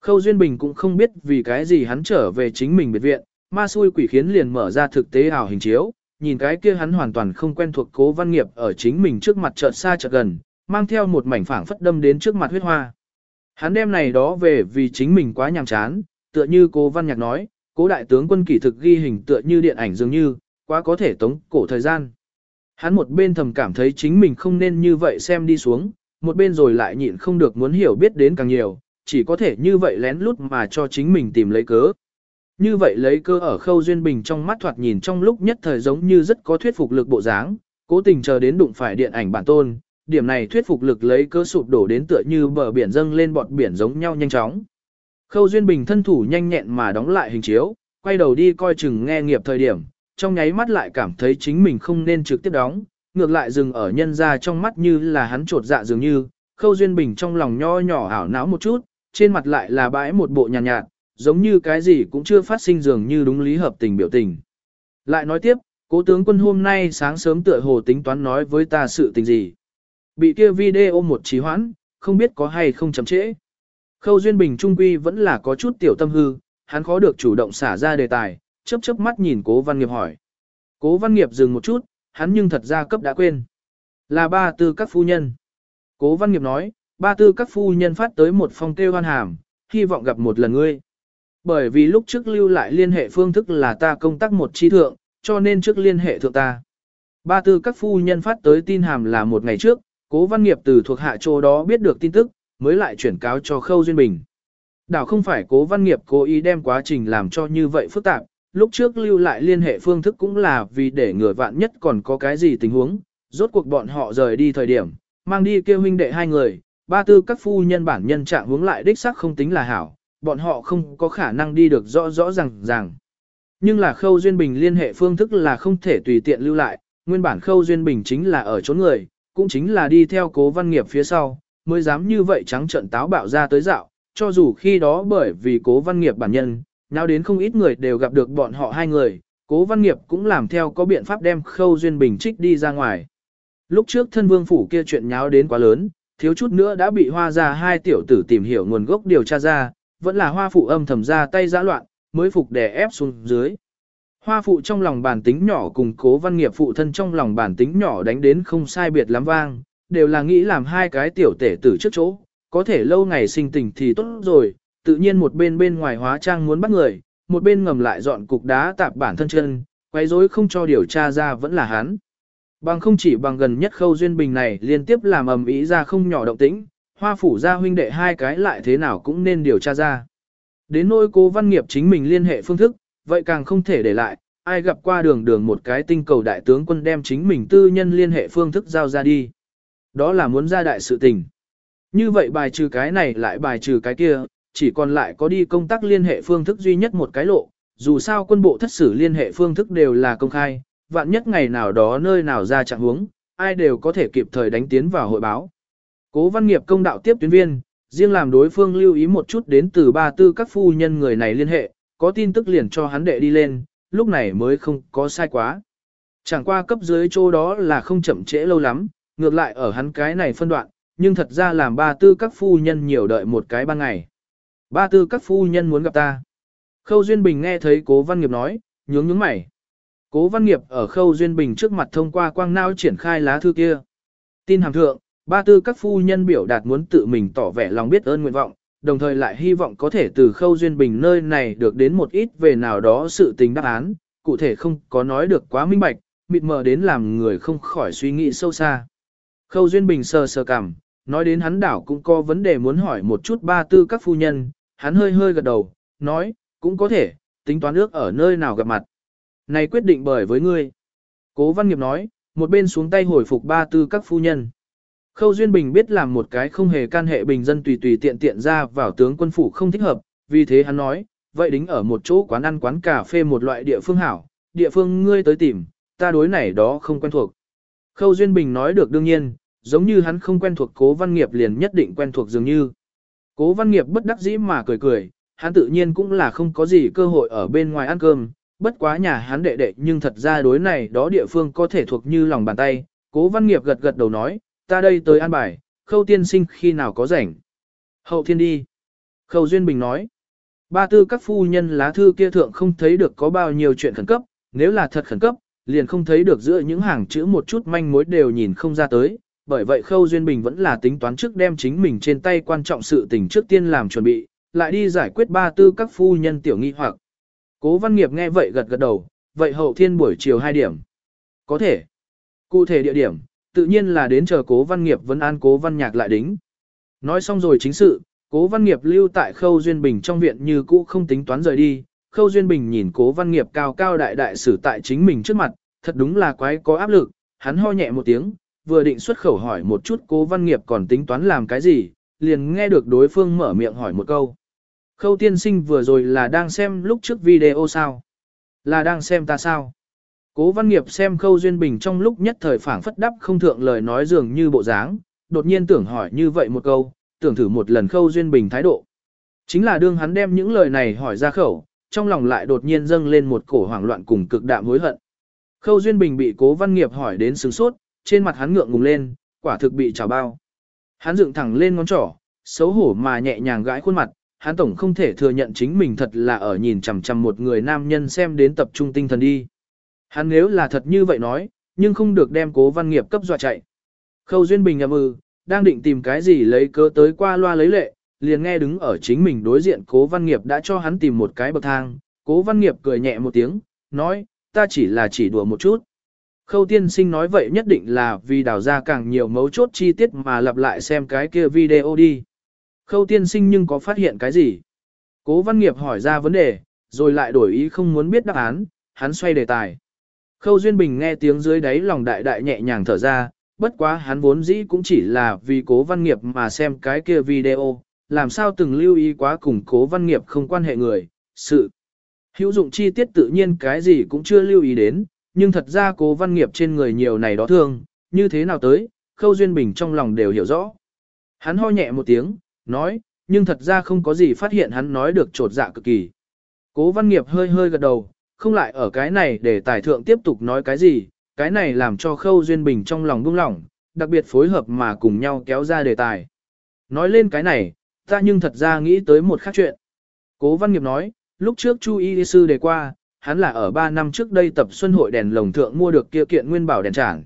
Khâu Duyên Bình cũng không biết vì cái gì hắn trở về chính mình biệt viện, ma xui quỷ khiến liền mở ra thực tế ảo hình chiếu, nhìn cái kia hắn hoàn toàn không quen thuộc cố văn nghiệp ở chính mình trước mặt chợt xa chợt gần, mang theo một mảnh phảng phất đâm đến trước mặt huyết hoa. Hắn đem này đó về vì chính mình quá nhàm chán, tựa như cố văn nhạc nói, cố đại tướng quân kỷ thực ghi hình tựa như điện ảnh dường như, quá có thể tống cổ thời gian. Hắn một bên thầm cảm thấy chính mình không nên như vậy xem đi xuống, một bên rồi lại nhịn không được muốn hiểu biết đến càng nhiều, chỉ có thể như vậy lén lút mà cho chính mình tìm lấy cớ. Như vậy lấy cơ ở khâu duyên bình trong mắt thoạt nhìn trong lúc nhất thời giống như rất có thuyết phục lực bộ dáng, cố tình chờ đến đụng phải điện ảnh bản tôn, điểm này thuyết phục lực lấy cơ sụp đổ đến tựa như bờ biển dâng lên bọt biển giống nhau nhanh chóng. Khâu duyên bình thân thủ nhanh nhẹn mà đóng lại hình chiếu, quay đầu đi coi chừng nghe nghiệp thời điểm, trong nháy mắt lại cảm thấy chính mình không nên trực tiếp đóng, ngược lại dừng ở nhân ra trong mắt như là hắn trột dạ dường như, khâu duyên bình trong lòng nho nhỏ ảo não một chút, trên mặt lại là bãi một bộ nhàn nhạt, nhạt, giống như cái gì cũng chưa phát sinh dường như đúng lý hợp tình biểu tình. Lại nói tiếp, cố tướng quân hôm nay sáng sớm tựa hồ tính toán nói với ta sự tình gì. Bị kia video một trí hoãn, không biết có hay không chậm trễ. Khâu Duyên Bình Trung Quy vẫn là có chút tiểu tâm hư, hắn khó được chủ động xả ra đề tài, chớp chớp mắt nhìn cố văn nghiệp hỏi. Cố văn nghiệp dừng một chút, hắn nhưng thật ra cấp đã quên. Là ba tư các phu nhân. Cố văn nghiệp nói, ba tư các phu nhân phát tới một phong kêu hoan hàm, hy vọng gặp một lần ngươi. Bởi vì lúc trước lưu lại liên hệ phương thức là ta công tác một chi thượng, cho nên trước liên hệ thượng ta. Ba tư các phu nhân phát tới tin hàm là một ngày trước, cố văn nghiệp từ thuộc hạ chỗ đó biết được tin tức, mới lại chuyển cáo cho Khâu Duyên Bình. Đảo không phải cố văn nghiệp cố ý đem quá trình làm cho như vậy phức tạp, lúc trước lưu lại liên hệ phương thức cũng là vì để người vạn nhất còn có cái gì tình huống, rốt cuộc bọn họ rời đi thời điểm, mang đi kêu huynh đệ hai người, ba tư các phu nhân bản nhân trạng hướng lại đích xác không tính là hảo, bọn họ không có khả năng đi được rõ rõ ràng ràng. Nhưng là khâu duyên bình liên hệ phương thức là không thể tùy tiện lưu lại, nguyên bản khâu duyên bình chính là ở chỗ người, cũng chính là đi theo cố văn nghiệp phía sau, mới dám như vậy trắng trận táo bạo ra tới dạo, cho dù khi đó bởi vì cố văn nghiệp bản nhân, nào đến không ít người đều gặp được bọn họ hai người, cố văn nghiệp cũng làm theo có biện pháp đem khâu duyên bình trích đi ra ngoài. Lúc trước thân vương phủ kia chuyện nháo đến quá lớn, thiếu chút nữa đã bị hoa ra hai tiểu tử tìm hiểu nguồn gốc điều tra ra, vẫn là hoa phụ âm thầm ra tay giã loạn, mới phục đè ép xuống dưới. Hoa phụ trong lòng bản tính nhỏ cùng cố văn nghiệp phụ thân trong lòng bản tính nhỏ đánh đến không sai biệt lắm vang, đều là nghĩ làm hai cái tiểu tể tử trước chỗ, có thể lâu ngày sinh tình thì tốt rồi, tự nhiên một bên bên ngoài hóa trang muốn bắt người, một bên ngầm lại dọn cục đá tạp bản thân chân, quay rối không cho điều tra ra vẫn là hắn. Bằng không chỉ bằng gần nhất khâu duyên bình này liên tiếp làm ầm ý ra không nhỏ động tĩnh, hoa phủ gia huynh đệ hai cái lại thế nào cũng nên điều tra ra. Đến nỗi cố văn nghiệp chính mình liên hệ phương thức, vậy càng không thể để lại, ai gặp qua đường đường một cái tinh cầu đại tướng quân đem chính mình tư nhân liên hệ phương thức giao ra đi. Đó là muốn ra đại sự tình. Như vậy bài trừ cái này lại bài trừ cái kia, chỉ còn lại có đi công tác liên hệ phương thức duy nhất một cái lộ, dù sao quân bộ thất sử liên hệ phương thức đều là công khai, vạn nhất ngày nào đó nơi nào ra trạng huống, ai đều có thể kịp thời đánh tiến vào hội báo. Cố văn nghiệp công đạo tiếp tuyến viên, riêng làm đối phương lưu ý một chút đến từ ba tư các phu nhân người này liên hệ, có tin tức liền cho hắn đệ đi lên, lúc này mới không có sai quá. Chẳng qua cấp dưới chỗ đó là không chậm trễ lâu lắm, ngược lại ở hắn cái này phân đoạn, nhưng thật ra làm ba tư các phu nhân nhiều đợi một cái ban ngày. Ba tư các phu nhân muốn gặp ta. Khâu Duyên Bình nghe thấy cố văn nghiệp nói, nhướng nhướng mày. Cố văn nghiệp ở khâu Duyên Bình trước mặt thông qua quang nao triển khai lá thư kia. Tin hàm thượng, ba tư các phu nhân biểu đạt muốn tự mình tỏ vẻ lòng biết ơn nguyện vọng, đồng thời lại hy vọng có thể từ khâu duyên bình nơi này được đến một ít về nào đó sự tình đáp án, cụ thể không có nói được quá minh bạch, mịt mờ đến làm người không khỏi suy nghĩ sâu xa. Khâu duyên bình sờ sờ cảm, nói đến hắn đảo cũng có vấn đề muốn hỏi một chút ba tư các phu nhân, hắn hơi hơi gật đầu, nói, cũng có thể, tính toán ước ở nơi nào gặp mặt. Này quyết định bởi với ngươi. Cố văn nghiệp nói, một bên xuống tay hồi phục ba tư các phu nhân. Khâu Duyên Bình biết làm một cái không hề can hệ bình dân tùy tùy tiện tiện ra vào tướng quân phủ không thích hợp, vì thế hắn nói, vậy đính ở một chỗ quán ăn quán cà phê một loại địa phương hảo, địa phương ngươi tới tìm, ta đối này đó không quen thuộc. Khâu Duyên Bình nói được đương nhiên, giống như hắn không quen thuộc cố văn nghiệp liền nhất định quen thuộc dường như. Cố văn nghiệp bất đắc dĩ mà cười cười, hắn tự nhiên cũng là không có gì cơ hội ở bên ngoài ăn cơm, bất quá nhà hắn đệ đệ nhưng thật ra đối này đó địa phương có thể thuộc như lòng bàn tay. Cố văn nghiệp gật gật đầu nói, ta đây tới an bài, khâu tiên sinh khi nào có rảnh. Hậu thiên đi. Khâu Duyên Bình nói, ba tư các phu nhân lá thư kia thượng không thấy được có bao nhiêu chuyện khẩn cấp, nếu là thật khẩn cấp, liền không thấy được giữa những hàng chữ một chút manh mối đều nhìn không ra tới, bởi vậy Khâu Duyên Bình vẫn là tính toán trước đem chính mình trên tay quan trọng sự tình trước tiên làm chuẩn bị, lại đi giải quyết ba tư các phu nhân tiểu nghi hoặc. Cố Văn Nghiệp nghe vậy gật gật đầu, vậy hậu thiên buổi chiều 2 điểm. Có thể. Cụ thể địa điểm, tự nhiên là đến chờ Cố Văn Nghiệp vẫn an Cố Văn Nhạc lại đính. Nói xong rồi chính sự, Cố Văn Nghiệp lưu tại Khâu Duyên Bình trong viện như cũ không tính toán rời đi. Khâu Duyên Bình nhìn Cố Văn Nghiệp cao cao đại đại sử tại chính mình trước mặt, thật đúng là quái có áp lực, hắn ho nhẹ một tiếng, vừa định xuất khẩu hỏi một chút Cố Văn Nghiệp còn tính toán làm cái gì, liền nghe được đối phương mở miệng hỏi một câu. Khâu tiên sinh vừa rồi là đang xem lúc trước video sao? Là đang xem ta sao? Cố văn nghiệp xem khâu duyên bình trong lúc nhất thời phảng phất đắp không thượng lời nói dường như bộ dáng, đột nhiên tưởng hỏi như vậy một câu, tưởng thử một lần khâu duyên bình thái độ. Chính là đương hắn đem những lời này hỏi ra khẩu, trong lòng lại đột nhiên dâng lên một cổ hoảng loạn cùng cực đạm hối hận. Khâu duyên bình bị cố văn nghiệp hỏi đến sướng sốt, trên mặt hắn ngượng ngùng lên, quả thực bị trào bao. Hắn dựng thẳng lên ngón trỏ, xấu hổ mà nhẹ nhàng gãi khuôn mặt, hắn tổng không thể thừa nhận chính mình thật là ở nhìn chằm chằm một người nam nhân xem đến tập trung tinh thần đi. Hắn nếu là thật như vậy nói, nhưng không được đem cố văn nghiệp cấp dọa chạy. Khâu Duyên Bình ngầm ư, ừ, đang định tìm cái gì lấy cớ tới qua loa lấy lệ, liền nghe đứng ở chính mình đối diện cố văn nghiệp đã cho hắn tìm một cái bậc thang, cố văn nghiệp cười nhẹ một tiếng, nói, ta chỉ là chỉ đùa một chút. Khâu tiên sinh nói vậy nhất định là vì đào ra càng nhiều mấu chốt chi tiết mà lặp lại xem cái kia video đi. Khâu tiên sinh nhưng có phát hiện cái gì? Cố văn nghiệp hỏi ra vấn đề, rồi lại đổi ý không muốn biết đáp án, hắn xoay đề tài. Khâu Duyên Bình nghe tiếng dưới đáy lòng đại đại nhẹ nhàng thở ra, bất quá hắn vốn dĩ cũng chỉ là vì cố văn nghiệp mà xem cái kia video, làm sao từng lưu ý quá cùng cố văn nghiệp không quan hệ người, sự. Hữu dụng chi tiết tự nhiên cái gì cũng chưa lưu ý đến, nhưng thật ra cố văn nghiệp trên người nhiều này đó thương, như thế nào tới, Khâu Duyên Bình trong lòng đều hiểu rõ. Hắn ho nhẹ một tiếng, nói, nhưng thật ra không có gì phát hiện hắn nói được trột dạ cực kỳ. Cố văn nghiệp hơi hơi gật đầu, không lại ở cái này để tài thượng tiếp tục nói cái gì, cái này làm cho khâu duyên bình trong lòng buông lỏng, đặc biệt phối hợp mà cùng nhau kéo ra đề tài. Nói lên cái này, ta nhưng thật ra nghĩ tới một khác chuyện. Cố văn nghiệp nói, lúc trước Chu Y Sư đề qua, hắn là ở 3 năm trước đây tập xuân hội đèn lồng thượng mua được kia kiện nguyên bảo đèn trảng.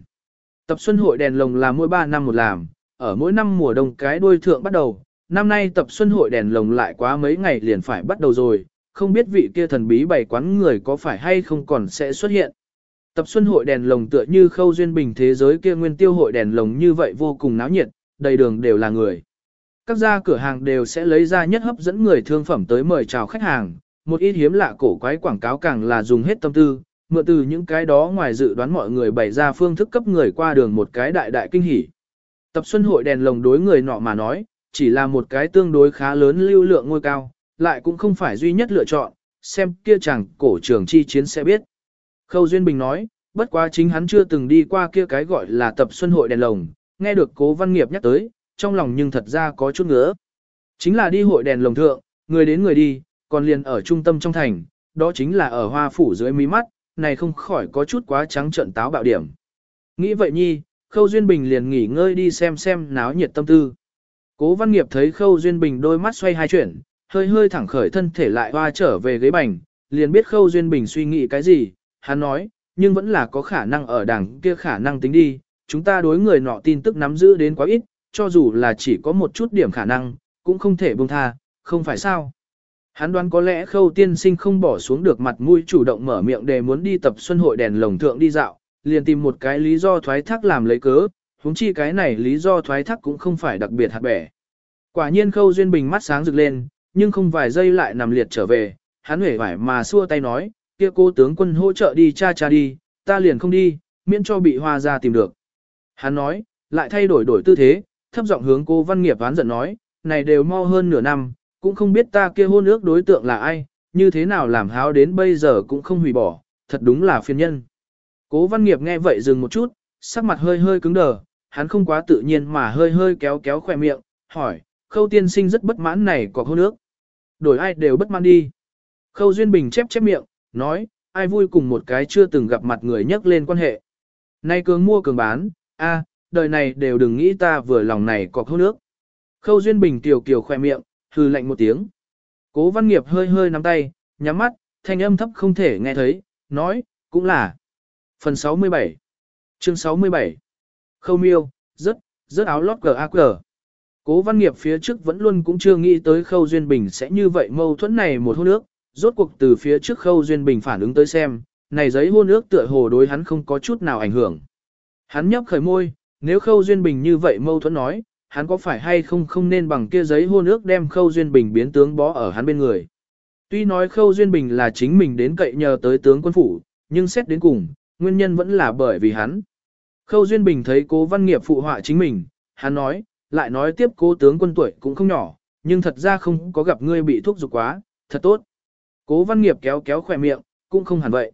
Tập xuân hội đèn lồng là mỗi 3 năm một làm, ở mỗi năm mùa đông cái đuôi thượng bắt đầu, năm nay tập xuân hội đèn lồng lại quá mấy ngày liền phải bắt đầu rồi, không biết vị kia thần bí bày quán người có phải hay không còn sẽ xuất hiện. Tập xuân hội đèn lồng tựa như khâu duyên bình thế giới kia nguyên tiêu hội đèn lồng như vậy vô cùng náo nhiệt, đầy đường đều là người. Các gia cửa hàng đều sẽ lấy ra nhất hấp dẫn người thương phẩm tới mời chào khách hàng, một ít hiếm lạ cổ quái quảng cáo càng là dùng hết tâm tư, mượn từ những cái đó ngoài dự đoán mọi người bày ra phương thức cấp người qua đường một cái đại đại kinh hỉ. Tập xuân hội đèn lồng đối người nọ mà nói, chỉ là một cái tương đối khá lớn lưu lượng ngôi cao, lại cũng không phải duy nhất lựa chọn, xem kia chẳng cổ trường chi chiến sẽ biết. Khâu Duyên Bình nói, bất quá chính hắn chưa từng đi qua kia cái gọi là tập xuân hội đèn lồng, nghe được cố văn nghiệp nhắc tới, trong lòng nhưng thật ra có chút ngứa. Chính là đi hội đèn lồng thượng, người đến người đi, còn liền ở trung tâm trong thành, đó chính là ở hoa phủ dưới mí mắt, này không khỏi có chút quá trắng trợn táo bạo điểm. Nghĩ vậy nhi, Khâu Duyên Bình liền nghỉ ngơi đi xem xem náo nhiệt tâm tư. Cố văn nghiệp thấy Khâu Duyên Bình đôi mắt xoay hai chuyển, hơi hơi thẳng khởi thân thể lại hoa trở về ghế bành, liền biết Khâu Duyên Bình suy nghĩ cái gì, hắn nói, nhưng vẫn là có khả năng ở đằng kia khả năng tính đi, chúng ta đối người nọ tin tức nắm giữ đến quá ít, cho dù là chỉ có một chút điểm khả năng, cũng không thể buông tha, không phải sao. Hắn đoán có lẽ khâu tiên sinh không bỏ xuống được mặt mũi chủ động mở miệng để muốn đi tập xuân hội đèn lồng thượng đi dạo, liền tìm một cái lý do thoái thác làm lấy cớ, huống chi cái này lý do thoái thác cũng không phải đặc biệt hạt bẻ. Quả nhiên khâu duyên bình mắt sáng rực lên, nhưng không vài giây lại nằm liệt trở về, hắn hể vải mà xua tay nói, kia cô tướng quân hỗ trợ đi cha cha đi, ta liền không đi, miễn cho bị hoa ra tìm được. Hắn nói, lại thay đổi đổi tư thế, thấp giọng hướng cô văn nghiệp ván giận nói, này đều mau hơn nửa năm, cũng không biết ta kia hôn ước đối tượng là ai, như thế nào làm háo đến bây giờ cũng không hủy bỏ, thật đúng là phiền nhân. Cố văn nghiệp nghe vậy dừng một chút, sắc mặt hơi hơi cứng đờ, hắn không quá tự nhiên mà hơi hơi kéo kéo khỏe miệng, hỏi, khâu tiên sinh rất bất mãn này có hôn ước. Đổi ai đều bất mãn đi. Khâu Duyên Bình chép chép miệng, nói, ai vui cùng một cái chưa từng gặp mặt người nhắc lên quan hệ. Nay cường mua cường bán, a, đời này đều đừng nghĩ ta vừa lòng này có hôn ước. Khâu Duyên Bình tiểu kiều khoe miệng, Hừ lạnh một tiếng. Cố văn nghiệp hơi hơi nắm tay, nhắm mắt, thanh âm thấp không thể nghe thấy, nói, cũng là. Phần 67 Chương 67 Khâu miêu, rớt rớt áo lót cờ ác cờ. Cố văn nghiệp phía trước vẫn luôn cũng chưa nghĩ tới khâu duyên bình sẽ như vậy mâu thuẫn này một hôn nước, rốt cuộc từ phía trước khâu duyên bình phản ứng tới xem, này giấy hôn ước tựa hồ đối hắn không có chút nào ảnh hưởng. Hắn nhấp khởi môi, nếu khâu duyên bình như vậy mâu thuẫn nói, hắn có phải hay không không nên bằng kia giấy hôn ước đem khâu duyên bình biến tướng bó ở hắn bên người. Tuy nói khâu duyên bình là chính mình đến cậy nhờ tới tướng quân phủ, nhưng xét đến cùng, nguyên nhân vẫn là bởi vì hắn. Khâu duyên bình thấy cố văn nghiệp phụ họa chính mình, hắn nói, lại nói tiếp cố tướng quân tuổi cũng không nhỏ, nhưng thật ra không có gặp ngươi bị thuốc dục quá, thật tốt. Cố văn nghiệp kéo kéo khỏe miệng, cũng không hẳn vậy.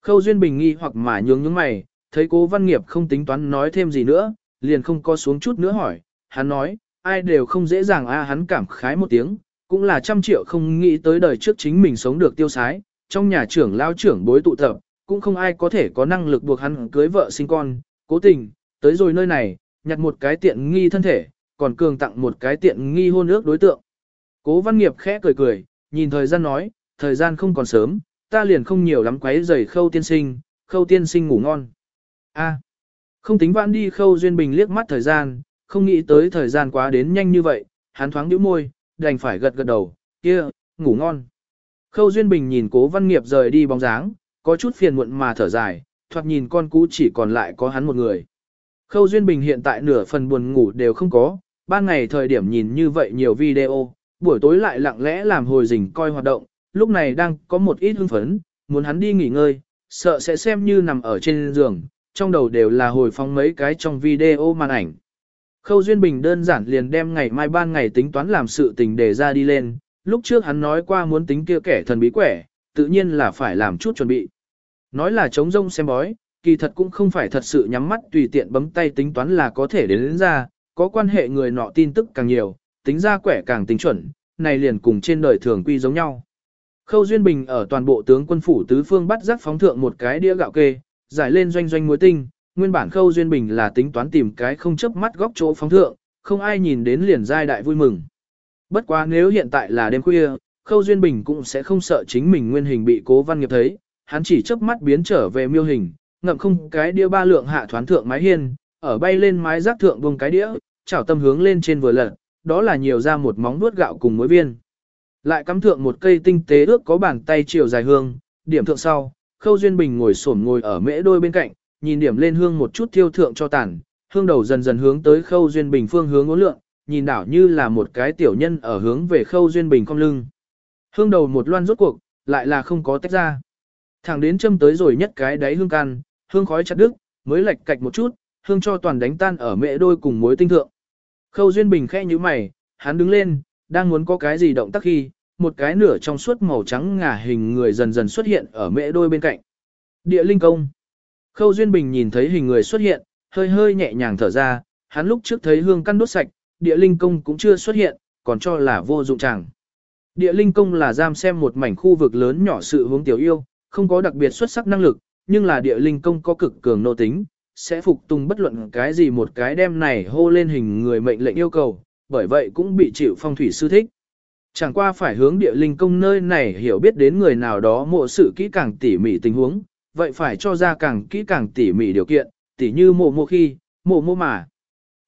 Khâu duyên bình nghi hoặc mà nhướng nhướng mày, thấy cố văn nghiệp không tính toán nói thêm gì nữa, liền không có xuống chút nữa hỏi, hắn nói, ai đều không dễ dàng a hắn cảm khái một tiếng, cũng là trăm triệu không nghĩ tới đời trước chính mình sống được tiêu sái, trong nhà trưởng lao trưởng bối tụ tập, cũng không ai có thể có năng lực buộc hắn cưới vợ sinh con, cố tình, tới rồi nơi này, nhặt một cái tiện nghi thân thể, còn cường tặng một cái tiện nghi hôn ước đối tượng. Cố văn nghiệp khẽ cười cười, nhìn thời gian nói, thời gian không còn sớm, ta liền không nhiều lắm quấy rầy khâu tiên sinh, khâu tiên sinh ngủ ngon. A, không tính vãn đi khâu duyên bình liếc mắt thời gian, không nghĩ tới thời gian quá đến nhanh như vậy, hắn thoáng nhíu môi, đành phải gật gật đầu, kia, ngủ ngon. Khâu duyên bình nhìn cố văn nghiệp rời đi bóng dáng, có chút phiền muộn mà thở dài, thoạt nhìn con cũ chỉ còn lại có hắn một người. Khâu Duyên Bình hiện tại nửa phần buồn ngủ đều không có, ban ngày thời điểm nhìn như vậy nhiều video, buổi tối lại lặng lẽ làm hồi rình coi hoạt động, lúc này đang có một ít hưng phấn, muốn hắn đi nghỉ ngơi, sợ sẽ xem như nằm ở trên giường, trong đầu đều là hồi phóng mấy cái trong video màn ảnh. Khâu Duyên Bình đơn giản liền đem ngày mai ban ngày tính toán làm sự tình để ra đi lên, lúc trước hắn nói qua muốn tính kia kẻ thần bí quẻ, tự nhiên là phải làm chút chuẩn bị. Nói là chống rông xem bói, kỳ thật cũng không phải thật sự nhắm mắt tùy tiện bấm tay tính toán là có thể đến, đến ra, có quan hệ người nọ tin tức càng nhiều, tính ra quẻ càng tính chuẩn, này liền cùng trên đời thường quy giống nhau. Khâu Duyên Bình ở toàn bộ tướng quân phủ tứ phương bắt giác phóng thượng một cái đĩa gạo kê, giải lên doanh doanh muối tinh, nguyên bản Khâu Duyên Bình là tính toán tìm cái không chấp mắt góc chỗ phóng thượng, không ai nhìn đến liền giai đại vui mừng. Bất quá nếu hiện tại là đêm khuya, Khâu Duyên Bình cũng sẽ không sợ chính mình nguyên hình bị cố văn nghiệp thấy, hắn chỉ chớp mắt biến trở về miêu hình, ngậm không cái đĩa ba lượng hạ thoán thượng mái hiên, ở bay lên mái rác thượng buông cái đĩa, chảo tâm hướng lên trên vừa lật, đó là nhiều ra một móng nuốt gạo cùng muối viên. Lại cắm thượng một cây tinh tế ước có bàn tay chiều dài hương, điểm thượng sau, Khâu Duyên Bình ngồi xổm ngồi ở mễ đôi bên cạnh, nhìn điểm lên hương một chút thiêu thượng cho tàn, hương đầu dần dần hướng tới Khâu Duyên Bình phương hướng ngũ lượng, nhìn đảo như là một cái tiểu nhân ở hướng về Khâu Duyên Bình cong lưng. Hương đầu một loan rốt cuộc, lại là không có tách ra. Thẳng đến châm tới rồi nhất cái đáy hương can, hương khói chặt đứt, mới lệch cạch một chút, hương cho toàn đánh tan ở mẹ đôi cùng mối tinh thượng. Khâu Duyên Bình khẽ như mày, hắn đứng lên, đang muốn có cái gì động tác khi, một cái nửa trong suốt màu trắng ngả hình người dần dần xuất hiện ở mẹ đôi bên cạnh. Địa linh công. Khâu Duyên Bình nhìn thấy hình người xuất hiện, hơi hơi nhẹ nhàng thở ra, hắn lúc trước thấy hương căn đốt sạch, địa linh công cũng chưa xuất hiện, còn cho là vô dụng chẳng. Địa linh công là giam xem một mảnh khu vực lớn nhỏ sự hướng tiểu yêu, không có đặc biệt xuất sắc năng lực, nhưng là địa linh công có cực cường nô tính, sẽ phục tùng bất luận cái gì một cái đem này hô lên hình người mệnh lệnh yêu cầu, bởi vậy cũng bị chịu phong thủy sư thích. Chẳng qua phải hướng địa linh công nơi này hiểu biết đến người nào đó mộ sự kỹ càng tỉ mỉ tình huống, vậy phải cho ra càng kỹ càng tỉ mỉ điều kiện, tỉ như mộ mộ khi, mộ mộ mà.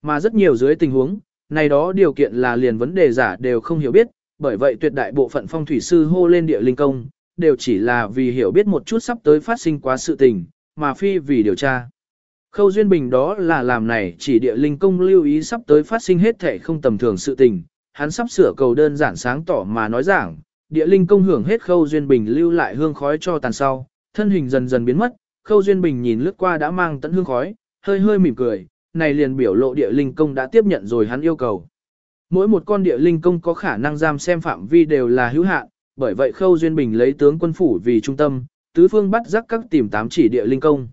Mà rất nhiều dưới tình huống, này đó điều kiện là liền vấn đề giả đều không hiểu biết, bởi vậy tuyệt đại bộ phận phong thủy sư hô lên địa linh công, đều chỉ là vì hiểu biết một chút sắp tới phát sinh quá sự tình, mà phi vì điều tra. Khâu Duyên Bình đó là làm này chỉ địa linh công lưu ý sắp tới phát sinh hết thể không tầm thường sự tình, hắn sắp sửa cầu đơn giản sáng tỏ mà nói giảng, địa linh công hưởng hết Khâu Duyên Bình lưu lại hương khói cho tàn sau, thân hình dần dần biến mất, Khâu Duyên Bình nhìn lướt qua đã mang tận hương khói, hơi hơi mỉm cười, này liền biểu lộ địa linh công đã tiếp nhận rồi hắn yêu cầu. Mỗi một con địa linh công có khả năng giam xem phạm vi đều là hữu hạn, bởi vậy Khâu Duyên Bình lấy tướng quân phủ vì trung tâm, tứ phương bắt rắc các tìm tám chỉ địa linh công.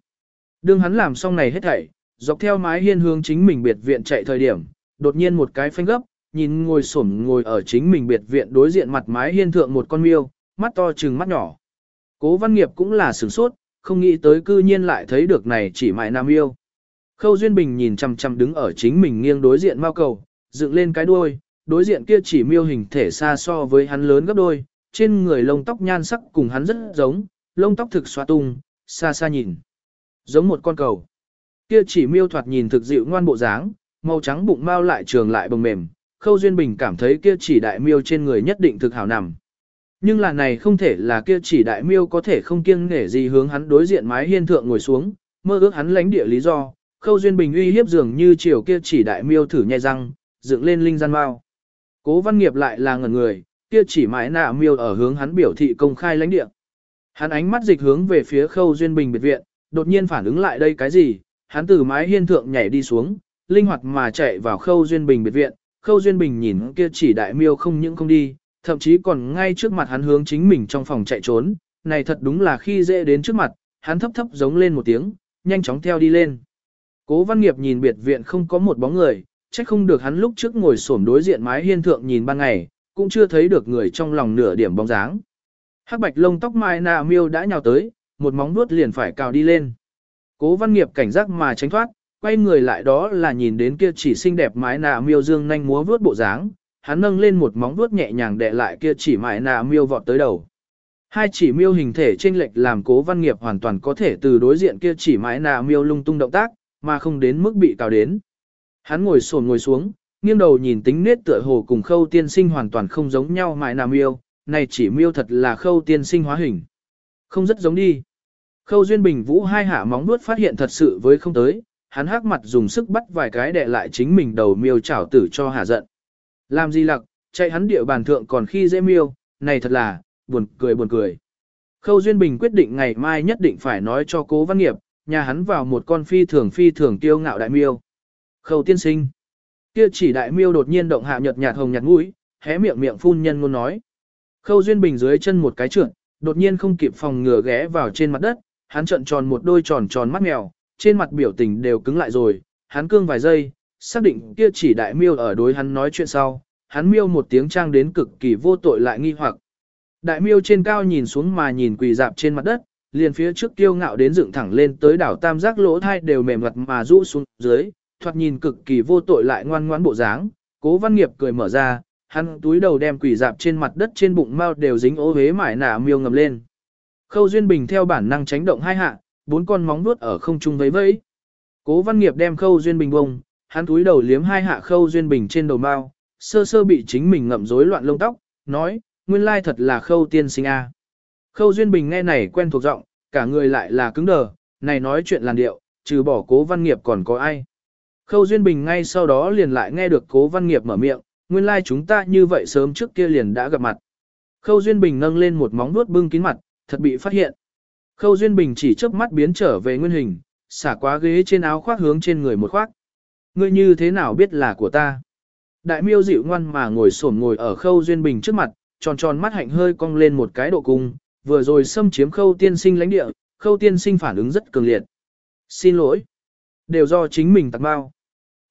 Đương hắn làm xong này hết thảy, dọc theo mái hiên hướng chính mình biệt viện chạy thời điểm, đột nhiên một cái phanh gấp, nhìn ngồi xổm ngồi ở chính mình biệt viện đối diện mặt mái hiên thượng một con miêu, mắt to trừng mắt nhỏ. Cố văn nghiệp cũng là sửng sốt, không nghĩ tới cư nhiên lại thấy được này chỉ mại nam yêu. Khâu Duyên Bình nhìn chằm chằm đứng ở chính mình nghiêng đối diện mao cầu, dựng lên cái đuôi, đối diện kia chỉ miêu hình thể xa so với hắn lớn gấp đôi, trên người lông tóc nhan sắc cùng hắn rất giống, lông tóc thực xoa tung, xa xa nhìn. Giống một con cầu. Kia chỉ miêu thoạt nhìn thực dịu ngoan bộ dáng, màu trắng bụng mao lại trường lại bồng mềm, Khâu Duyên Bình cảm thấy kia chỉ đại miêu trên người nhất định thực hảo nằm. Nhưng là này không thể là kia chỉ đại miêu có thể không kiêng nể gì hướng hắn đối diện mái hiên thượng ngồi xuống, mơ ước hắn lánh địa lý do, Khâu Duyên Bình uy hiếp dường như chiều kia chỉ đại miêu thử nhai răng, dựng lên linh gian mao. Cố Văn Nghiệp lại là ngẩn người, kia chỉ mái nạ miêu ở hướng hắn biểu thị công khai lãnh địa. Hắn ánh mắt dịch hướng về phía Khâu Duyên Bình biệt viện, đột nhiên phản ứng lại đây cái gì, hắn từ mái hiên thượng nhảy đi xuống, linh hoạt mà chạy vào Khâu Duyên Bình biệt viện, Khâu Duyên Bình nhìn kia chỉ đại miêu không những không đi, thậm chí còn ngay trước mặt hắn hướng chính mình trong phòng chạy trốn, này thật đúng là khi dễ đến trước mặt, hắn thấp thấp giống lên một tiếng, nhanh chóng theo đi lên. Cố Văn Nghiệp nhìn biệt viện không có một bóng người, trách không được hắn lúc trước ngồi xổm đối diện mái hiên thượng nhìn ban ngày, cũng chưa thấy được người trong lòng nửa điểm bóng dáng. Hắc bạch lông tóc mai nà miêu đã nhào tới, một móng vuốt liền phải cào đi lên. Cố Văn Nghiệp cảnh giác mà tránh thoát, quay người lại đó là nhìn đến kia chỉ xinh đẹp mái nà miêu dương nhanh múa vuốt bộ dáng, hắn nâng lên một móng vuốt nhẹ nhàng đè lại kia chỉ mại nà miêu vọt tới đầu. Hai chỉ miêu hình thể chênh lệch làm Cố Văn Nghiệp hoàn toàn có thể từ đối diện kia chỉ mãi nà miêu lung tung động tác, mà không đến mức bị cào đến. Hắn ngồi sồn ngồi xuống, nghiêng đầu nhìn tính nết tựa hồ cùng khâu tiên sinh hoàn toàn không giống nhau mại nà miêu, này chỉ miêu thật là khâu tiên sinh hóa hình. Không rất giống đi. Khâu duyên bình vũ hai hạ móng nuốt phát hiện thật sự với không tới, hắn hắc mặt dùng sức bắt vài cái để lại chính mình đầu miêu chảo tử cho hạ giận. Làm gì lặc, chạy hắn địa bàn thượng còn khi dễ miêu, này thật là, buồn cười buồn cười. Khâu Duyên Bình quyết định ngày mai nhất định phải nói cho cố văn nghiệp, nhà hắn vào một con phi thường phi thường tiêu ngạo đại miêu. Khâu tiên sinh. Kia chỉ đại miêu đột nhiên động hạ nhợt nhạt hồng nhạt mũi, hé miệng miệng phun nhân ngôn nói. Khâu duyên bình dưới chân một cái trượt, đột nhiên không kịp phòng ngừa ghé vào trên mặt đất, hắn trợn tròn một đôi tròn tròn mắt mèo, trên mặt biểu tình đều cứng lại rồi, hắn cương vài giây, xác định kia chỉ đại miêu ở đối hắn nói chuyện sau, hắn miêu một tiếng trang đến cực kỳ vô tội lại nghi hoặc. Đại miêu trên cao nhìn xuống mà nhìn quỳ dạp trên mặt đất, liền phía trước kiêu ngạo đến dựng thẳng lên tới đảo tam giác lỗ thai đều mềm mặt mà rũ xuống dưới, thoạt nhìn cực kỳ vô tội lại ngoan ngoãn bộ dáng. Cố Văn Nghiệp cười mở ra, hắn túi đầu đem quỷ dạp trên mặt đất trên bụng mao đều dính ố hế mải nả miêu ngầm lên. Khâu Duyên Bình theo bản năng tránh động hai hạ, bốn con móng vuốt ở không trung vẫy vẫy. Cố Văn Nghiệp đem Khâu Duyên Bình bông, hắn túi đầu liếm hai hạ Khâu Duyên Bình trên đầu mao, sơ sơ bị chính mình ngậm rối loạn lông tóc, nói, nguyên lai thật là Khâu tiên sinh a. Khâu Duyên Bình nghe này quen thuộc giọng, cả người lại là cứng đờ, này nói chuyện làn điệu, trừ bỏ cố văn nghiệp còn có ai. Khâu Duyên Bình ngay sau đó liền lại nghe được cố văn nghiệp mở miệng, nguyên lai chúng ta như vậy sớm trước kia liền đã gặp mặt. Khâu Duyên Bình nâng lên một móng vuốt bưng kín mặt, thật bị phát hiện. Khâu Duyên Bình chỉ chớp mắt biến trở về nguyên hình, xả quá ghế trên áo khoác hướng trên người một khoác. Ngươi như thế nào biết là của ta? Đại miêu dịu ngoan mà ngồi xổm ngồi ở Khâu Duyên Bình trước mặt, tròn tròn mắt hạnh hơi cong lên một cái độ cung, vừa rồi xâm chiếm khâu tiên sinh lãnh địa, khâu tiên sinh phản ứng rất cường liệt. Xin lỗi. Đều do chính mình tặng bao.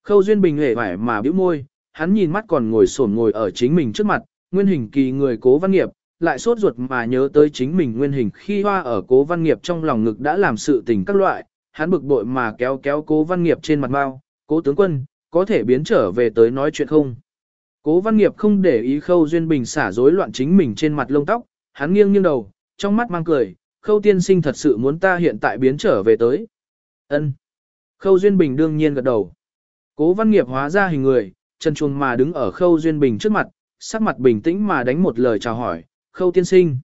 Khâu duyên bình hề vải mà bĩu môi, hắn nhìn mắt còn ngồi sổn ngồi ở chính mình trước mặt, nguyên hình kỳ người cố văn nghiệp, lại sốt ruột mà nhớ tới chính mình nguyên hình khi hoa ở cố văn nghiệp trong lòng ngực đã làm sự tình các loại, hắn bực bội mà kéo kéo cố văn nghiệp trên mặt bao, cố tướng quân, có thể biến trở về tới nói chuyện không. Cố văn nghiệp không để ý khâu duyên bình xả rối loạn chính mình trên mặt lông tóc, hắn nghiêng nghiêng đầu, trong mắt mang cười, khâu tiên sinh thật sự muốn ta hiện tại biến trở về tới. ân Khâu Duyên Bình đương nhiên gật đầu. Cố văn nghiệp hóa ra hình người, chân chuông mà đứng ở khâu Duyên Bình trước mặt, sắc mặt bình tĩnh mà đánh một lời chào hỏi, khâu tiên sinh.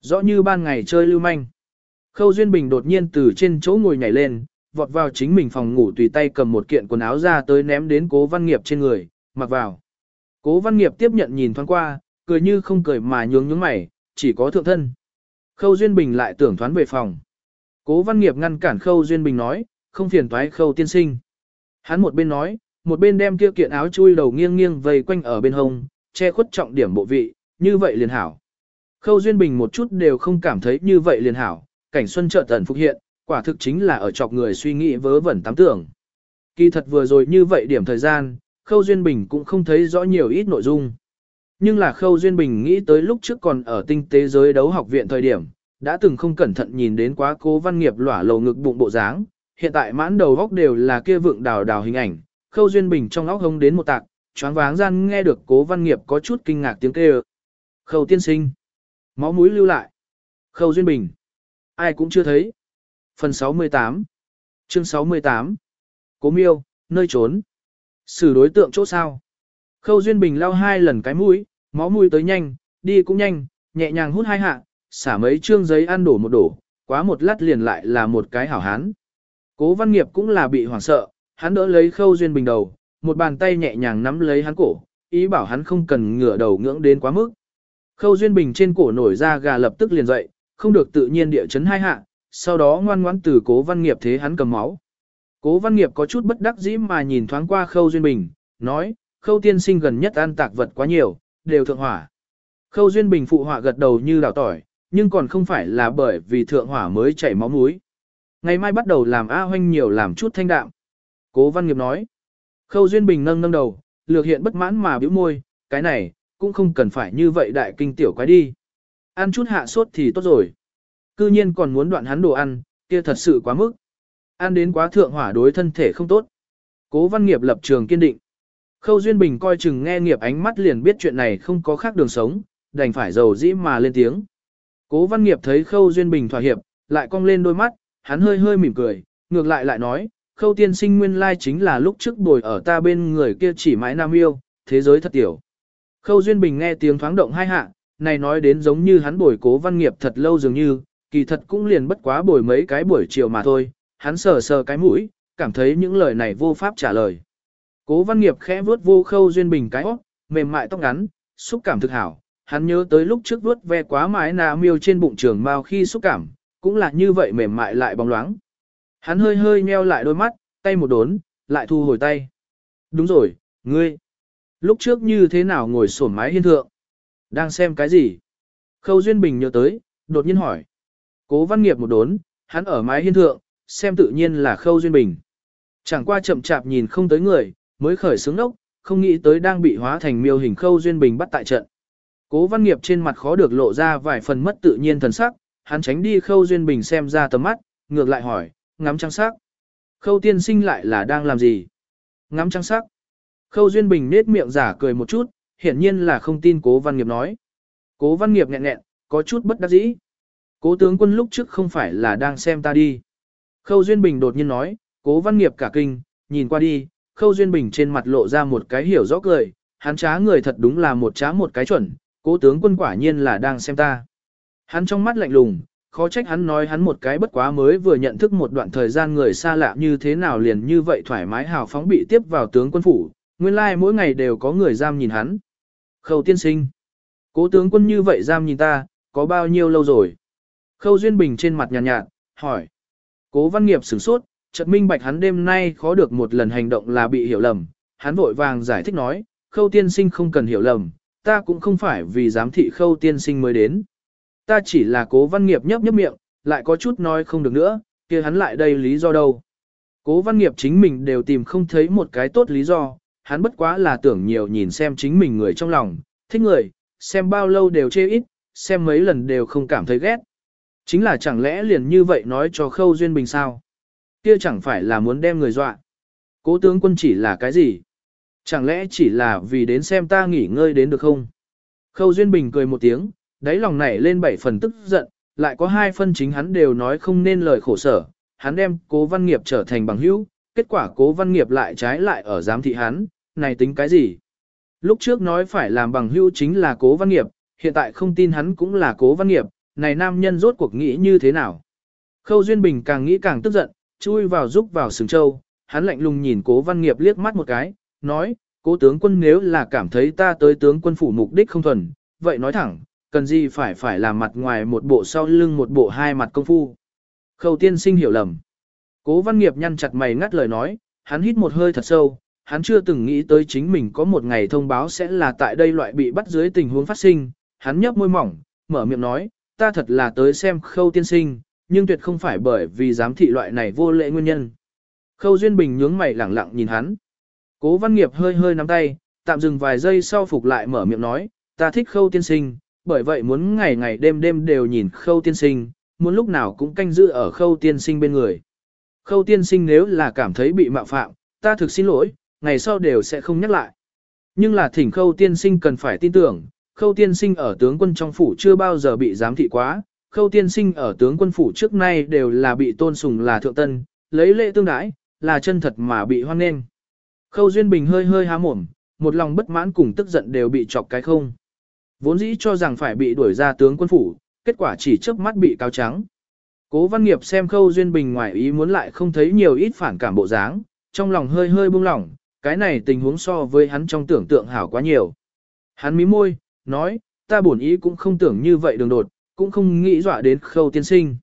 Rõ như ban ngày chơi lưu manh. Khâu Duyên Bình đột nhiên từ trên chỗ ngồi nhảy lên, vọt vào chính mình phòng ngủ tùy tay cầm một kiện quần áo ra tới ném đến cố văn nghiệp trên người, mặc vào. Cố văn nghiệp tiếp nhận nhìn thoáng qua, cười như không cười mà nhướng nhướng mày, chỉ có thượng thân. Khâu Duyên Bình lại tưởng thoán về phòng. Cố văn nghiệp ngăn cản Khâu Duyên Bình nói, không phiền toái Khâu tiên sinh. Hắn một bên nói, một bên đem kia kiện áo chui đầu nghiêng nghiêng vây quanh ở bên hông, che khuất trọng điểm bộ vị, như vậy liền hảo. Khâu Duyên Bình một chút đều không cảm thấy như vậy liền hảo, cảnh xuân chợt tần phục hiện, quả thực chính là ở chọc người suy nghĩ vớ vẩn tám tưởng. Kỳ thật vừa rồi như vậy điểm thời gian, Khâu Duyên Bình cũng không thấy rõ nhiều ít nội dung. Nhưng là Khâu Duyên Bình nghĩ tới lúc trước còn ở tinh tế giới đấu học viện thời điểm, đã từng không cẩn thận nhìn đến quá cố văn nghiệp lỏa lầu ngực bụng bộ dáng, hiện tại mãn đầu góc đều là kia vượng đào đào hình ảnh, Khâu Duyên Bình trong óc hông đến một tạc, choáng váng gian nghe được cố văn nghiệp có chút kinh ngạc tiếng kêu. Khâu tiên sinh. Máu mũi lưu lại. Khâu Duyên Bình. Ai cũng chưa thấy. Phần 68. Chương 68. Cố miêu, nơi trốn. Xử đối tượng chỗ sao. Khâu Duyên Bình lao hai lần cái mũi, máu mũi tới nhanh, đi cũng nhanh, nhẹ nhàng hút hai hạ, xả mấy trương giấy ăn đổ một đổ, quá một lát liền lại là một cái hảo hán. Cố văn nghiệp cũng là bị hoảng sợ, hắn đỡ lấy Khâu Duyên Bình đầu, một bàn tay nhẹ nhàng nắm lấy hắn cổ, ý bảo hắn không cần ngửa đầu ngưỡng đến quá mức. Khâu Duyên Bình trên cổ nổi ra gà lập tức liền dậy, không được tự nhiên địa chấn hai hạ, sau đó ngoan ngoãn từ cố văn nghiệp thế hắn cầm máu. Cố văn nghiệp có chút bất đắc dĩ mà nhìn thoáng qua Khâu Duyên Bình, nói, Khâu tiên sinh gần nhất ăn tạc vật quá nhiều, đều thượng hỏa. Khâu Duyên Bình phụ họa gật đầu như đào tỏi, nhưng còn không phải là bởi vì thượng hỏa mới chảy máu mũi. Ngày mai bắt đầu làm A hoanh nhiều làm chút thanh đạm. Cố văn nghiệp nói. Khâu Duyên Bình nâng nâng đầu, lược hiện bất mãn mà bĩu môi, cái này, cũng không cần phải như vậy đại kinh tiểu quái đi. Ăn chút hạ sốt thì tốt rồi. Cư nhiên còn muốn đoạn hắn đồ ăn, kia thật sự quá mức. Ăn đến quá thượng hỏa đối thân thể không tốt. Cố văn nghiệp lập trường kiên định. Khâu Duyên Bình coi chừng nghe nghiệp ánh mắt liền biết chuyện này không có khác đường sống, đành phải giàu dĩ mà lên tiếng. Cố văn nghiệp thấy Khâu Duyên Bình thỏa hiệp, lại cong lên đôi mắt, hắn hơi hơi mỉm cười, ngược lại lại nói, Khâu tiên sinh nguyên lai chính là lúc trước bồi ở ta bên người kia chỉ mãi nam yêu, thế giới thật tiểu. Khâu Duyên Bình nghe tiếng thoáng động hai hạ, này nói đến giống như hắn bồi cố văn nghiệp thật lâu dường như, kỳ thật cũng liền bất quá buổi mấy cái buổi chiều mà thôi, hắn sờ sờ cái mũi, cảm thấy những lời này vô pháp trả lời. Cố văn nghiệp khẽ vuốt vô khâu duyên bình cái óc, mềm mại tóc ngắn, xúc cảm thực hảo, hắn nhớ tới lúc trước vuốt ve quá mái nà miêu trên bụng trường mao khi xúc cảm, cũng là như vậy mềm mại lại bóng loáng. Hắn hơi hơi nheo lại đôi mắt, tay một đốn, lại thu hồi tay. Đúng rồi, ngươi. Lúc trước như thế nào ngồi sổn mái hiên thượng? Đang xem cái gì? Khâu Duyên Bình nhớ tới, đột nhiên hỏi. Cố văn nghiệp một đốn, hắn ở mái hiên thượng, xem tự nhiên là Khâu Duyên Bình. Chẳng qua chậm chạp nhìn không tới người, mới khởi sướng nốc, không nghĩ tới đang bị hóa thành miêu hình Khâu Duyên Bình bắt tại trận. Cố văn nghiệp trên mặt khó được lộ ra vài phần mất tự nhiên thần sắc, hắn tránh đi Khâu Duyên Bình xem ra tầm mắt, ngược lại hỏi, ngắm trăng sắc. Khâu tiên sinh lại là đang làm gì? Ngắm trăng sắc. Khâu Duyên Bình nết miệng giả cười một chút, hiển nhiên là không tin cố văn nghiệp nói. Cố văn nghiệp nghẹn nghẹn, có chút bất đắc dĩ. Cố tướng quân lúc trước không phải là đang xem ta đi. Khâu Duyên Bình đột nhiên nói, cố văn nghiệp cả kinh, nhìn qua đi, Khâu Duyên Bình trên mặt lộ ra một cái hiểu rõ cười, hắn trá người thật đúng là một trá một cái chuẩn, cố tướng quân quả nhiên là đang xem ta. Hắn trong mắt lạnh lùng, khó trách hắn nói hắn một cái bất quá mới vừa nhận thức một đoạn thời gian người xa lạ như thế nào liền như vậy thoải mái hào phóng bị tiếp vào tướng quân phủ, nguyên lai like mỗi ngày đều có người giam nhìn hắn. Khâu tiên sinh. Cố tướng quân như vậy giam nhìn ta, có bao nhiêu lâu rồi? Khâu Duyên Bình trên mặt nhàn nhạt, nhạt, hỏi. Cố văn nghiệp sửng sốt, chợt minh bạch hắn đêm nay khó được một lần hành động là bị hiểu lầm. Hắn vội vàng giải thích nói, khâu tiên sinh không cần hiểu lầm, ta cũng không phải vì giám thị khâu tiên sinh mới đến. Ta chỉ là cố văn nghiệp nhấp nhấp miệng, lại có chút nói không được nữa, kia hắn lại đây lý do đâu. Cố văn nghiệp chính mình đều tìm không thấy một cái tốt lý do, hắn bất quá là tưởng nhiều nhìn xem chính mình người trong lòng, thích người, xem bao lâu đều chê ít, xem mấy lần đều không cảm thấy ghét. Chính là chẳng lẽ liền như vậy nói cho Khâu Duyên Bình sao? Kia chẳng phải là muốn đem người dọa. Cố tướng quân chỉ là cái gì? Chẳng lẽ chỉ là vì đến xem ta nghỉ ngơi đến được không? Khâu Duyên Bình cười một tiếng, đáy lòng nảy lên bảy phần tức giận, lại có hai phân chính hắn đều nói không nên lời khổ sở. Hắn đem cố văn nghiệp trở thành bằng hữu, kết quả cố văn nghiệp lại trái lại ở giám thị hắn, này tính cái gì? Lúc trước nói phải làm bằng hữu chính là cố văn nghiệp, hiện tại không tin hắn cũng là cố văn nghiệp, này nam nhân rốt cuộc nghĩ như thế nào. Khâu Duyên Bình càng nghĩ càng tức giận, chui vào giúp vào sừng châu, hắn lạnh lùng nhìn cố văn nghiệp liếc mắt một cái, nói, cố tướng quân nếu là cảm thấy ta tới tướng quân phủ mục đích không thuần, vậy nói thẳng, cần gì phải phải làm mặt ngoài một bộ sau lưng một bộ hai mặt công phu. Khâu tiên sinh hiểu lầm. Cố văn nghiệp nhăn chặt mày ngắt lời nói, hắn hít một hơi thật sâu, hắn chưa từng nghĩ tới chính mình có một ngày thông báo sẽ là tại đây loại bị bắt dưới tình huống phát sinh, hắn nhấp môi mỏng, mở miệng nói, ta thật là tới xem khâu tiên sinh, nhưng tuyệt không phải bởi vì giám thị loại này vô lễ nguyên nhân. Khâu Duyên Bình nhướng mày lẳng lặng nhìn hắn. Cố văn nghiệp hơi hơi nắm tay, tạm dừng vài giây sau phục lại mở miệng nói, ta thích khâu tiên sinh, bởi vậy muốn ngày ngày đêm đêm đều nhìn khâu tiên sinh, muốn lúc nào cũng canh giữ ở khâu tiên sinh bên người. Khâu tiên sinh nếu là cảm thấy bị mạo phạm, ta thực xin lỗi, ngày sau đều sẽ không nhắc lại. Nhưng là thỉnh khâu tiên sinh cần phải tin tưởng, khâu tiên sinh ở tướng quân trong phủ chưa bao giờ bị giám thị quá, khâu tiên sinh ở tướng quân phủ trước nay đều là bị tôn sùng là thượng tân, lấy lễ tương đãi, là chân thật mà bị hoan nghênh. Khâu Duyên Bình hơi hơi há mồm, một lòng bất mãn cùng tức giận đều bị chọc cái không. Vốn dĩ cho rằng phải bị đuổi ra tướng quân phủ, kết quả chỉ trước mắt bị cáo trắng. Cố văn nghiệp xem khâu Duyên Bình ngoài ý muốn lại không thấy nhiều ít phản cảm bộ dáng, trong lòng hơi hơi buông lỏng, cái này tình huống so với hắn trong tưởng tượng hảo quá nhiều. Hắn mí môi, nói, ta bổn ý cũng không tưởng như vậy đường đột, cũng không nghĩ dọa đến khâu tiên sinh.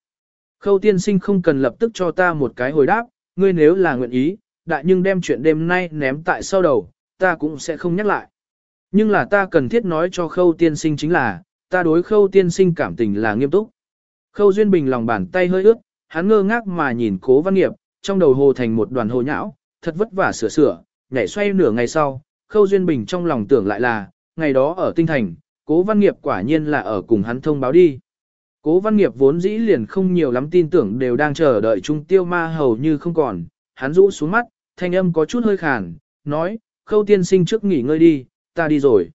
Khâu tiên sinh không cần lập tức cho ta một cái hồi đáp, ngươi nếu là nguyện ý, đại nhưng đem chuyện đêm nay ném tại sau đầu, ta cũng sẽ không nhắc lại. Nhưng là ta cần thiết nói cho khâu tiên sinh chính là, ta đối khâu tiên sinh cảm tình là nghiêm túc. Khâu Duyên Bình lòng bàn tay hơi ướt, hắn ngơ ngác mà nhìn cố văn nghiệp, trong đầu hồ thành một đoàn hồ nhão, thật vất vả sửa sửa, nhảy xoay nửa ngày sau, Khâu Duyên Bình trong lòng tưởng lại là, ngày đó ở tinh thành, cố văn nghiệp quả nhiên là ở cùng hắn thông báo đi. Cố văn nghiệp vốn dĩ liền không nhiều lắm tin tưởng đều đang chờ đợi trung tiêu ma hầu như không còn, hắn rũ xuống mắt, thanh âm có chút hơi khàn, nói, khâu tiên sinh trước nghỉ ngơi đi, ta đi rồi.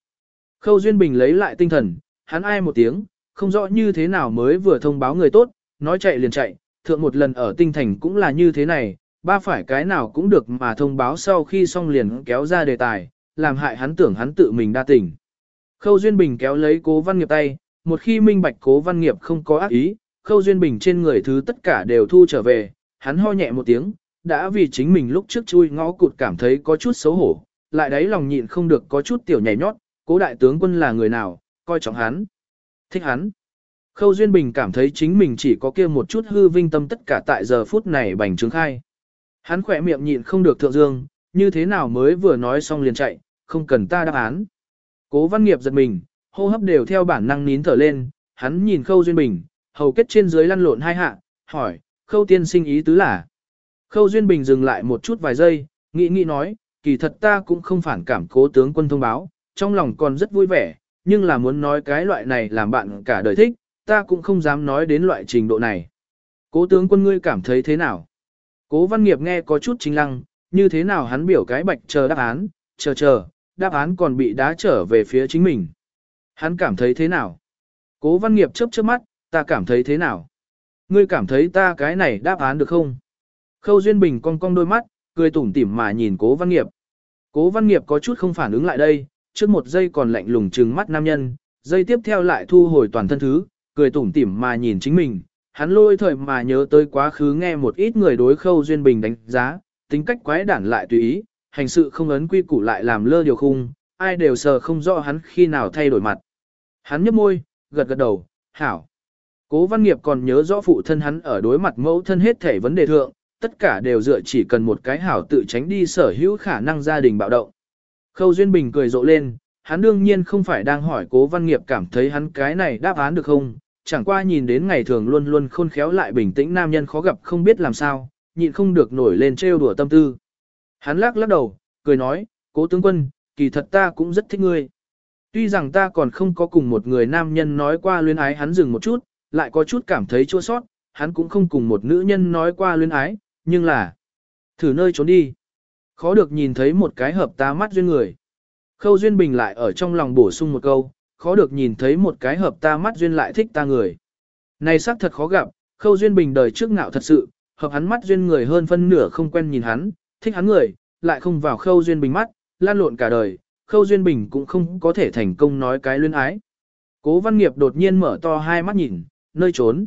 Khâu Duyên Bình lấy lại tinh thần, hắn ai một tiếng, không rõ như thế nào mới vừa thông báo người tốt, nói chạy liền chạy, thượng một lần ở tinh thành cũng là như thế này, ba phải cái nào cũng được mà thông báo sau khi xong liền kéo ra đề tài, làm hại hắn tưởng hắn tự mình đa tình. Khâu Duyên Bình kéo lấy cố văn nghiệp tay, một khi minh bạch cố văn nghiệp không có ác ý, Khâu Duyên Bình trên người thứ tất cả đều thu trở về, hắn ho nhẹ một tiếng, đã vì chính mình lúc trước chui ngõ cụt cảm thấy có chút xấu hổ, lại đấy lòng nhịn không được có chút tiểu nhảy nhót, cố đại tướng quân là người nào, coi trọng hắn, thích hắn. Khâu Duyên Bình cảm thấy chính mình chỉ có kia một chút hư vinh tâm tất cả tại giờ phút này bành trướng khai. Hắn khỏe miệng nhịn không được thượng dương, như thế nào mới vừa nói xong liền chạy, không cần ta đáp án. Cố văn nghiệp giật mình, hô hấp đều theo bản năng nín thở lên, hắn nhìn Khâu Duyên Bình, hầu kết trên dưới lăn lộn hai hạ, hỏi, Khâu tiên sinh ý tứ là. Khâu Duyên Bình dừng lại một chút vài giây, nghĩ nghĩ nói, kỳ thật ta cũng không phản cảm cố tướng quân thông báo, trong lòng còn rất vui vẻ, nhưng là muốn nói cái loại này làm bạn cả đời thích, ta cũng không dám nói đến loại trình độ này. Cố tướng quân ngươi cảm thấy thế nào? Cố văn nghiệp nghe có chút chính lăng, như thế nào hắn biểu cái bạch chờ đáp án, chờ chờ, đáp án còn bị đá trở về phía chính mình. Hắn cảm thấy thế nào? Cố văn nghiệp chớp chớp mắt, ta cảm thấy thế nào? Ngươi cảm thấy ta cái này đáp án được không? Khâu Duyên Bình cong cong đôi mắt, cười tủm tỉm mà nhìn cố văn nghiệp. Cố văn nghiệp có chút không phản ứng lại đây, trước một giây còn lạnh lùng trừng mắt nam nhân, giây tiếp theo lại thu hồi toàn thân thứ, cười tủm tỉm mà nhìn chính mình. Hắn lôi thời mà nhớ tới quá khứ nghe một ít người đối khâu Duyên Bình đánh giá, tính cách quái đản lại tùy ý, hành sự không ấn quy củ lại làm lơ điều khung, ai đều sờ không rõ hắn khi nào thay đổi mặt. Hắn nhấp môi, gật gật đầu, hảo. Cố văn nghiệp còn nhớ rõ phụ thân hắn ở đối mặt mẫu thân hết thể vấn đề thượng, tất cả đều dựa chỉ cần một cái hảo tự tránh đi sở hữu khả năng gia đình bạo động. Khâu Duyên Bình cười rộ lên, hắn đương nhiên không phải đang hỏi cố văn nghiệp cảm thấy hắn cái này đáp án được không, chẳng qua nhìn đến ngày thường luôn luôn khôn khéo lại bình tĩnh nam nhân khó gặp không biết làm sao, nhịn không được nổi lên trêu đùa tâm tư. Hắn lắc lắc đầu, cười nói, cố tướng quân, kỳ thật ta cũng rất thích ngươi. Tuy rằng ta còn không có cùng một người nam nhân nói qua luyến ái hắn dừng một chút, lại có chút cảm thấy chua sót, hắn cũng không cùng một nữ nhân nói qua luyến ái, nhưng là thử nơi trốn đi. Khó được nhìn thấy một cái hợp ta mắt duyên người. Khâu Duyên Bình lại ở trong lòng bổ sung một câu, khó được nhìn thấy một cái hợp ta mắt duyên lại thích ta người. Này xác thật khó gặp, Khâu Duyên Bình đời trước ngạo thật sự, hợp hắn mắt duyên người hơn phân nửa không quen nhìn hắn, thích hắn người, lại không vào Khâu Duyên Bình mắt, lan lộn cả đời. Khâu Duyên Bình cũng không có thể thành công nói cái luyến ái. Cố văn nghiệp đột nhiên mở to hai mắt nhìn, nơi trốn.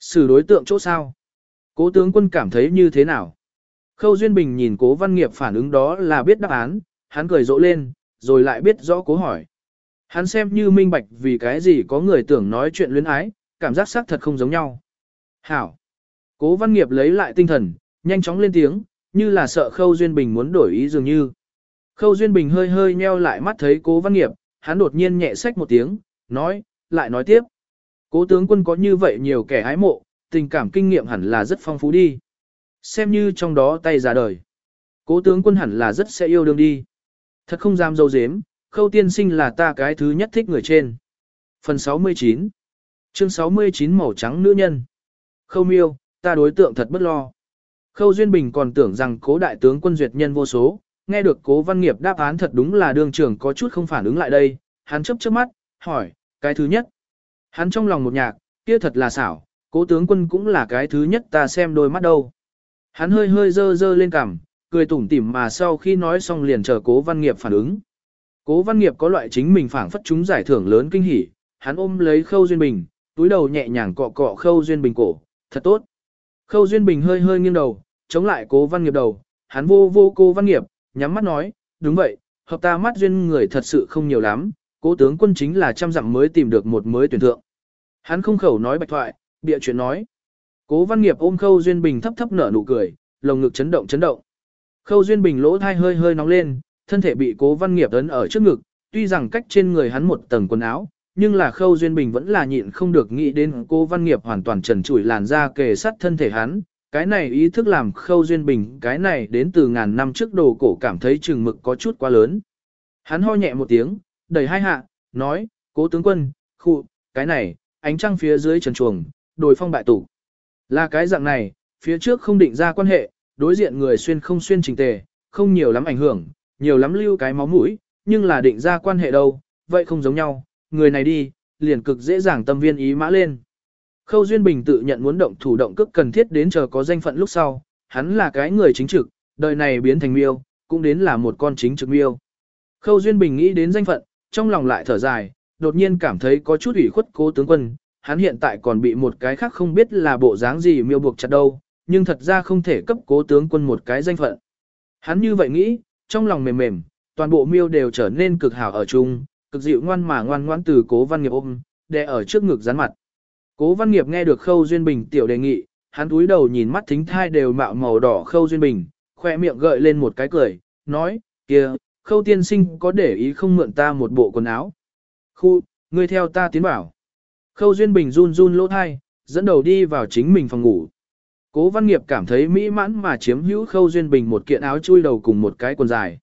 Xử đối tượng chỗ sao? Cố tướng quân cảm thấy như thế nào? Khâu Duyên Bình nhìn cố văn nghiệp phản ứng đó là biết đáp án, hắn cười rộ lên, rồi lại biết rõ cố hỏi. Hắn xem như minh bạch vì cái gì có người tưởng nói chuyện luyến ái, cảm giác xác thật không giống nhau. Hảo! Cố văn nghiệp lấy lại tinh thần, nhanh chóng lên tiếng, như là sợ Khâu Duyên Bình muốn đổi ý dường như. Khâu Duyên Bình hơi hơi nheo lại mắt thấy cố văn nghiệp, hắn đột nhiên nhẹ sách một tiếng, nói, lại nói tiếp. Cố tướng quân có như vậy nhiều kẻ hái mộ, tình cảm kinh nghiệm hẳn là rất phong phú đi. Xem như trong đó tay ra đời. Cố tướng quân hẳn là rất sẽ yêu đương đi. Thật không dám dâu dếm, khâu tiên sinh là ta cái thứ nhất thích người trên. Phần 69 Chương 69 màu trắng nữ nhân Khâu miêu, ta đối tượng thật bất lo. Khâu Duyên Bình còn tưởng rằng cố đại tướng quân duyệt nhân vô số, nghe được cố văn nghiệp đáp án thật đúng là đương trưởng có chút không phản ứng lại đây, hắn chấp chớp mắt, hỏi, cái thứ nhất. Hắn trong lòng một nhạc, kia thật là xảo, cố tướng quân cũng là cái thứ nhất ta xem đôi mắt đâu. Hắn hơi hơi dơ dơ lên cằm, cười tủm tỉm mà sau khi nói xong liền chờ cố văn nghiệp phản ứng. Cố văn nghiệp có loại chính mình phảng phất chúng giải thưởng lớn kinh hỉ, hắn ôm lấy khâu duyên bình, túi đầu nhẹ nhàng cọ cọ khâu duyên bình cổ, thật tốt. Khâu duyên bình hơi hơi nghiêng đầu, chống lại cố văn nghiệp đầu, hắn vô vô cô văn nghiệp, nhắm mắt nói, đúng vậy, hợp ta mắt duyên người thật sự không nhiều lắm, cố tướng quân chính là trăm dặm mới tìm được một mới tuyển thượng. Hắn không khẩu nói bạch thoại, bịa chuyện nói. Cố văn nghiệp ôm khâu duyên bình thấp thấp nở nụ cười, lồng ngực chấn động chấn động. Khâu duyên bình lỗ thai hơi hơi nóng lên, thân thể bị cố văn nghiệp ấn ở trước ngực, tuy rằng cách trên người hắn một tầng quần áo, nhưng là khâu duyên bình vẫn là nhịn không được nghĩ đến cô văn nghiệp hoàn toàn trần trụi làn da kề sát thân thể hắn. Cái này ý thức làm khâu duyên bình, cái này đến từ ngàn năm trước đồ cổ cảm thấy chừng mực có chút quá lớn. Hắn ho nhẹ một tiếng, đẩy hai hạ, nói, cố tướng quân, khu, cái này, ánh trăng phía dưới trần chuồng, đồi phong bại tủ. Là cái dạng này, phía trước không định ra quan hệ, đối diện người xuyên không xuyên trình tề, không nhiều lắm ảnh hưởng, nhiều lắm lưu cái máu mũi, nhưng là định ra quan hệ đâu, vậy không giống nhau, người này đi, liền cực dễ dàng tâm viên ý mã lên. Khâu Duyên Bình tự nhận muốn động thủ động cước cần thiết đến chờ có danh phận lúc sau, hắn là cái người chính trực, đời này biến thành miêu, cũng đến là một con chính trực miêu. Khâu Duyên Bình nghĩ đến danh phận, trong lòng lại thở dài, đột nhiên cảm thấy có chút ủy khuất cố tướng quân, hắn hiện tại còn bị một cái khác không biết là bộ dáng gì miêu buộc chặt đâu, nhưng thật ra không thể cấp cố tướng quân một cái danh phận. Hắn như vậy nghĩ, trong lòng mềm mềm, toàn bộ miêu đều trở nên cực hảo ở chung, cực dịu ngoan mà ngoan ngoãn từ cố văn nghiệp ôm, đè ở trước ngực rắn mặt. Cố văn nghiệp nghe được khâu duyên bình tiểu đề nghị, hắn túi đầu nhìn mắt thính thai đều mạo màu đỏ khâu duyên bình, khoe miệng gợi lên một cái cười, nói, kia, khâu tiên sinh có để ý không mượn ta một bộ quần áo. Khu, ngươi theo ta tiến bảo. Khâu duyên bình run run lỗ thai, dẫn đầu đi vào chính mình phòng ngủ. Cố văn nghiệp cảm thấy mỹ mãn mà chiếm hữu khâu duyên bình một kiện áo chui đầu cùng một cái quần dài.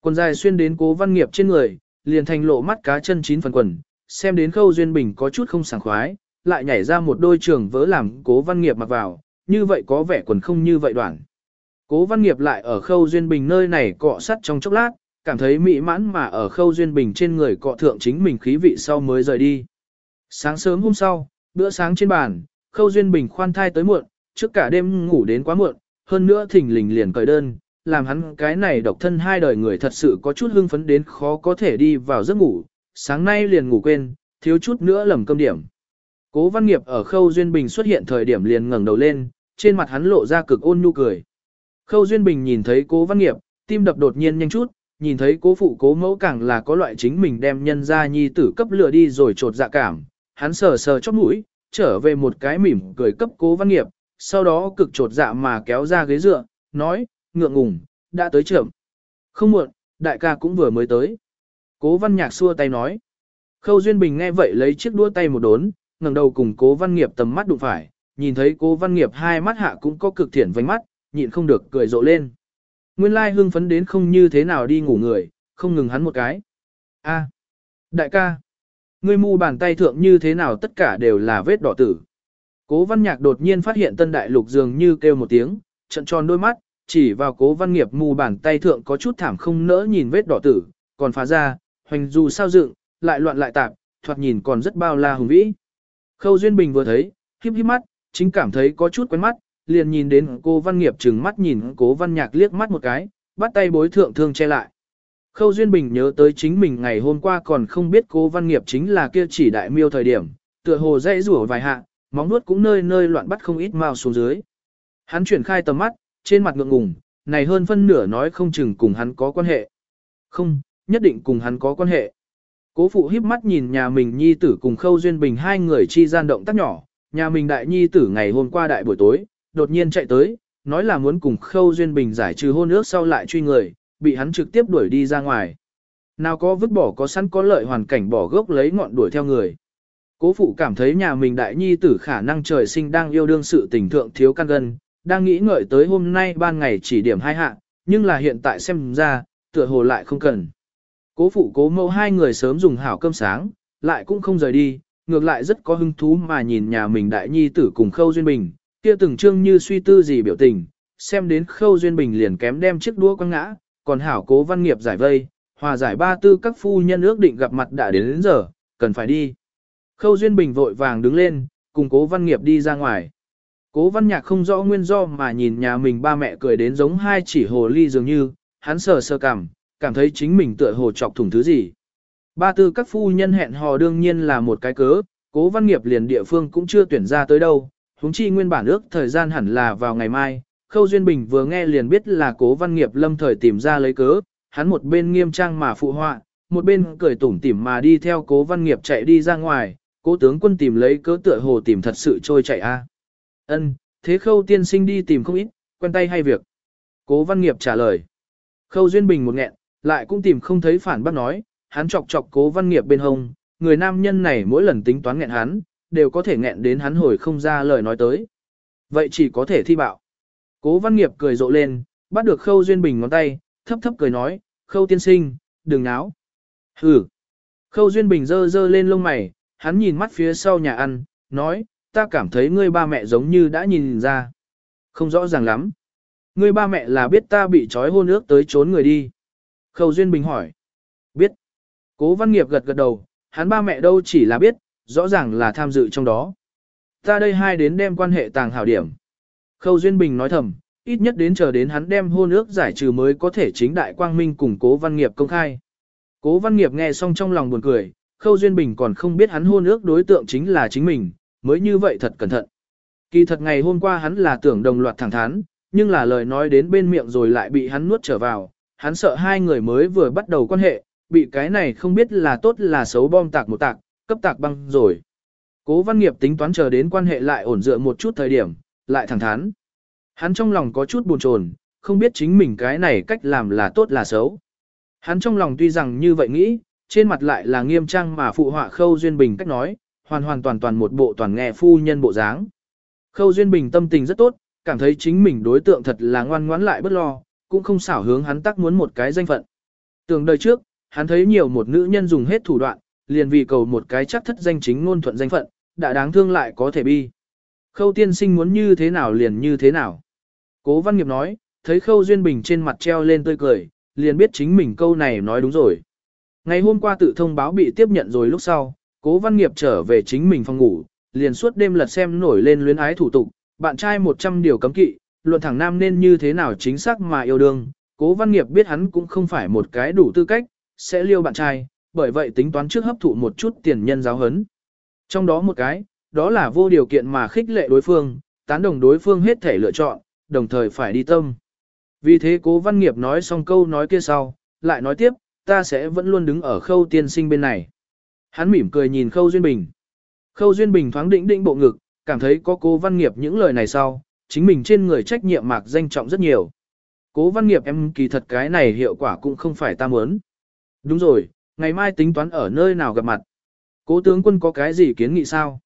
Quần dài xuyên đến cố văn nghiệp trên người, liền thành lộ mắt cá chân chín phần quần, xem đến khâu duyên bình có chút không sảng khoái, lại nhảy ra một đôi trường vớ làm cố văn nghiệp mặc vào, như vậy có vẻ quần không như vậy đoạn. Cố văn nghiệp lại ở khâu duyên bình nơi này cọ sắt trong chốc lát, cảm thấy mỹ mãn mà ở khâu duyên bình trên người cọ thượng chính mình khí vị sau mới rời đi. Sáng sớm hôm sau, bữa sáng trên bàn, khâu duyên bình khoan thai tới muộn, trước cả đêm ngủ đến quá muộn, hơn nữa thỉnh lình liền cởi đơn, làm hắn cái này độc thân hai đời người thật sự có chút hưng phấn đến khó có thể đi vào giấc ngủ, sáng nay liền ngủ quên, thiếu chút nữa lầm cơm điểm. Cố văn nghiệp ở khâu duyên bình xuất hiện thời điểm liền ngẩng đầu lên, trên mặt hắn lộ ra cực ôn nhu cười. Khâu duyên bình nhìn thấy cố văn nghiệp, tim đập đột nhiên nhanh chút, nhìn thấy cố phụ cố mẫu càng là có loại chính mình đem nhân ra nhi tử cấp lừa đi rồi trột dạ cảm, hắn sờ sờ chóp mũi, trở về một cái mỉm cười cấp cố văn nghiệp, sau đó cực trột dạ mà kéo ra ghế dựa, nói, ngượng ngùng, đã tới trưởng. Không muộn, đại ca cũng vừa mới tới. Cố văn nhạc xua tay nói. Khâu Duyên Bình nghe vậy lấy chiếc đua tay một đốn, ngẩng đầu cùng cố văn nghiệp tầm mắt đụng phải, nhìn thấy cố văn nghiệp hai mắt hạ cũng có cực thiện vánh mắt, nhịn không được cười rộ lên. Nguyên lai hưng phấn đến không như thế nào đi ngủ người, không ngừng hắn một cái. a đại ca, ngươi mu bàn tay thượng như thế nào tất cả đều là vết đỏ tử. Cố văn nhạc đột nhiên phát hiện tân đại lục dường như kêu một tiếng, trận tròn đôi mắt, chỉ vào cố văn nghiệp mù bàn tay thượng có chút thảm không nỡ nhìn vết đỏ tử, còn phá ra, hoành dù sao dựng, lại loạn lại tạp, thoạt nhìn còn rất bao la hùng vĩ. Khâu Duyên Bình vừa thấy, khiếp khiếp mắt, chính cảm thấy có chút quen mắt, liền nhìn đến cô văn nghiệp trừng mắt nhìn cố văn nhạc liếc mắt một cái, bắt tay bối thượng thương che lại. Khâu Duyên Bình nhớ tới chính mình ngày hôm qua còn không biết cố văn nghiệp chính là kia chỉ đại miêu thời điểm, tựa hồ dây rủa vài hạ, móng nuốt cũng nơi nơi loạn bắt không ít mao xuống dưới. Hắn chuyển khai tầm mắt, trên mặt ngượng ngùng, này hơn phân nửa nói không chừng cùng hắn có quan hệ. Không, nhất định cùng hắn có quan hệ. Cố phụ híp mắt nhìn nhà mình nhi tử cùng Khâu Duyên Bình hai người chi gian động tác nhỏ, nhà mình đại nhi tử ngày hôm qua đại buổi tối, đột nhiên chạy tới, nói là muốn cùng Khâu Duyên Bình giải trừ hôn ước sau lại truy người, bị hắn trực tiếp đuổi đi ra ngoài. Nào có vứt bỏ có sẵn có lợi hoàn cảnh bỏ gốc lấy ngọn đuổi theo người. Cố phụ cảm thấy nhà mình đại nhi tử khả năng trời sinh đang yêu đương sự tình thượng thiếu căn gân, đang nghĩ ngợi tới hôm nay ban ngày chỉ điểm hai hạ, nhưng là hiện tại xem ra, tựa hồ lại không cần. Cố phụ cố mẫu hai người sớm dùng hảo cơm sáng, lại cũng không rời đi, ngược lại rất có hứng thú mà nhìn nhà mình đại nhi tử cùng Khâu Duyên Bình, kia từng trương như suy tư gì biểu tình, xem đến Khâu Duyên Bình liền kém đem chiếc đũa quăng ngã, còn hảo cố văn nghiệp giải vây, hòa giải ba tư các phu nhân ước định gặp mặt đã đến đến giờ, cần phải đi. Khâu Duyên Bình vội vàng đứng lên, cùng cố văn nghiệp đi ra ngoài. Cố văn nhạc không rõ nguyên do mà nhìn nhà mình ba mẹ cười đến giống hai chỉ hồ ly dường như, hắn sờ sờ cảm, cảm thấy chính mình tựa hồ chọc thủng thứ gì. Ba tư các phu nhân hẹn hò đương nhiên là một cái cớ, cố văn nghiệp liền địa phương cũng chưa tuyển ra tới đâu, huống chi nguyên bản ước thời gian hẳn là vào ngày mai. Khâu Duyên Bình vừa nghe liền biết là cố văn nghiệp lâm thời tìm ra lấy cớ, hắn một bên nghiêm trang mà phụ họa, một bên cười tủm tỉm mà đi theo cố văn nghiệp chạy đi ra ngoài, cố tướng quân tìm lấy cớ tựa hồ tìm thật sự trôi chạy a. Ân, thế khâu tiên sinh đi tìm không ít, quen tay hay việc. Cố văn nghiệp trả lời. Khâu Duyên Bình một nghẹn, lại cũng tìm không thấy phản bác nói, hắn chọc chọc cố văn nghiệp bên hông, người nam nhân này mỗi lần tính toán nghẹn hắn, đều có thể nghẹn đến hắn hồi không ra lời nói tới. Vậy chỉ có thể thi bạo. Cố văn nghiệp cười rộ lên, bắt được khâu duyên bình ngón tay, thấp thấp cười nói, khâu tiên sinh, đừng náo. Hừ. Khâu duyên bình dơ dơ lên lông mày, hắn nhìn mắt phía sau nhà ăn, nói, ta cảm thấy ngươi ba mẹ giống như đã nhìn ra. Không rõ ràng lắm. Ngươi ba mẹ là biết ta bị trói hôn ước tới trốn người đi. Khâu Duyên Bình hỏi. Biết. Cố Văn Nghiệp gật gật đầu, hắn ba mẹ đâu chỉ là biết, rõ ràng là tham dự trong đó. Ta đây hai đến đem quan hệ tàng hảo điểm. Khâu Duyên Bình nói thầm, ít nhất đến chờ đến hắn đem hôn ước giải trừ mới có thể chính đại quang minh cùng Cố Văn Nghiệp công khai. Cố Văn Nghiệp nghe xong trong lòng buồn cười, Khâu Duyên Bình còn không biết hắn hôn ước đối tượng chính là chính mình, mới như vậy thật cẩn thận. Kỳ thật ngày hôm qua hắn là tưởng đồng loạt thẳng thắn, nhưng là lời nói đến bên miệng rồi lại bị hắn nuốt trở vào, hắn sợ hai người mới vừa bắt đầu quan hệ, bị cái này không biết là tốt là xấu bom tạc một tạc, cấp tạc băng rồi. Cố văn nghiệp tính toán chờ đến quan hệ lại ổn dựa một chút thời điểm, lại thẳng thắn. Hắn trong lòng có chút buồn chồn, không biết chính mình cái này cách làm là tốt là xấu. Hắn trong lòng tuy rằng như vậy nghĩ, trên mặt lại là nghiêm trang mà phụ họa Khâu Duyên Bình cách nói, hoàn hoàn toàn toàn một bộ toàn nghe phu nhân bộ dáng. Khâu Duyên Bình tâm tình rất tốt, cảm thấy chính mình đối tượng thật là ngoan ngoãn lại bất lo, cũng không xảo hướng hắn tắc muốn một cái danh phận. Tường đời trước, hắn thấy nhiều một nữ nhân dùng hết thủ đoạn, liền vì cầu một cái chắc thất danh chính ngôn thuận danh phận, đã đáng thương lại có thể bi. Khâu tiên sinh muốn như thế nào liền như thế nào. Cố văn nghiệp nói, thấy khâu duyên bình trên mặt treo lên tươi cười, liền biết chính mình câu này nói đúng rồi. Ngày hôm qua tự thông báo bị tiếp nhận rồi lúc sau, cố văn nghiệp trở về chính mình phòng ngủ, liền suốt đêm lật xem nổi lên luyến ái thủ tục, bạn trai 100 điều cấm kỵ, luận thẳng nam nên như thế nào chính xác mà yêu đương, cố văn nghiệp biết hắn cũng không phải một cái đủ tư cách, sẽ liêu bạn trai, bởi vậy tính toán trước hấp thụ một chút tiền nhân giáo hấn. Trong đó một cái, đó là vô điều kiện mà khích lệ đối phương, tán đồng đối phương hết thể lựa chọn, đồng thời phải đi tâm. Vì thế cố văn nghiệp nói xong câu nói kia sau, lại nói tiếp, ta sẽ vẫn luôn đứng ở khâu tiên sinh bên này. Hắn mỉm cười nhìn khâu duyên bình. Khâu duyên bình thoáng định định bộ ngực, cảm thấy có cố văn nghiệp những lời này sau, chính mình trên người trách nhiệm mạc danh trọng rất nhiều. Cố văn nghiệp em kỳ thật cái này hiệu quả cũng không phải ta muốn. Đúng rồi, ngày mai tính toán ở nơi nào gặp mặt. Cố tướng quân có cái gì kiến nghị sao?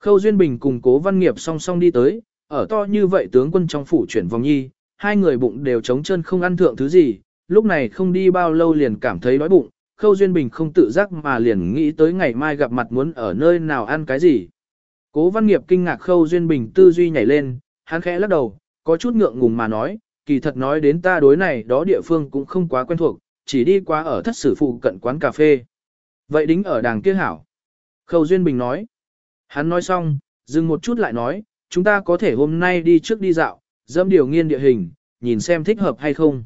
Khâu Duyên Bình cùng cố văn nghiệp song song đi tới, ở to như vậy tướng quân trong phủ chuyển vòng nhi, hai người bụng đều trống chân không ăn thượng thứ gì, lúc này không đi bao lâu liền cảm thấy đói bụng, Khâu Duyên Bình không tự giác mà liền nghĩ tới ngày mai gặp mặt muốn ở nơi nào ăn cái gì. Cố văn nghiệp kinh ngạc Khâu Duyên Bình tư duy nhảy lên, hắn khẽ lắc đầu, có chút ngượng ngùng mà nói, kỳ thật nói đến ta đối này đó địa phương cũng không quá quen thuộc, chỉ đi qua ở thất sử phụ cận quán cà phê. Vậy đính ở đàng kia hảo. Khâu Duyên Bình nói. Hắn nói xong, dừng một chút lại nói, chúng ta có thể hôm nay đi trước đi dạo, dẫm điều nghiên địa hình, nhìn xem thích hợp hay không.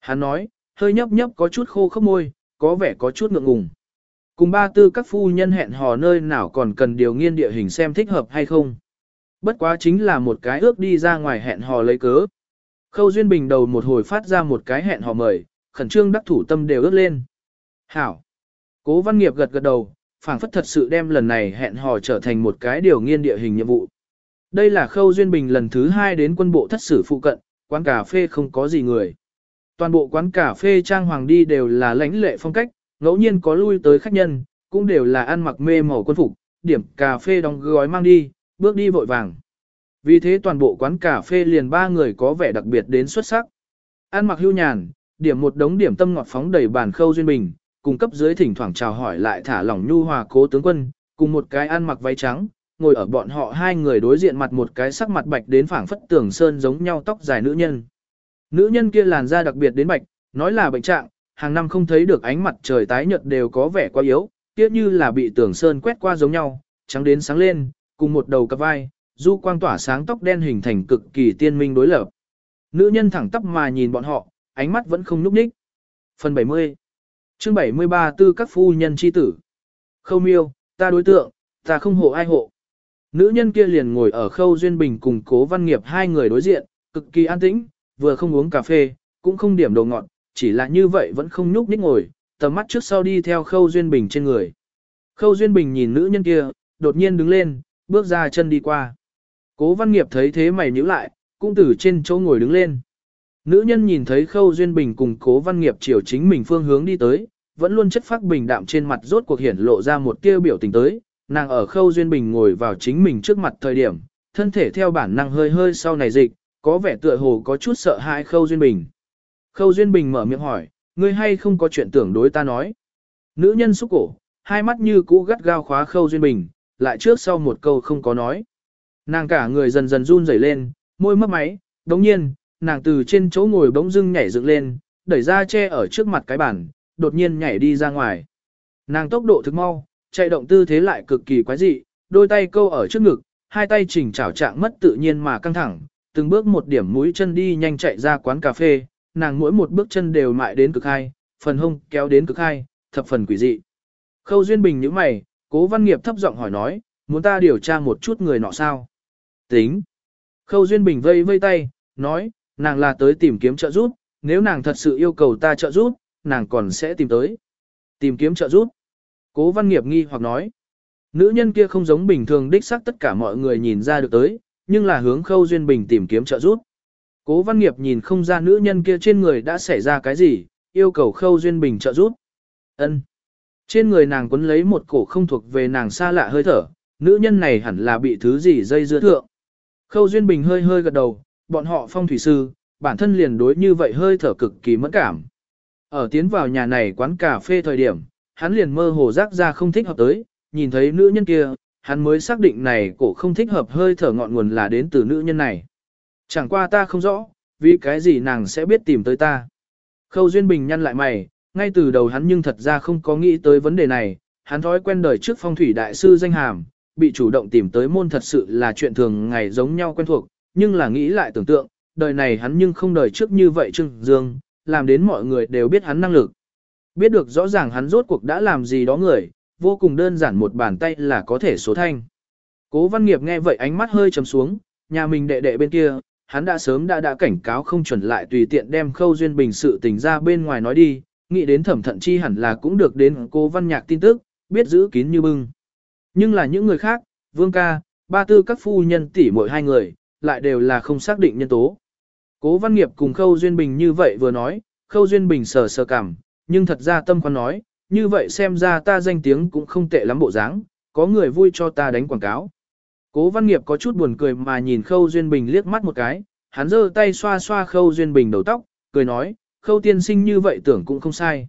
Hắn nói, hơi nhấp nhấp có chút khô khốc môi, có vẻ có chút ngượng ngùng. Cùng ba tư các phu nhân hẹn hò nơi nào còn cần điều nghiên địa hình xem thích hợp hay không. Bất quá chính là một cái ước đi ra ngoài hẹn hò lấy cớ. Khâu Duyên Bình đầu một hồi phát ra một cái hẹn hò mời, khẩn trương đắc thủ tâm đều ước lên. Hảo! Cố văn nghiệp gật gật đầu, phảng phất thật sự đem lần này hẹn hò trở thành một cái điều nghiên địa hình nhiệm vụ. Đây là Khâu Duyên Bình lần thứ hai đến quân bộ thất sử phụ cận, quán cà phê không có gì người. Toàn bộ quán cà phê trang hoàng đi đều là lãnh lệ phong cách, ngẫu nhiên có lui tới khách nhân, cũng đều là ăn mặc mê màu quân phục, điểm cà phê đóng gói mang đi, bước đi vội vàng. Vì thế toàn bộ quán cà phê liền ba người có vẻ đặc biệt đến xuất sắc. Ăn mặc hưu nhàn, điểm một đống điểm tâm ngọt phóng đầy bàn khâu duyên bình, cung cấp dưới thỉnh thoảng chào hỏi lại thả lỏng nhu hòa cố tướng quân, cùng một cái ăn mặc váy trắng, ngồi ở bọn họ hai người đối diện mặt một cái sắc mặt bạch đến phảng phất tưởng sơn giống nhau tóc dài nữ nhân. Nữ nhân kia làn da đặc biệt đến bạch, nói là bệnh trạng, hàng năm không thấy được ánh mặt trời tái nhợt đều có vẻ quá yếu, tiếc như là bị tưởng sơn quét qua giống nhau, trắng đến sáng lên, cùng một đầu cặp vai, du quang tỏa sáng tóc đen hình thành cực kỳ tiên minh đối lập. Nữ nhân thẳng tắp mà nhìn bọn họ, ánh mắt vẫn không núp ních. Phần 70 chương 73 tư các phu nhân chi tử. Khâu miêu, ta đối tượng, ta không hộ ai hộ. Nữ nhân kia liền ngồi ở khâu duyên bình cùng cố văn nghiệp hai người đối diện, cực kỳ an tĩnh, vừa không uống cà phê, cũng không điểm đồ ngọt, chỉ là như vậy vẫn không nhúc nhích ngồi, tầm mắt trước sau đi theo khâu duyên bình trên người. Khâu duyên bình nhìn nữ nhân kia, đột nhiên đứng lên, bước ra chân đi qua. Cố văn nghiệp thấy thế mày nhíu lại, cũng từ trên chỗ ngồi đứng lên. Nữ nhân nhìn thấy khâu duyên bình cùng cố văn nghiệp chiều chính mình phương hướng đi tới, vẫn luôn chất phát bình đạm trên mặt rốt cuộc hiển lộ ra một tia biểu tình tới, nàng ở khâu duyên bình ngồi vào chính mình trước mặt thời điểm, thân thể theo bản năng hơi hơi sau này dịch, có vẻ tựa hồ có chút sợ hãi khâu duyên bình. Khâu duyên bình mở miệng hỏi, ngươi hay không có chuyện tưởng đối ta nói. Nữ nhân xúc cổ, hai mắt như cũ gắt gao khóa khâu duyên bình, lại trước sau một câu không có nói. Nàng cả người dần dần run rẩy lên, môi mấp máy, đồng nhiên, nàng từ trên chỗ ngồi bỗng dưng nhảy dựng lên, đẩy ra che ở trước mặt cái bàn, đột nhiên nhảy đi ra ngoài. Nàng tốc độ thực mau, chạy động tư thế lại cực kỳ quái dị, đôi tay câu ở trước ngực, hai tay chỉnh chảo trạng mất tự nhiên mà căng thẳng, từng bước một điểm mũi chân đi nhanh chạy ra quán cà phê, nàng mỗi một bước chân đều mại đến cực hai, phần hông kéo đến cực hai, thập phần quỷ dị. Khâu Duyên Bình nhíu mày, Cố Văn Nghiệp thấp giọng hỏi nói, muốn ta điều tra một chút người nọ sao? Tính. Khâu Duyên Bình vây vây tay, nói, nàng là tới tìm kiếm trợ giúp, nếu nàng thật sự yêu cầu ta trợ giúp, nàng còn sẽ tìm tới. Tìm kiếm trợ giúp. Cố Văn Nghiệp nghi hoặc nói, nữ nhân kia không giống bình thường đích xác tất cả mọi người nhìn ra được tới, nhưng là hướng Khâu Duyên Bình tìm kiếm trợ giúp. Cố Văn Nghiệp nhìn không ra nữ nhân kia trên người đã xảy ra cái gì, yêu cầu Khâu Duyên Bình trợ giúp. Ân. Trên người nàng quấn lấy một cổ không thuộc về nàng xa lạ hơi thở, nữ nhân này hẳn là bị thứ gì dây dưa thượng. Khâu Duyên Bình hơi hơi gật đầu, bọn họ phong thủy sư, bản thân liền đối như vậy hơi thở cực kỳ mẫn cảm. Ở tiến vào nhà này quán cà phê thời điểm, hắn liền mơ hồ rác ra không thích hợp tới, nhìn thấy nữ nhân kia, hắn mới xác định này cổ không thích hợp hơi thở ngọn nguồn là đến từ nữ nhân này. Chẳng qua ta không rõ, vì cái gì nàng sẽ biết tìm tới ta. Khâu Duyên Bình nhăn lại mày, ngay từ đầu hắn nhưng thật ra không có nghĩ tới vấn đề này, hắn thói quen đời trước phong thủy đại sư danh hàm, bị chủ động tìm tới môn thật sự là chuyện thường ngày giống nhau quen thuộc, nhưng là nghĩ lại tưởng tượng, đời này hắn nhưng không đời trước như vậy Trương Dương, làm đến mọi người đều biết hắn năng lực. Biết được rõ ràng hắn rốt cuộc đã làm gì đó người, vô cùng đơn giản một bàn tay là có thể số thanh. Cố văn nghiệp nghe vậy ánh mắt hơi trầm xuống, nhà mình đệ đệ bên kia, hắn đã sớm đã đã cảnh cáo không chuẩn lại tùy tiện đem khâu duyên bình sự tình ra bên ngoài nói đi, nghĩ đến thẩm thận chi hẳn là cũng được đến cố văn nhạc tin tức, biết giữ kín như bưng. Nhưng là những người khác, vương ca, ba tư các phu nhân tỷ mỗi hai người, lại đều là không xác định nhân tố. Cố văn nghiệp cùng khâu duyên bình như vậy vừa nói, khâu duyên bình sờ sờ cảm, nhưng thật ra tâm khoan nói, như vậy xem ra ta danh tiếng cũng không tệ lắm bộ dáng, có người vui cho ta đánh quảng cáo. Cố văn nghiệp có chút buồn cười mà nhìn khâu duyên bình liếc mắt một cái, hắn giơ tay xoa xoa khâu duyên bình đầu tóc, cười nói, khâu tiên sinh như vậy tưởng cũng không sai.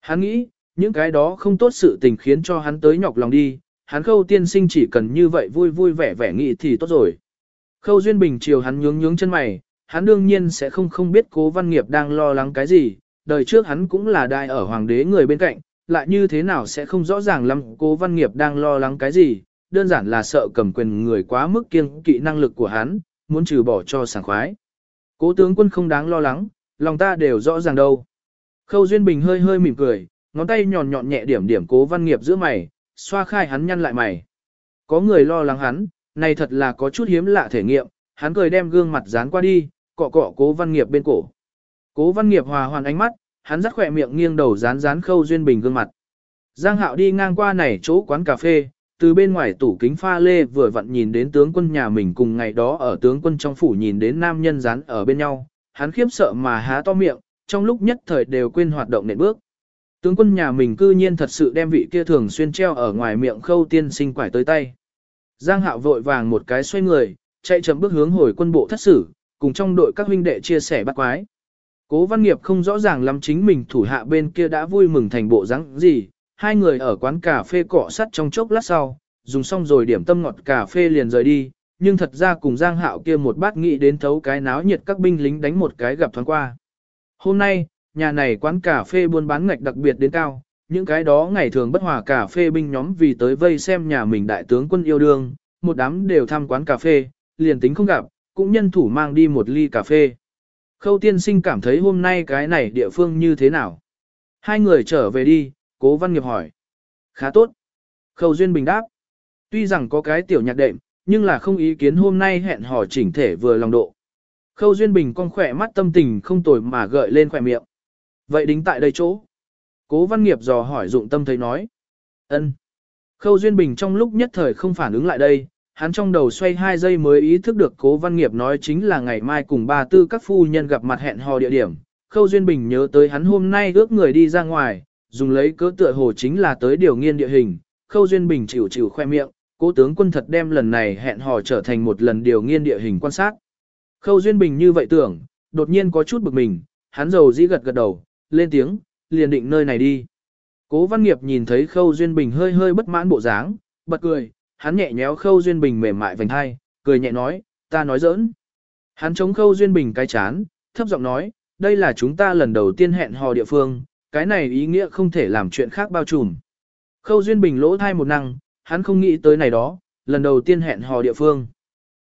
Hắn nghĩ, những cái đó không tốt sự tình khiến cho hắn tới nhọc lòng đi, hắn khâu tiên sinh chỉ cần như vậy vui vui vẻ vẻ nghĩ thì tốt rồi. Khâu duyên bình chiều hắn nhướng nhướng chân mày, hắn đương nhiên sẽ không không biết cố văn nghiệp đang lo lắng cái gì, đời trước hắn cũng là đại ở hoàng đế người bên cạnh, lại như thế nào sẽ không rõ ràng lắm cố văn nghiệp đang lo lắng cái gì, đơn giản là sợ cầm quyền người quá mức kiên kỵ năng lực của hắn, muốn trừ bỏ cho sảng khoái. Cố tướng quân không đáng lo lắng, lòng ta đều rõ ràng đâu. Khâu Duyên Bình hơi hơi mỉm cười, ngón tay nhọn nhọn nhẹ điểm điểm cố văn nghiệp giữa mày, xoa khai hắn nhăn lại mày. Có người lo lắng hắn, này thật là có chút hiếm lạ thể nghiệm, hắn cười đem gương mặt dán qua đi, cọ cọ cố văn nghiệp bên cổ. Cố văn nghiệp hòa hoàn ánh mắt, hắn rắc khỏe miệng nghiêng đầu dán dán khâu duyên bình gương mặt. Giang hạo đi ngang qua này chỗ quán cà phê, từ bên ngoài tủ kính pha lê vừa vặn nhìn đến tướng quân nhà mình cùng ngày đó ở tướng quân trong phủ nhìn đến nam nhân dán ở bên nhau, hắn khiếp sợ mà há to miệng, trong lúc nhất thời đều quên hoạt động nện bước. Tướng quân nhà mình cư nhiên thật sự đem vị kia thường xuyên treo ở ngoài miệng khâu tiên sinh quải tới tay. Giang hạo vội vàng một cái xoay người, chạy chậm bước hướng hồi quân bộ thất sử, cùng trong đội các huynh đệ chia sẻ bắt quái. Cố văn nghiệp không rõ ràng lắm chính mình thủ hạ bên kia đã vui mừng thành bộ dáng gì, hai người ở quán cà phê cọ sắt trong chốc lát sau, dùng xong rồi điểm tâm ngọt cà phê liền rời đi, nhưng thật ra cùng Giang Hạo kia một bát nghĩ đến thấu cái náo nhiệt các binh lính đánh một cái gặp thoáng qua. Hôm nay, nhà này quán cà phê buôn bán ngạch đặc biệt đến cao, những cái đó ngày thường bất hòa cà phê binh nhóm vì tới vây xem nhà mình đại tướng quân yêu đương, một đám đều thăm quán cà phê, liền tính không gặp, cũng nhân thủ mang đi một ly cà phê. Khâu tiên sinh cảm thấy hôm nay cái này địa phương như thế nào? Hai người trở về đi, cố văn nghiệp hỏi. Khá tốt. Khâu duyên bình đáp. Tuy rằng có cái tiểu nhạc đệm, nhưng là không ý kiến hôm nay hẹn hò chỉnh thể vừa lòng độ. Khâu duyên bình con khỏe mắt tâm tình không tồi mà gợi lên khỏe miệng. Vậy đính tại đây chỗ. Cố văn nghiệp dò hỏi dụng tâm thấy nói. ân. Khâu duyên bình trong lúc nhất thời không phản ứng lại đây, hắn trong đầu xoay hai giây mới ý thức được cố văn nghiệp nói chính là ngày mai cùng ba tư các phu nhân gặp mặt hẹn hò địa điểm. Khâu Duyên Bình nhớ tới hắn hôm nay ước người đi ra ngoài, dùng lấy cớ tựa hồ chính là tới điều nghiên địa hình. Khâu Duyên Bình chịu chịu khoe miệng, cố tướng quân thật đem lần này hẹn hò trở thành một lần điều nghiên địa hình quan sát. Khâu Duyên Bình như vậy tưởng, đột nhiên có chút bực mình, hắn dầu dĩ gật gật đầu, lên tiếng, liền định nơi này đi. Cố Văn Nghiệp nhìn thấy Khâu Duyên Bình hơi hơi bất mãn bộ dáng, bật cười, hắn nhẹ nhéo khâu duyên bình mềm mại vành hai, cười nhẹ nói, ta nói giỡn. Hắn chống khâu duyên bình cái chán, thấp giọng nói, đây là chúng ta lần đầu tiên hẹn hò địa phương, cái này ý nghĩa không thể làm chuyện khác bao trùm. Khâu duyên bình lỗ thai một năng, hắn không nghĩ tới này đó, lần đầu tiên hẹn hò địa phương.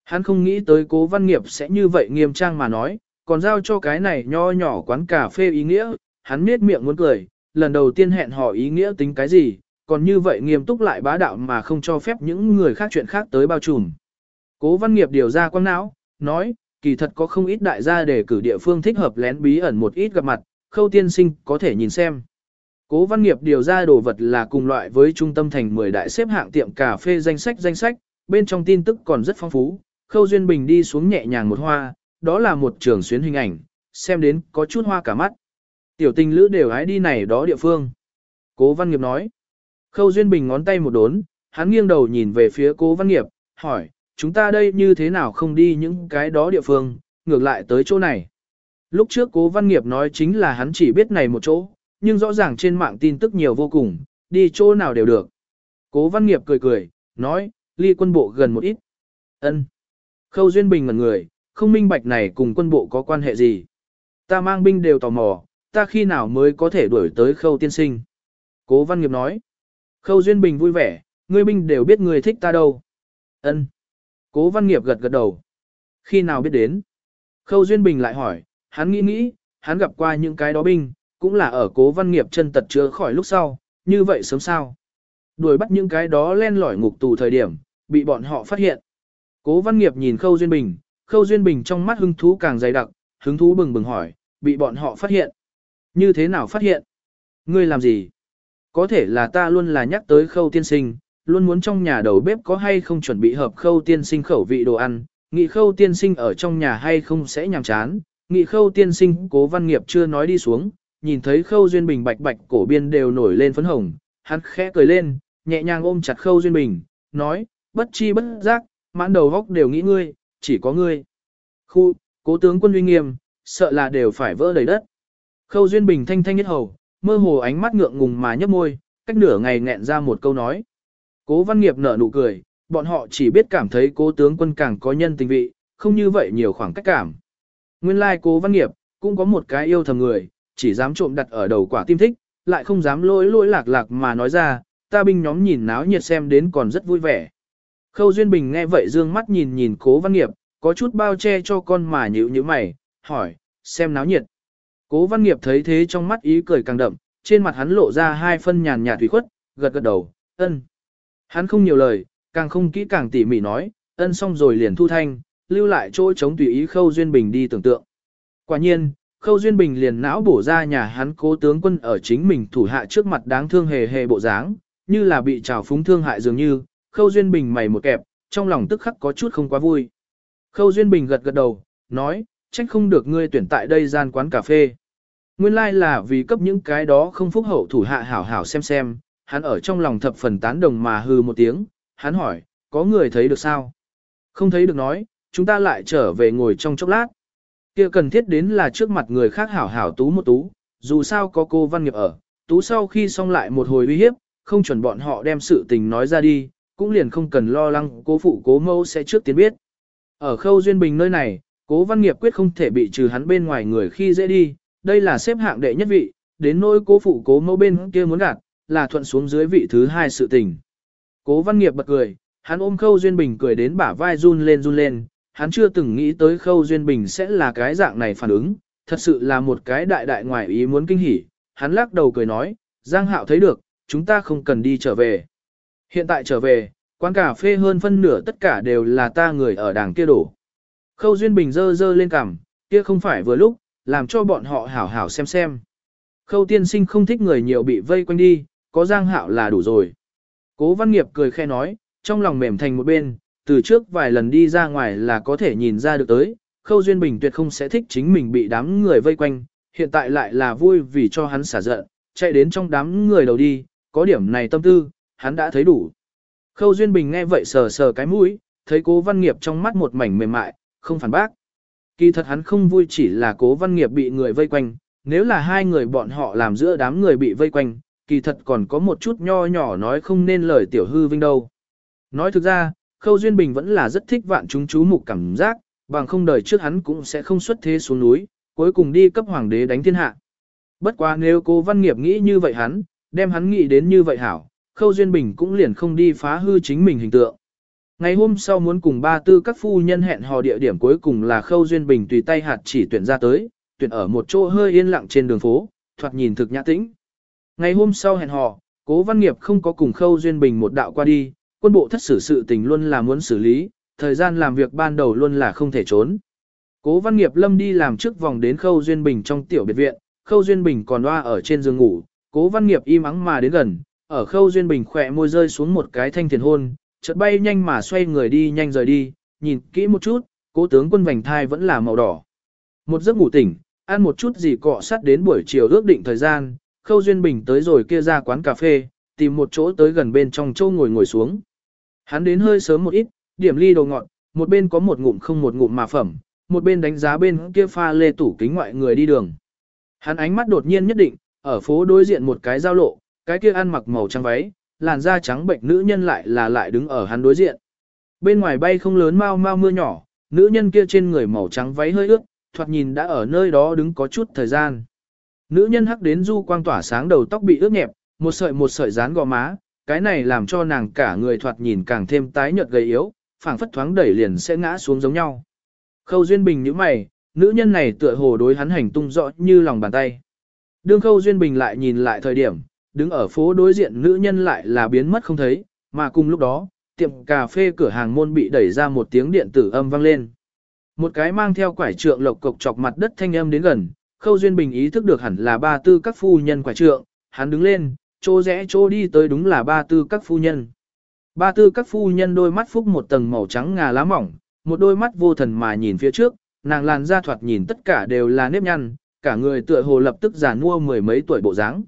Hắn không nghĩ tới cố văn nghiệp sẽ như vậy nghiêm trang mà nói, còn giao cho cái này nho nhỏ quán cà phê ý nghĩa, hắn miết miệng muốn cười, lần đầu tiên hẹn hò ý nghĩa tính cái gì, còn như vậy nghiêm túc lại bá đạo mà không cho phép những người khác chuyện khác tới bao trùm. Cố văn nghiệp điều ra quang não, nói, kỳ thật có không ít đại gia để cử địa phương thích hợp lén bí ẩn một ít gặp mặt, khâu tiên sinh có thể nhìn xem. Cố văn nghiệp điều ra đồ vật là cùng loại với trung tâm thành 10 đại xếp hạng tiệm cà phê danh sách danh sách, bên trong tin tức còn rất phong phú, khâu duyên bình đi xuống nhẹ nhàng một hoa, đó là một trường xuyến hình ảnh, xem đến có chút hoa cả mắt. Tiểu tình lữ đều hái đi này đó địa phương. Cố văn nghiệp nói, Khâu Duyên Bình ngón tay một đốn, hắn nghiêng đầu nhìn về phía cố văn nghiệp, hỏi, chúng ta đây như thế nào không đi những cái đó địa phương, ngược lại tới chỗ này. Lúc trước cố văn nghiệp nói chính là hắn chỉ biết này một chỗ, nhưng rõ ràng trên mạng tin tức nhiều vô cùng, đi chỗ nào đều được. Cố văn nghiệp cười cười, nói, ly quân bộ gần một ít. ân Khâu Duyên Bình ngẩn người, không minh bạch này cùng quân bộ có quan hệ gì. Ta mang binh đều tò mò, ta khi nào mới có thể đuổi tới khâu tiên sinh. Cố văn nghiệp nói. Khâu Duyên Bình vui vẻ, ngươi binh đều biết ngươi thích ta đâu. Ân. Cố Văn Nghiệp gật gật đầu. Khi nào biết đến? Khâu Duyên Bình lại hỏi, hắn nghĩ nghĩ, hắn gặp qua những cái đó binh, cũng là ở Cố Văn Nghiệp chân tật chữa khỏi lúc sau, như vậy sớm sao? Đuổi bắt những cái đó len lỏi ngục tù thời điểm, bị bọn họ phát hiện. Cố Văn Nghiệp nhìn Khâu Duyên Bình, Khâu Duyên Bình trong mắt hứng thú càng dày đặc, hứng thú bừng bừng hỏi, bị bọn họ phát hiện. Như thế nào phát hiện? Ngươi làm gì? Có thể là ta luôn là nhắc tới khâu tiên sinh, luôn muốn trong nhà đầu bếp có hay không chuẩn bị hợp khâu tiên sinh khẩu vị đồ ăn, nghị khâu tiên sinh ở trong nhà hay không sẽ nhàm chán, nghị khâu tiên sinh cố văn nghiệp chưa nói đi xuống, nhìn thấy khâu duyên bình bạch bạch cổ biên đều nổi lên phấn hồng, hắn khẽ cười lên, nhẹ nhàng ôm chặt khâu duyên bình, nói, bất chi bất giác, mãn đầu góc đều nghĩ ngươi, chỉ có ngươi. Khu, cố tướng quân uy nghiêm, sợ là đều phải vỡ đầy đất. Khâu duyên bình thanh thanh nhất hầu, mơ hồ ánh mắt ngượng ngùng mà nhấp môi, cách nửa ngày nghẹn ra một câu nói. Cố văn nghiệp nở nụ cười, bọn họ chỉ biết cảm thấy cố tướng quân càng có nhân tình vị, không như vậy nhiều khoảng cách cảm. Nguyên lai like cố văn nghiệp, cũng có một cái yêu thầm người, chỉ dám trộm đặt ở đầu quả tim thích, lại không dám lỗi lỗi lạc lạc mà nói ra, ta binh nhóm nhìn náo nhiệt xem đến còn rất vui vẻ. Khâu Duyên Bình nghe vậy dương mắt nhìn nhìn cố văn nghiệp, có chút bao che cho con mà nhữ như mày, hỏi, xem náo nhiệt. Cố văn nghiệp thấy thế trong mắt ý cười càng đậm, trên mặt hắn lộ ra hai phân nhàn nhạt thủy khuất, gật gật đầu, ân. Hắn không nhiều lời, càng không kỹ càng tỉ mỉ nói, ân xong rồi liền thu thanh, lưu lại chỗ chống tùy ý Khâu Duyên Bình đi tưởng tượng. Quả nhiên, Khâu Duyên Bình liền não bổ ra nhà hắn cố tướng quân ở chính mình thủ hạ trước mặt đáng thương hề hề bộ dáng, như là bị trào phúng thương hại dường như, Khâu Duyên Bình mày một kẹp, trong lòng tức khắc có chút không quá vui. Khâu Duyên Bình gật gật đầu, nói, trách không được ngươi tuyển tại đây gian quán cà phê. Nguyên lai like là vì cấp những cái đó không phúc hậu thủ hạ hảo hảo xem xem, hắn ở trong lòng thập phần tán đồng mà hư một tiếng, hắn hỏi, có người thấy được sao? Không thấy được nói, chúng ta lại trở về ngồi trong chốc lát. kia cần thiết đến là trước mặt người khác hảo hảo tú một tú, dù sao có cô văn nghiệp ở, tú sau khi xong lại một hồi uy hiếp, không chuẩn bọn họ đem sự tình nói ra đi, cũng liền không cần lo lắng cố phụ cố mẫu sẽ trước tiên biết. Ở khâu duyên bình nơi này, cố văn nghiệp quyết không thể bị trừ hắn bên ngoài người khi dễ đi, đây là xếp hạng đệ nhất vị, đến nỗi cố phụ cố mẫu bên kia muốn gạt, là thuận xuống dưới vị thứ hai sự tình. Cố văn nghiệp bật cười, hắn ôm khâu duyên bình cười đến bả vai run lên run lên, hắn chưa từng nghĩ tới khâu duyên bình sẽ là cái dạng này phản ứng, thật sự là một cái đại đại ngoài ý muốn kinh hỉ, hắn lắc đầu cười nói, Giang Hạo thấy được, chúng ta không cần đi trở về. Hiện tại trở về, quán cà phê hơn phân nửa tất cả đều là ta người ở đảng kia đổ. Khâu Duyên Bình dơ dơ lên cằm, kia không phải vừa lúc, làm cho bọn họ hảo hảo xem xem. Khâu tiên sinh không thích người nhiều bị vây quanh đi, có giang hạo là đủ rồi. Cố văn nghiệp cười khe nói, trong lòng mềm thành một bên, từ trước vài lần đi ra ngoài là có thể nhìn ra được tới, Khâu Duyên Bình tuyệt không sẽ thích chính mình bị đám người vây quanh, hiện tại lại là vui vì cho hắn xả giận, chạy đến trong đám người đầu đi, có điểm này tâm tư, hắn đã thấy đủ. Khâu Duyên Bình nghe vậy sờ sờ cái mũi, thấy cố văn nghiệp trong mắt một mảnh mềm mại, không phản bác. Kỳ thật hắn không vui chỉ là cố văn nghiệp bị người vây quanh, nếu là hai người bọn họ làm giữa đám người bị vây quanh, kỳ thật còn có một chút nho nhỏ nói không nên lời tiểu hư vinh đâu. Nói thực ra, Khâu Duyên Bình vẫn là rất thích vạn chúng chú mục cảm giác, bằng không đời trước hắn cũng sẽ không xuất thế xuống núi, cuối cùng đi cấp hoàng đế đánh thiên hạ. Bất quá nếu cố văn nghiệp nghĩ như vậy hắn, đem hắn nghĩ đến như vậy hảo, Khâu Duyên Bình cũng liền không đi phá hư chính mình hình tượng. Ngày hôm sau muốn cùng ba tư các phu nhân hẹn hò địa điểm cuối cùng là Khâu Duyên Bình tùy tay hạt chỉ tuyển ra tới, tuyển ở một chỗ hơi yên lặng trên đường phố, thoạt nhìn thực nhã tĩnh. Ngày hôm sau hẹn hò, Cố Văn Nghiệp không có cùng Khâu Duyên Bình một đạo qua đi, quân bộ thất xử sự tình luôn là muốn xử lý, thời gian làm việc ban đầu luôn là không thể trốn. Cố Văn Nghiệp lâm đi làm trước vòng đến Khâu Duyên Bình trong tiểu biệt viện, Khâu Duyên Bình còn loa ở trên giường ngủ, Cố Văn Nghiệp im ắng mà đến gần, ở Khâu Duyên Bình khỏe môi rơi xuống một cái thanh thiền hôn, chợt bay nhanh mà xoay người đi nhanh rời đi, nhìn kỹ một chút, cố tướng quân vành thai vẫn là màu đỏ. Một giấc ngủ tỉnh, ăn một chút gì cọ sát đến buổi chiều ước định thời gian, Khâu Duyên Bình tới rồi kia ra quán cà phê, tìm một chỗ tới gần bên trong châu ngồi ngồi xuống. Hắn đến hơi sớm một ít, điểm ly đồ ngọt, một bên có một ngụm không một ngụm mà phẩm, một bên đánh giá bên kia pha lê tủ kính ngoại người đi đường. Hắn ánh mắt đột nhiên nhất định, ở phố đối diện một cái giao lộ, cái kia ăn mặc màu trắng váy, làn da trắng bệnh nữ nhân lại là lại đứng ở hắn đối diện. Bên ngoài bay không lớn mau mau mưa nhỏ, nữ nhân kia trên người màu trắng váy hơi ướt, thoạt nhìn đã ở nơi đó đứng có chút thời gian. Nữ nhân hắc đến du quang tỏa sáng đầu tóc bị ướt nhẹp, một sợi một sợi dán gò má, cái này làm cho nàng cả người thoạt nhìn càng thêm tái nhợt gầy yếu, phảng phất thoáng đẩy liền sẽ ngã xuống giống nhau. Khâu Duyên Bình nhíu mày, nữ nhân này tựa hồ đối hắn hành tung rõ như lòng bàn tay. Đương Khâu Duyên Bình lại nhìn lại thời điểm, đứng ở phố đối diện nữ nhân lại là biến mất không thấy, mà cùng lúc đó, tiệm cà phê cửa hàng môn bị đẩy ra một tiếng điện tử âm vang lên. Một cái mang theo quải trượng lộc cộc chọc mặt đất thanh âm đến gần, Khâu Duyên Bình ý thức được hẳn là ba tư các phu nhân quải trượng, hắn đứng lên, chỗ rẽ chỗ đi tới đúng là ba tư các phu nhân. Ba tư các phu nhân đôi mắt phúc một tầng màu trắng ngà lá mỏng, một đôi mắt vô thần mà nhìn phía trước, nàng làn da thoạt nhìn tất cả đều là nếp nhăn, cả người tựa hồ lập tức già nua mười mấy tuổi bộ dáng.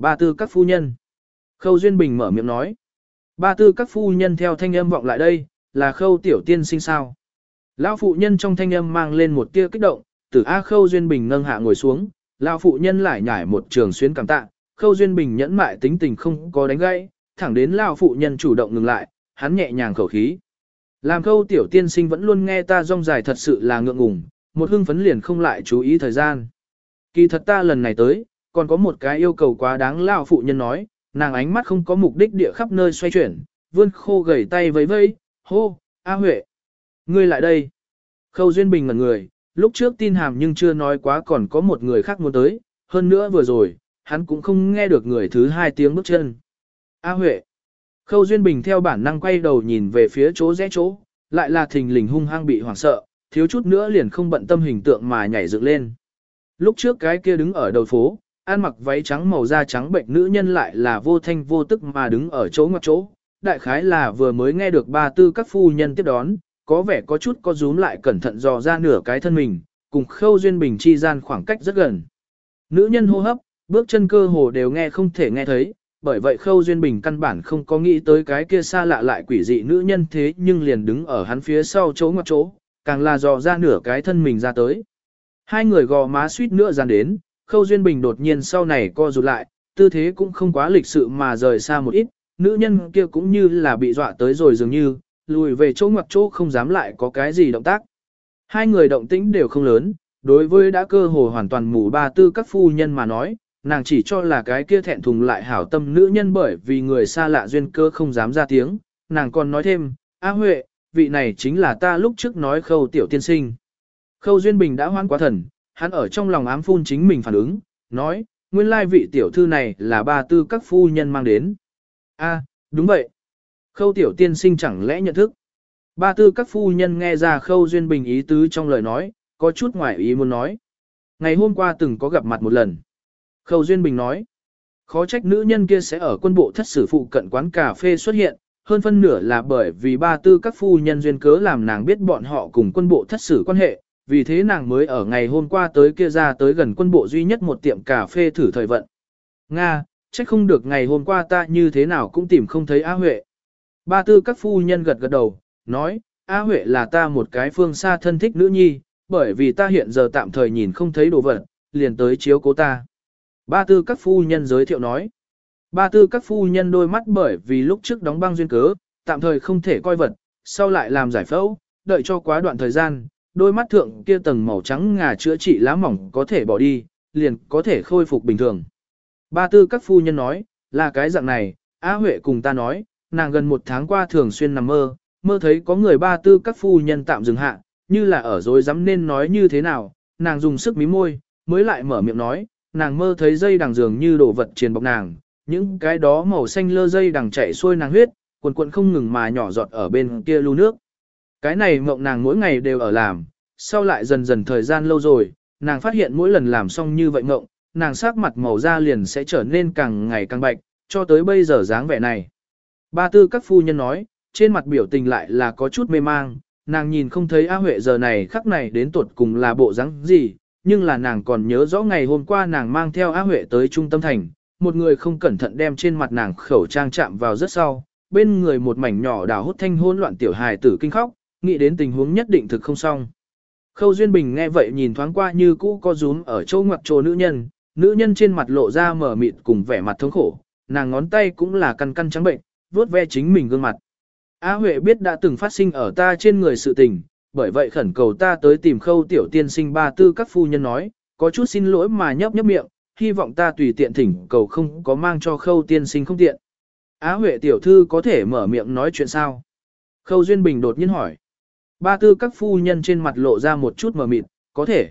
Ba tư các phu nhân. Khâu Duyên Bình mở miệng nói. Ba tư các phu nhân theo thanh âm vọng lại đây, là khâu tiểu tiên sinh sao. Lão phụ nhân trong thanh âm mang lên một tia kích động, từ A khâu Duyên Bình nâng hạ ngồi xuống, lão phụ nhân lại nhảy một trường xuyến cảm tạ, khâu Duyên Bình nhẫn mại tính tình không có đánh gãy, thẳng đến lão phụ nhân chủ động ngừng lại, hắn nhẹ nhàng khẩu khí. Làm khâu tiểu tiên sinh vẫn luôn nghe ta rong dài thật sự là ngượng ngùng, một hưng phấn liền không lại chú ý thời gian. Kỳ thật ta lần này tới, còn có một cái yêu cầu quá đáng lão phụ nhân nói, nàng ánh mắt không có mục đích địa khắp nơi xoay chuyển, vươn khô gầy tay vẫy vẫy, hô, A Huệ, ngươi lại đây. Khâu Duyên Bình ngẩn người, lúc trước tin hàm nhưng chưa nói quá còn có một người khác muốn tới, hơn nữa vừa rồi, hắn cũng không nghe được người thứ hai tiếng bước chân. A Huệ. Khâu Duyên Bình theo bản năng quay đầu nhìn về phía chỗ rẽ chỗ, lại là thình lình hung hăng bị hoảng sợ, thiếu chút nữa liền không bận tâm hình tượng mà nhảy dựng lên. Lúc trước cái kia đứng ở đầu phố, ăn mặc váy trắng màu da trắng bệnh nữ nhân lại là vô thanh vô tức mà đứng ở chỗ ngoặc chỗ. Đại khái là vừa mới nghe được ba tư các phu nhân tiếp đón, có vẻ có chút có rúm lại cẩn thận dò ra nửa cái thân mình, cùng khâu duyên bình chi gian khoảng cách rất gần. Nữ nhân hô hấp, bước chân cơ hồ đều nghe không thể nghe thấy, bởi vậy khâu duyên bình căn bản không có nghĩ tới cái kia xa lạ lại quỷ dị nữ nhân thế nhưng liền đứng ở hắn phía sau chỗ ngoặc chỗ, càng là dò ra nửa cái thân mình ra tới. Hai người gò má suýt nữa dàn đến, khâu duyên bình đột nhiên sau này co rụt lại, tư thế cũng không quá lịch sự mà rời xa một ít, nữ nhân kia cũng như là bị dọa tới rồi dường như, lùi về chỗ ngoặc chỗ không dám lại có cái gì động tác. Hai người động tĩnh đều không lớn, đối với đã cơ hồ hoàn toàn mù ba tư các phu nhân mà nói, nàng chỉ cho là cái kia thẹn thùng lại hảo tâm nữ nhân bởi vì người xa lạ duyên cơ không dám ra tiếng, nàng còn nói thêm, A Huệ, vị này chính là ta lúc trước nói khâu tiểu tiên sinh. Khâu Duyên Bình đã hoan quá thần, hắn ở trong lòng ám phun chính mình phản ứng, nói, nguyên lai vị tiểu thư này là ba tư các phu nhân mang đến. A, đúng vậy. Khâu tiểu tiên sinh chẳng lẽ nhận thức. Ba tư các phu nhân nghe ra khâu Duyên Bình ý tứ trong lời nói, có chút ngoài ý muốn nói. Ngày hôm qua từng có gặp mặt một lần. Khâu Duyên Bình nói, khó trách nữ nhân kia sẽ ở quân bộ thất sử phụ cận quán cà phê xuất hiện, hơn phân nửa là bởi vì ba tư các phu nhân duyên cớ làm nàng biết bọn họ cùng quân bộ thất sử quan hệ, vì thế nàng mới ở ngày hôm qua tới kia ra tới gần quân bộ duy nhất một tiệm cà phê thử thời vận. Nga, trách không được ngày hôm qua ta như thế nào cũng tìm không thấy A Huệ. Ba tư các phu nhân gật gật đầu, nói, A Huệ là ta một cái phương xa thân thích nữ nhi, bởi vì ta hiện giờ tạm thời nhìn không thấy đồ vật, liền tới chiếu cố ta. Ba tư các phu nhân giới thiệu nói. Ba tư các phu nhân đôi mắt bởi vì lúc trước đóng băng duyên cớ, tạm thời không thể coi vật, sau lại làm giải phẫu, đợi cho quá đoạn thời gian, đôi mắt thượng kia tầng màu trắng ngà chữa trị lá mỏng có thể bỏ đi, liền có thể khôi phục bình thường. Ba tư các phu nhân nói, là cái dạng này, Á Huệ cùng ta nói, nàng gần một tháng qua thường xuyên nằm mơ, mơ thấy có người ba tư các phu nhân tạm dừng hạ, như là ở dối dám nên nói như thế nào, nàng dùng sức mí môi, mới lại mở miệng nói, nàng mơ thấy dây đằng dường như đổ vật triền bọc nàng, những cái đó màu xanh lơ dây đằng chạy xuôi nàng huyết, cuộn cuộn không ngừng mà nhỏ giọt ở bên kia lưu nước. Cái này mộng nàng mỗi ngày đều ở làm, sau lại dần dần thời gian lâu rồi, nàng phát hiện mỗi lần làm xong như vậy mộng, nàng sắc mặt màu da liền sẽ trở nên càng ngày càng bạch, cho tới bây giờ dáng vẻ này. Ba tư các phu nhân nói, trên mặt biểu tình lại là có chút mê mang, nàng nhìn không thấy A Huệ giờ này khắc này đến tuột cùng là bộ dáng gì, nhưng là nàng còn nhớ rõ ngày hôm qua nàng mang theo A Huệ tới trung tâm thành, một người không cẩn thận đem trên mặt nàng khẩu trang chạm vào rất sau, bên người một mảnh nhỏ đào hút thanh hôn loạn tiểu hài tử kinh khóc, nghĩ đến tình huống nhất định thực không xong. Khâu Duyên Bình nghe vậy nhìn thoáng qua như cũ có rúm ở chỗ ngoặc chỗ nữ nhân, nữ nhân trên mặt lộ ra mở mịt cùng vẻ mặt thống khổ, nàng ngón tay cũng là căn căn trắng bệnh, vuốt ve chính mình gương mặt. A Huệ biết đã từng phát sinh ở ta trên người sự tình, bởi vậy khẩn cầu ta tới tìm khâu tiểu tiên sinh ba tư các phu nhân nói, có chút xin lỗi mà nhấp nhấp miệng, hy vọng ta tùy tiện thỉnh cầu không có mang cho khâu tiên sinh không tiện. Á Huệ tiểu thư có thể mở miệng nói chuyện sao? Khâu Duyên Bình đột nhiên hỏi. Ba tư các phu nhân trên mặt lộ ra một chút mờ mịt, có thể.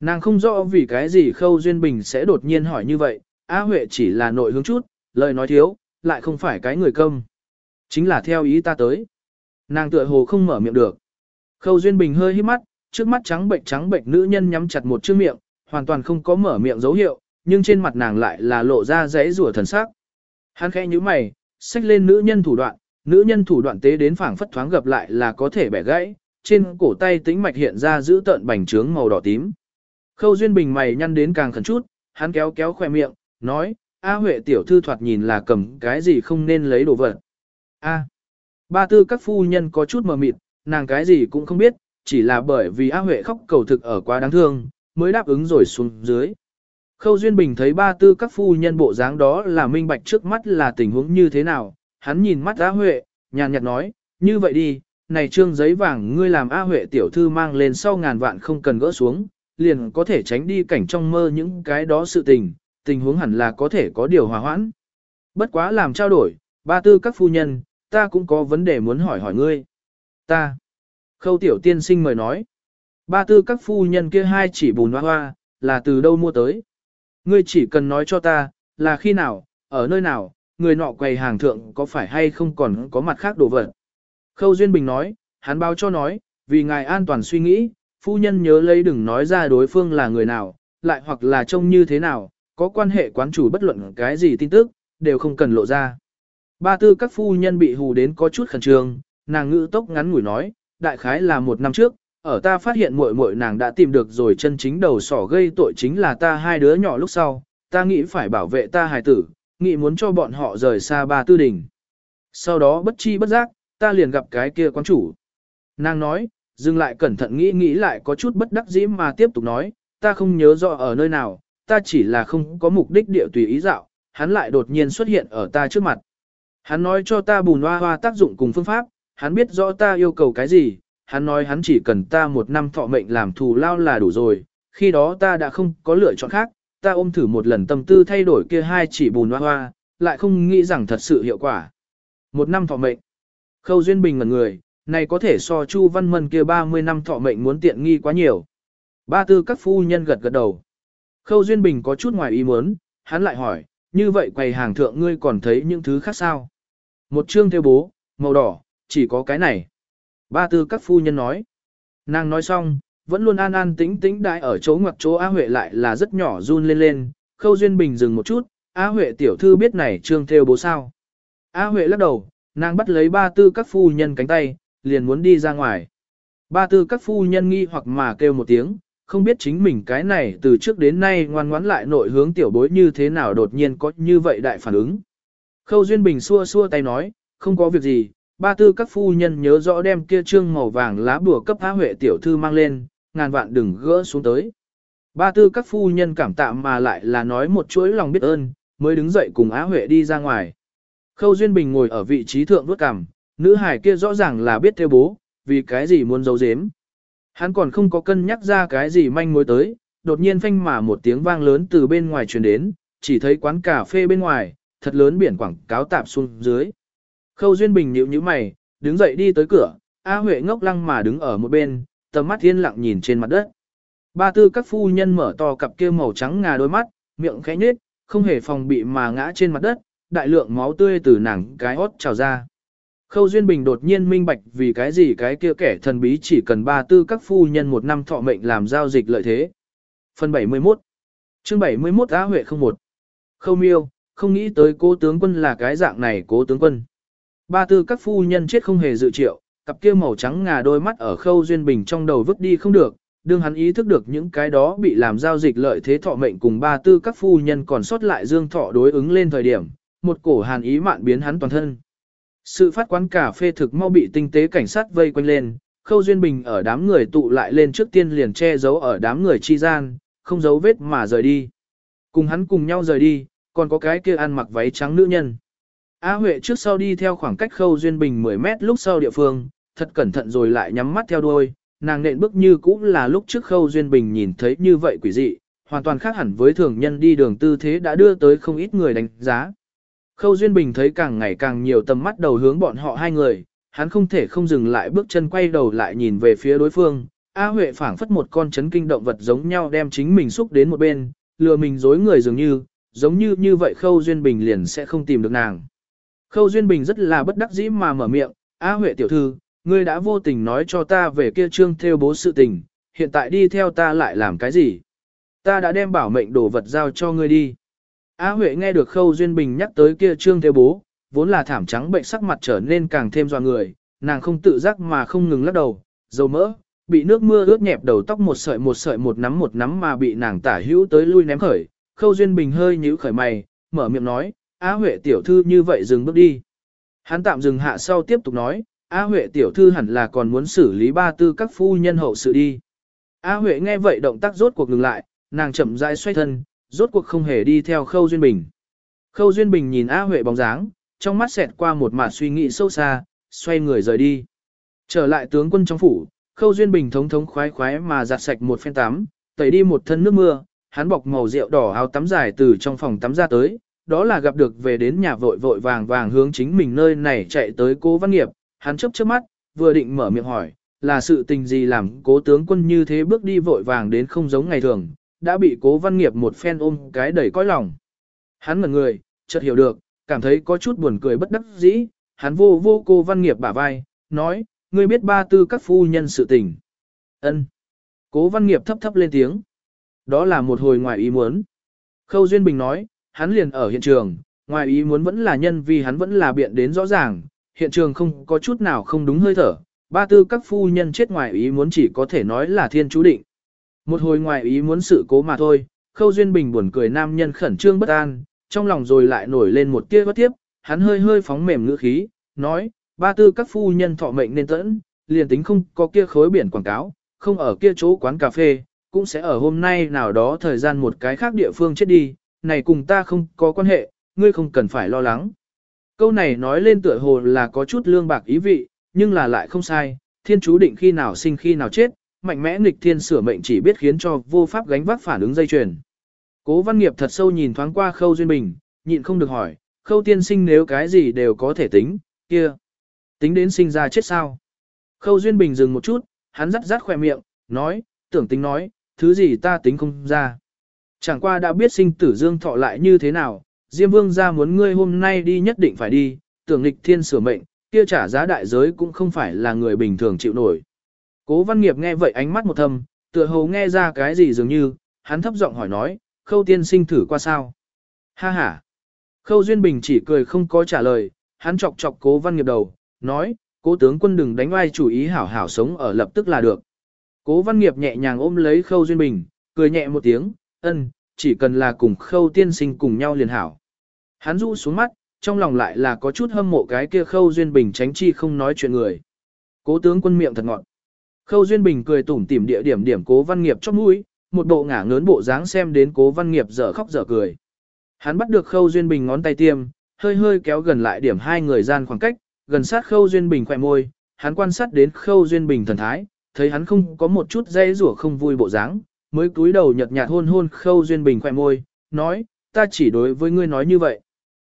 Nàng không rõ vì cái gì Khâu Duyên Bình sẽ đột nhiên hỏi như vậy, Á Huệ chỉ là nội hướng chút, lời nói thiếu, lại không phải cái người công. Chính là theo ý ta tới. Nàng tựa hồ không mở miệng được. Khâu Duyên Bình hơi hít mắt, trước mắt trắng bệnh trắng bệnh nữ nhân nhắm chặt một chiếc miệng, hoàn toàn không có mở miệng dấu hiệu, nhưng trên mặt nàng lại là lộ ra dãy rủa thần sắc. Hắn khẽ nhíu mày, xách lên nữ nhân thủ đoạn, nữ nhân thủ đoạn tế đến phảng phất thoáng gặp lại là có thể bẻ gãy, trên cổ tay tĩnh mạch hiện ra giữ tợn bành trướng màu đỏ tím. Khâu Duyên Bình mày nhăn đến càng khẩn chút, hắn kéo kéo khỏe miệng, nói, A Huệ tiểu thư thoạt nhìn là cầm cái gì không nên lấy đồ vật. A. Ba tư các phu nhân có chút mờ mịt, nàng cái gì cũng không biết, chỉ là bởi vì A Huệ khóc cầu thực ở quá đáng thương, mới đáp ứng rồi xuống dưới. Khâu Duyên Bình thấy ba tư các phu nhân bộ dáng đó là minh bạch trước mắt là tình huống như thế nào, hắn nhìn mắt A Huệ, nhàn nhạt nói, như vậy đi, này trương giấy vàng ngươi làm A Huệ tiểu thư mang lên sau ngàn vạn không cần gỡ xuống, liền có thể tránh đi cảnh trong mơ những cái đó sự tình, tình huống hẳn là có thể có điều hòa hoãn. Bất quá làm trao đổi, ba tư các phu nhân, ta cũng có vấn đề muốn hỏi hỏi ngươi. Ta. Khâu tiểu tiên sinh mời nói. Ba tư các phu nhân kia hai chỉ bùn hoa hoa, là từ đâu mua tới. Ngươi chỉ cần nói cho ta, là khi nào, ở nơi nào, người nọ quầy hàng thượng có phải hay không còn có mặt khác đồ vật. Khâu Duyên Bình nói, hắn báo cho nói, vì ngài an toàn suy nghĩ, phu nhân nhớ lấy đừng nói ra đối phương là người nào, lại hoặc là trông như thế nào, có quan hệ quán chủ bất luận cái gì tin tức, đều không cần lộ ra. Ba tư các phu nhân bị hù đến có chút khẩn trương, nàng ngữ tốc ngắn ngủi nói, đại khái là một năm trước, ở ta phát hiện muội muội nàng đã tìm được rồi chân chính đầu sỏ gây tội chính là ta hai đứa nhỏ lúc sau, ta nghĩ phải bảo vệ ta hài tử, nghĩ muốn cho bọn họ rời xa ba tư đỉnh. Sau đó bất chi bất giác, ta liền gặp cái kia quán chủ. Nàng nói, dừng lại cẩn thận nghĩ nghĩ lại có chút bất đắc dĩ mà tiếp tục nói, ta không nhớ rõ ở nơi nào, ta chỉ là không có mục đích địa tùy ý dạo, hắn lại đột nhiên xuất hiện ở ta trước mặt. Hắn nói cho ta bùn hoa hoa tác dụng cùng phương pháp, hắn biết rõ ta yêu cầu cái gì, hắn nói hắn chỉ cần ta một năm thọ mệnh làm thù lao là đủ rồi, khi đó ta đã không có lựa chọn khác, ta ôm thử một lần tâm tư thay đổi kia hai chỉ bùn hoa hoa, lại không nghĩ rằng thật sự hiệu quả. Một năm thọ mệnh. Khâu Duyên Bình ngần người, này có thể so Chu Văn Mân kia 30 năm thọ mệnh muốn tiện nghi quá nhiều. Ba tư các phu nhân gật gật đầu. Khâu Duyên Bình có chút ngoài ý muốn, hắn lại hỏi, như vậy quầy hàng thượng ngươi còn thấy những thứ khác sao? Một chương theo bố, màu đỏ, chỉ có cái này. Ba tư các phu nhân nói. Nàng nói xong, vẫn luôn an an tĩnh tĩnh đại ở chỗ ngoặc chỗ Á Huệ lại là rất nhỏ run lên lên, Khâu Duyên Bình dừng một chút, Á Huệ tiểu thư biết này trương theo bố sao. Á Huệ lắc đầu, nàng bắt lấy ba tư các phu nhân cánh tay, liền muốn đi ra ngoài. Ba tư các phu nhân nghi hoặc mà kêu một tiếng, không biết chính mình cái này từ trước đến nay ngoan ngoãn lại nội hướng tiểu bối như thế nào đột nhiên có như vậy đại phản ứng. Khâu Duyên Bình xua xua tay nói, không có việc gì, ba tư các phu nhân nhớ rõ đem kia trương màu vàng lá bùa cấp Á Huệ tiểu thư mang lên, ngàn vạn đừng gỡ xuống tới. Ba tư các phu nhân cảm tạ mà lại là nói một chuỗi lòng biết ơn, mới đứng dậy cùng Á Huệ đi ra ngoài. Khâu Duyên Bình ngồi ở vị trí thượng vuốt cằm, nữ hải kia rõ ràng là biết theo bố, vì cái gì muốn giấu giếm. Hắn còn không có cân nhắc ra cái gì manh mối tới, đột nhiên phanh mà một tiếng vang lớn từ bên ngoài truyền đến, chỉ thấy quán cà phê bên ngoài, thật lớn biển quảng cáo tạp xuống dưới. Khâu Duyên Bình nhíu nhíu mày, đứng dậy đi tới cửa, A Huệ ngốc lăng mà đứng ở một bên, tầm mắt yên lặng nhìn trên mặt đất. Ba tư các phu nhân mở to cặp kia màu trắng ngà đôi mắt, miệng khẽ nhếch, không hề phòng bị mà ngã trên mặt đất, đại lượng máu tươi từ nàng cái hót trào ra. Khâu Duyên Bình đột nhiên minh bạch vì cái gì cái kia kẻ thần bí chỉ cần ba tư các phu nhân một năm thọ mệnh làm giao dịch lợi thế. Phần 71 chương 71 Á Huệ 01 Khâu miêu, không nghĩ tới cố tướng quân là cái dạng này cố tướng quân. Ba tư các phu nhân chết không hề dự triệu, cặp kia màu trắng ngà đôi mắt ở khâu duyên bình trong đầu vứt đi không được, đương hắn ý thức được những cái đó bị làm giao dịch lợi thế thọ mệnh cùng ba tư các phu nhân còn sót lại dương thọ đối ứng lên thời điểm, một cổ hàn ý mạn biến hắn toàn thân. Sự phát quán cà phê thực mau bị tinh tế cảnh sát vây quanh lên, khâu duyên bình ở đám người tụ lại lên trước tiên liền che giấu ở đám người chi gian, không giấu vết mà rời đi. Cùng hắn cùng nhau rời đi, còn có cái kia ăn mặc váy trắng nữ nhân. A Huệ trước sau đi theo khoảng cách khâu duyên bình 10 mét lúc sau địa phương, thật cẩn thận rồi lại nhắm mắt theo đuôi, nàng nện bước như cũng là lúc trước khâu duyên bình nhìn thấy như vậy quỷ dị, hoàn toàn khác hẳn với thường nhân đi đường tư thế đã đưa tới không ít người đánh giá. Khâu duyên bình thấy càng ngày càng nhiều tầm mắt đầu hướng bọn họ hai người, hắn không thể không dừng lại bước chân quay đầu lại nhìn về phía đối phương. A Huệ phảng phất một con chấn kinh động vật giống nhau đem chính mình xúc đến một bên, lừa mình dối người dường như, giống như như vậy Khâu Duyên Bình liền sẽ không tìm được nàng. Khâu Duyên Bình rất là bất đắc dĩ mà mở miệng, A Huệ tiểu thư, ngươi đã vô tình nói cho ta về kia trương theo bố sự tình, hiện tại đi theo ta lại làm cái gì? Ta đã đem bảo mệnh đồ vật giao cho ngươi đi. A Huệ nghe được Khâu Duyên Bình nhắc tới kia trương theo bố, vốn là thảm trắng bệnh sắc mặt trở nên càng thêm doa người, nàng không tự giác mà không ngừng lắc đầu, dầu mỡ, bị nước mưa ướt nhẹp đầu tóc một sợi một sợi một nắm một nắm mà bị nàng tả hữu tới lui ném khởi. Khâu Duyên Bình hơi nhíu khởi mày, mở miệng nói, A Huệ tiểu thư như vậy dừng bước đi. Hắn tạm dừng hạ sau tiếp tục nói, A Huệ tiểu thư hẳn là còn muốn xử lý ba tư các phu nhân hậu sự đi. A Huệ nghe vậy động tác rốt cuộc ngừng lại, nàng chậm rãi xoay thân, rốt cuộc không hề đi theo Khâu Duyên Bình. Khâu Duyên Bình nhìn A Huệ bóng dáng, trong mắt xẹt qua một mạt suy nghĩ sâu xa, xoay người rời đi. Trở lại tướng quân trong phủ, Khâu Duyên Bình thống thống khoái khoái mà giặt sạch một phen tắm, tẩy đi một thân nước mưa, hắn bọc màu rượu đỏ áo tắm dài từ trong phòng tắm ra tới, đó là gặp được về đến nhà vội vội vàng vàng hướng chính mình nơi này chạy tới cố văn nghiệp, hắn chấp chớp mắt, vừa định mở miệng hỏi, là sự tình gì làm cố tướng quân như thế bước đi vội vàng đến không giống ngày thường, đã bị cố văn nghiệp một phen ôm cái đẩy cõi lòng. Hắn ngẩn người, chợt hiểu được, cảm thấy có chút buồn cười bất đắc dĩ, hắn vô vô cô văn nghiệp bả vai, nói, ngươi biết ba tư các phu nhân sự tình. ân Cố văn nghiệp thấp thấp lên tiếng. Đó là một hồi ngoài ý muốn. Khâu Duyên Bình nói, hắn liền ở hiện trường, ngoài ý muốn vẫn là nhân vì hắn vẫn là biện đến rõ ràng, hiện trường không có chút nào không đúng hơi thở, ba tư các phu nhân chết ngoài ý muốn chỉ có thể nói là thiên chú định. Một hồi ngoài ý muốn sự cố mà thôi, Khâu Duyên Bình buồn cười nam nhân khẩn trương bất an, trong lòng rồi lại nổi lên một tia bất tiếp, hắn hơi hơi phóng mềm ngữ khí, nói, ba tư các phu nhân thọ mệnh nên tẫn, liền tính không có kia khối biển quảng cáo, không ở kia chỗ quán cà phê, cũng sẽ ở hôm nay nào đó thời gian một cái khác địa phương chết đi, này cùng ta không có quan hệ, ngươi không cần phải lo lắng. Câu này nói lên tựa hồ là có chút lương bạc ý vị, nhưng là lại không sai, thiên chú định khi nào sinh khi nào chết, mạnh mẽ nghịch thiên sửa mệnh chỉ biết khiến cho vô pháp gánh vác phản ứng dây chuyền. Cố văn nghiệp thật sâu nhìn thoáng qua khâu duyên bình, nhịn không được hỏi, khâu tiên sinh nếu cái gì đều có thể tính, kia. Tính đến sinh ra chết sao? Khâu duyên bình dừng một chút, hắn rắt rắt khỏe miệng, nói, tưởng tính nói, thứ gì ta tính không ra. Chẳng qua đã biết sinh tử dương thọ lại như thế nào, Diêm Vương ra muốn ngươi hôm nay đi nhất định phải đi, tưởng nghịch thiên sửa mệnh, kia trả giá đại giới cũng không phải là người bình thường chịu nổi. Cố văn nghiệp nghe vậy ánh mắt một thầm, tựa hồ nghe ra cái gì dường như, hắn thấp giọng hỏi nói, khâu tiên sinh thử qua sao? Ha ha! Khâu Duyên Bình chỉ cười không có trả lời, hắn chọc chọc cố văn nghiệp đầu, nói, cố tướng quân đừng đánh ai chủ ý hảo hảo sống ở lập tức là được. Cố văn nghiệp nhẹ nhàng ôm lấy khâu Duyên Bình, cười nhẹ một tiếng, ân, chỉ cần là cùng khâu tiên sinh cùng nhau liền hảo. Hắn rũ xuống mắt, trong lòng lại là có chút hâm mộ cái kia khâu Duyên Bình tránh chi không nói chuyện người. Cố tướng quân miệng thật ngọn Khâu Duyên Bình cười tủm tỉm địa điểm điểm cố văn nghiệp chót mũi, một bộ ngả ngớn bộ dáng xem đến cố văn nghiệp dở khóc dở cười. Hắn bắt được khâu Duyên Bình ngón tay tiêm, hơi hơi kéo gần lại điểm hai người gian khoảng cách, gần sát khâu Duyên Bình khỏe môi, hắn quan sát đến khâu Duyên Bình thần thái, thấy hắn không có một chút dây rủa không vui bộ dáng, mới cúi đầu nhợt nhạt hôn hôn khâu Duyên Bình khỏe môi, nói, ta chỉ đối với ngươi nói như vậy.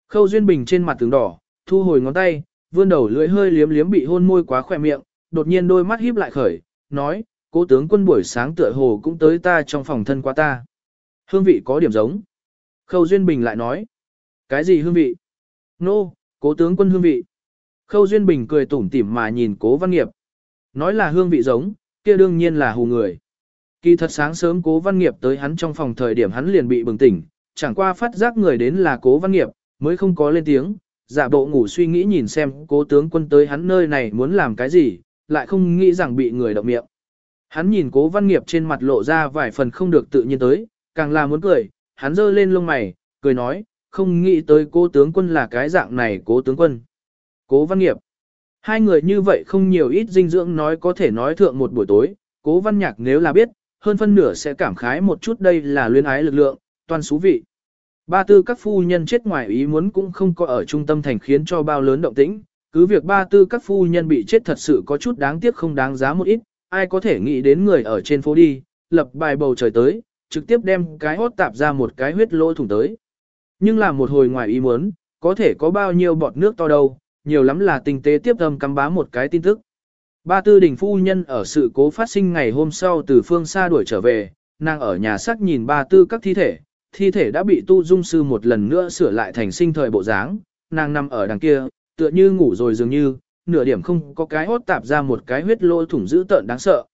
Khâu Duyên Bình trên mặt tướng đỏ, thu hồi ngón tay, vươn đầu lưỡi hơi liếm liếm bị hôn môi quá khỏe miệng, đột nhiên đôi mắt híp lại khởi, nói, cố tướng quân buổi sáng tựa hồ cũng tới ta trong phòng thân qua ta. Hương vị có điểm giống. Khâu Duyên Bình lại nói, cái gì hương vị? Nô, no, cố tướng quân hương vị. Khâu Duyên Bình cười tủm tỉm mà nhìn cố văn nghiệp. Nói là hương vị giống, kia đương nhiên là hù người. Kỳ thật sáng sớm cố văn nghiệp tới hắn trong phòng thời điểm hắn liền bị bừng tỉnh, chẳng qua phát giác người đến là cố văn nghiệp, mới không có lên tiếng, giả bộ ngủ suy nghĩ nhìn xem cố tướng quân tới hắn nơi này muốn làm cái gì, lại không nghĩ rằng bị người động miệng. Hắn nhìn cố văn nghiệp trên mặt lộ ra vài phần không được tự nhiên tới, càng là muốn cười, hắn giơ lên lông mày, cười nói, không nghĩ tới cố tướng quân là cái dạng này cố tướng quân. Cố văn nghiệp. Hai người như vậy không nhiều ít dinh dưỡng nói có thể nói thượng một buổi tối, cố văn nhạc nếu là biết, hơn phân nửa sẽ cảm khái một chút đây là luyến ái lực lượng, toàn xú vị. Ba tư các phu nhân chết ngoài ý muốn cũng không có ở trung tâm thành khiến cho bao lớn động tĩnh, cứ việc ba tư các phu nhân bị chết thật sự có chút đáng tiếc không đáng giá một ít, ai có thể nghĩ đến người ở trên phố đi, lập bài bầu trời tới, trực tiếp đem cái hốt tạp ra một cái huyết lỗ thủng tới. Nhưng là một hồi ngoài ý muốn, có thể có bao nhiêu bọt nước to đâu, nhiều lắm là tinh tế tiếp âm cắm bá một cái tin tức. Ba tư đình phu nhân ở sự cố phát sinh ngày hôm sau từ phương xa đuổi trở về, nàng ở nhà xác nhìn ba tư các thi thể, thi thể đã bị tu dung sư một lần nữa sửa lại thành sinh thời bộ dáng, nàng nằm ở đằng kia, tựa như ngủ rồi dường như, nửa điểm không có cái hốt tạp ra một cái huyết lỗ thủng dữ tợn đáng sợ.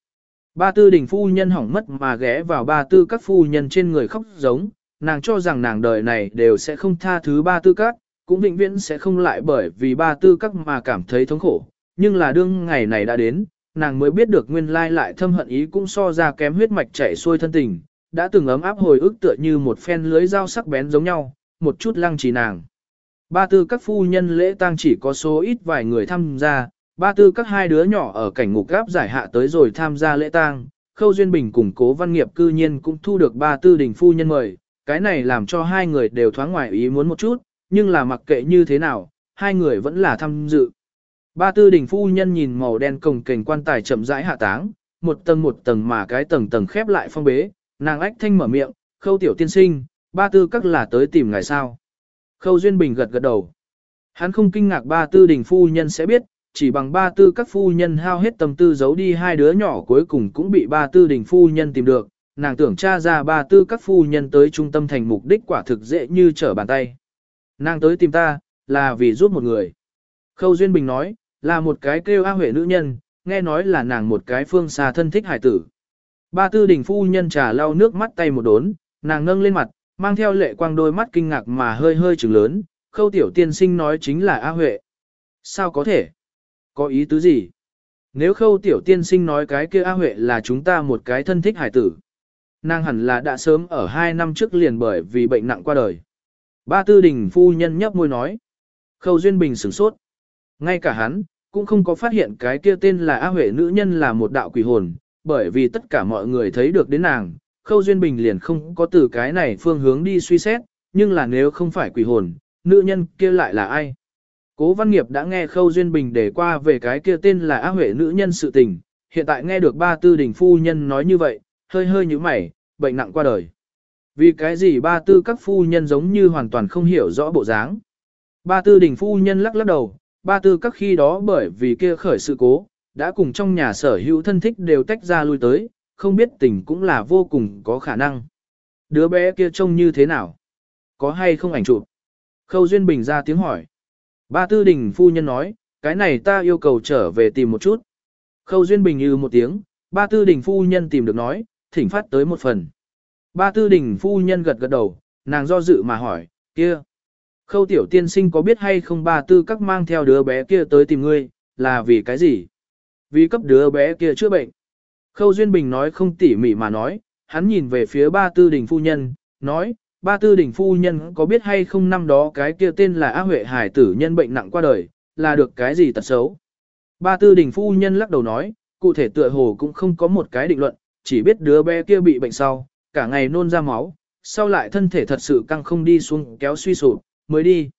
Ba tư đình phu nhân hỏng mất mà ghé vào ba tư các phu nhân trên người khóc giống, nàng cho rằng nàng đời này đều sẽ không tha thứ ba tư các, cũng vĩnh viễn sẽ không lại bởi vì ba tư các mà cảm thấy thống khổ. Nhưng là đương ngày này đã đến, nàng mới biết được nguyên lai lại thâm hận ý cũng so ra kém huyết mạch chảy xuôi thân tình, đã từng ấm áp hồi ức tựa như một phen lưới dao sắc bén giống nhau, một chút lăng trì nàng. Ba tư các phu nhân lễ tang chỉ có số ít vài người tham gia, ba tư các hai đứa nhỏ ở cảnh ngục gáp giải hạ tới rồi tham gia lễ tang, Khâu Duyên Bình cùng cố văn nghiệp cư nhiên cũng thu được ba tư đình phu nhân mời, cái này làm cho hai người đều thoáng ngoài ý muốn một chút, nhưng là mặc kệ như thế nào, hai người vẫn là tham dự. Ba tư đình phu nhân nhìn màu đen cồng kềnh quan tài chậm rãi hạ táng, một tầng một tầng mà cái tầng tầng khép lại phong bế, nàng ách thanh mở miệng, khâu tiểu tiên sinh, ba tư các là tới tìm ngài sao. Khâu Duyên Bình gật gật đầu. Hắn không kinh ngạc ba tư đình phu nhân sẽ biết, chỉ bằng ba tư các phu nhân hao hết tâm tư giấu đi hai đứa nhỏ cuối cùng cũng bị ba tư đình phu nhân tìm được, nàng tưởng tra ra ba tư các phu nhân tới trung tâm thành mục đích quả thực dễ như trở bàn tay. Nàng tới tìm ta, là vì giúp một người. Khâu Duyên Bình nói, là một cái kêu A Huệ nữ nhân, nghe nói là nàng một cái phương xa thân thích hải tử. Ba tư đình phu nhân trà lau nước mắt tay một đốn, nàng nâng lên mặt, mang theo lệ quang đôi mắt kinh ngạc mà hơi hơi trừng lớn, khâu tiểu tiên sinh nói chính là A Huệ. Sao có thể? Có ý tứ gì? Nếu khâu tiểu tiên sinh nói cái kia A Huệ là chúng ta một cái thân thích hải tử. Nàng hẳn là đã sớm ở hai năm trước liền bởi vì bệnh nặng qua đời. Ba tư đình phu nhân nhấp môi nói. Khâu Duyên Bình sửng sốt. Ngay cả hắn, cũng không có phát hiện cái kia tên là A Huệ nữ nhân là một đạo quỷ hồn, bởi vì tất cả mọi người thấy được đến nàng, Khâu Duyên Bình liền không có từ cái này phương hướng đi suy xét, nhưng là nếu không phải quỷ hồn, nữ nhân kia lại là ai? Cố Văn Nghiệp đã nghe Khâu Duyên Bình để qua về cái kia tên là A Huệ nữ nhân sự tình, hiện tại nghe được ba tư đình phu nhân nói như vậy, hơi hơi như mày, bệnh nặng qua đời. Vì cái gì ba tư các phu nhân giống như hoàn toàn không hiểu rõ bộ dáng. Ba tư đình phu nhân lắc lắc đầu, ba tư các khi đó bởi vì kia khởi sự cố, đã cùng trong nhà sở hữu thân thích đều tách ra lui tới, không biết tình cũng là vô cùng có khả năng. Đứa bé kia trông như thế nào? Có hay không ảnh chụp? Khâu Duyên Bình ra tiếng hỏi. Ba tư đình phu nhân nói, cái này ta yêu cầu trở về tìm một chút. Khâu Duyên Bình như một tiếng, ba tư đình phu nhân tìm được nói, thỉnh phát tới một phần. Ba tư đình phu nhân gật gật đầu, nàng do dự mà hỏi, kia. Khâu tiểu tiên sinh có biết hay không ba tư các mang theo đứa bé kia tới tìm ngươi, là vì cái gì? Vì cấp đứa bé kia chữa bệnh. Khâu Duyên Bình nói không tỉ mỉ mà nói, hắn nhìn về phía ba tư đình phu nhân, nói, ba tư đình phu nhân có biết hay không năm đó cái kia tên là A Huệ Hải tử nhân bệnh nặng qua đời, là được cái gì tật xấu. Ba tư đình phu nhân lắc đầu nói, cụ thể tựa hồ cũng không có một cái định luận, chỉ biết đứa bé kia bị bệnh sau, cả ngày nôn ra máu, sau lại thân thể thật sự căng không đi xuống kéo suy sụp, mới đi.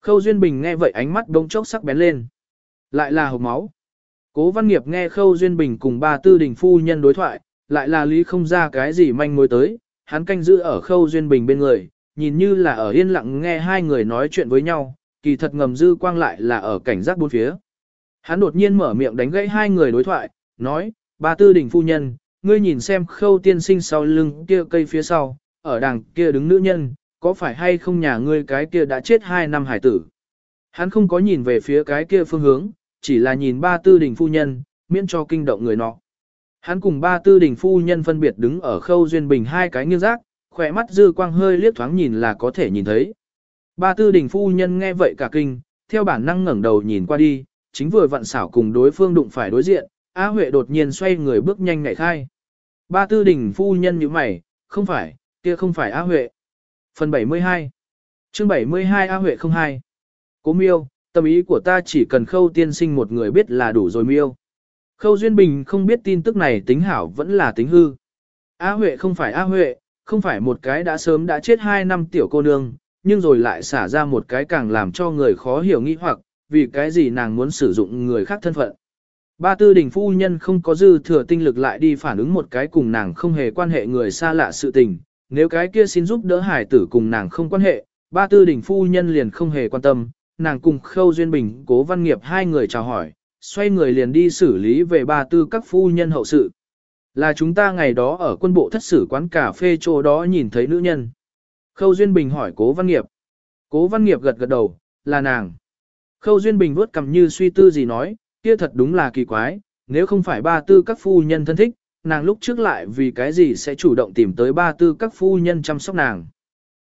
Khâu Duyên Bình nghe vậy ánh mắt đông chốc sắc bén lên. Lại là hộp máu. Cố Văn Nghiệp nghe Khâu Duyên Bình cùng ba tư đình phu nhân đối thoại, lại là lý không ra cái gì manh mối tới, hắn canh giữ ở Khâu Duyên Bình bên người, nhìn như là ở yên lặng nghe hai người nói chuyện với nhau, kỳ thật ngầm dư quang lại là ở cảnh giác bốn phía. Hắn đột nhiên mở miệng đánh gãy hai người đối thoại, nói, ba tư đình phu nhân, ngươi nhìn xem khâu tiên sinh sau lưng kia cây phía sau, ở đằng kia đứng nữ nhân, có phải hay không nhà ngươi cái kia đã chết hai năm hải tử. Hắn không có nhìn về phía cái kia phương hướng, chỉ là nhìn ba tư đình phu nhân, miễn cho kinh động người nọ. Hắn cùng ba tư đình phu nhân phân biệt đứng ở khâu duyên bình hai cái nghiêng rác, khỏe mắt dư quang hơi liếc thoáng nhìn là có thể nhìn thấy. Ba tư đình phu nhân nghe vậy cả kinh, theo bản năng ngẩng đầu nhìn qua đi, chính vừa vặn xảo cùng đối phương đụng phải đối diện, Á Huệ đột nhiên xoay người bước nhanh ngại khai. Ba tư đình phu nhân như mày, không phải, kia không phải Á Huệ. Phần 72 chương 72 A Huệ 02 Cố miêu, tâm ý của ta chỉ cần khâu tiên sinh một người biết là đủ rồi miêu. Khâu Duyên Bình không biết tin tức này tính hảo vẫn là tính hư. A Huệ không phải A Huệ, không phải một cái đã sớm đã chết 2 năm tiểu cô nương, nhưng rồi lại xả ra một cái càng làm cho người khó hiểu nghi hoặc, vì cái gì nàng muốn sử dụng người khác thân phận. Ba tư đình phu nhân không có dư thừa tinh lực lại đi phản ứng một cái cùng nàng không hề quan hệ người xa lạ sự tình, nếu cái kia xin giúp đỡ hải tử cùng nàng không quan hệ, ba tư đình phu nhân liền không hề quan tâm, nàng cùng khâu duyên bình cố văn nghiệp hai người chào hỏi, xoay người liền đi xử lý về ba tư các phu nhân hậu sự. Là chúng ta ngày đó ở quân bộ thất sử quán cà phê chỗ đó nhìn thấy nữ nhân. Khâu Duyên Bình hỏi cố văn nghiệp. Cố văn nghiệp gật gật đầu, là nàng. Khâu Duyên Bình vuốt cầm như suy tư gì nói, kia thật đúng là kỳ quái, nếu không phải ba tư các phu nhân thân thích, nàng lúc trước lại vì cái gì sẽ chủ động tìm tới ba tư các phu nhân chăm sóc nàng.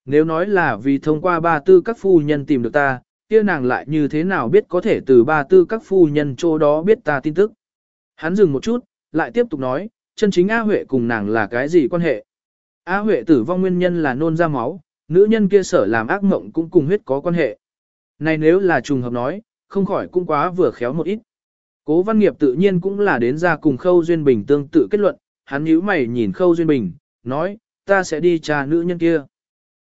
Nếu nói là vì thông qua ba tư các phu nhân tìm được ta, kia nàng lại như thế nào biết có thể từ ba tư các phu nhân chỗ đó biết ta tin tức. Hắn dừng một chút, lại tiếp tục nói, chân chính A Huệ cùng nàng là cái gì quan hệ. A Huệ tử vong nguyên nhân là nôn ra máu, nữ nhân kia sở làm ác mộng cũng cùng huyết có quan hệ. Này nếu là trùng hợp nói, không khỏi cũng quá vừa khéo một ít. Cố văn nghiệp tự nhiên cũng là đến ra cùng Khâu Duyên Bình tương tự kết luận, hắn nhíu mày nhìn Khâu Duyên Bình, nói, ta sẽ đi tra nữ nhân kia.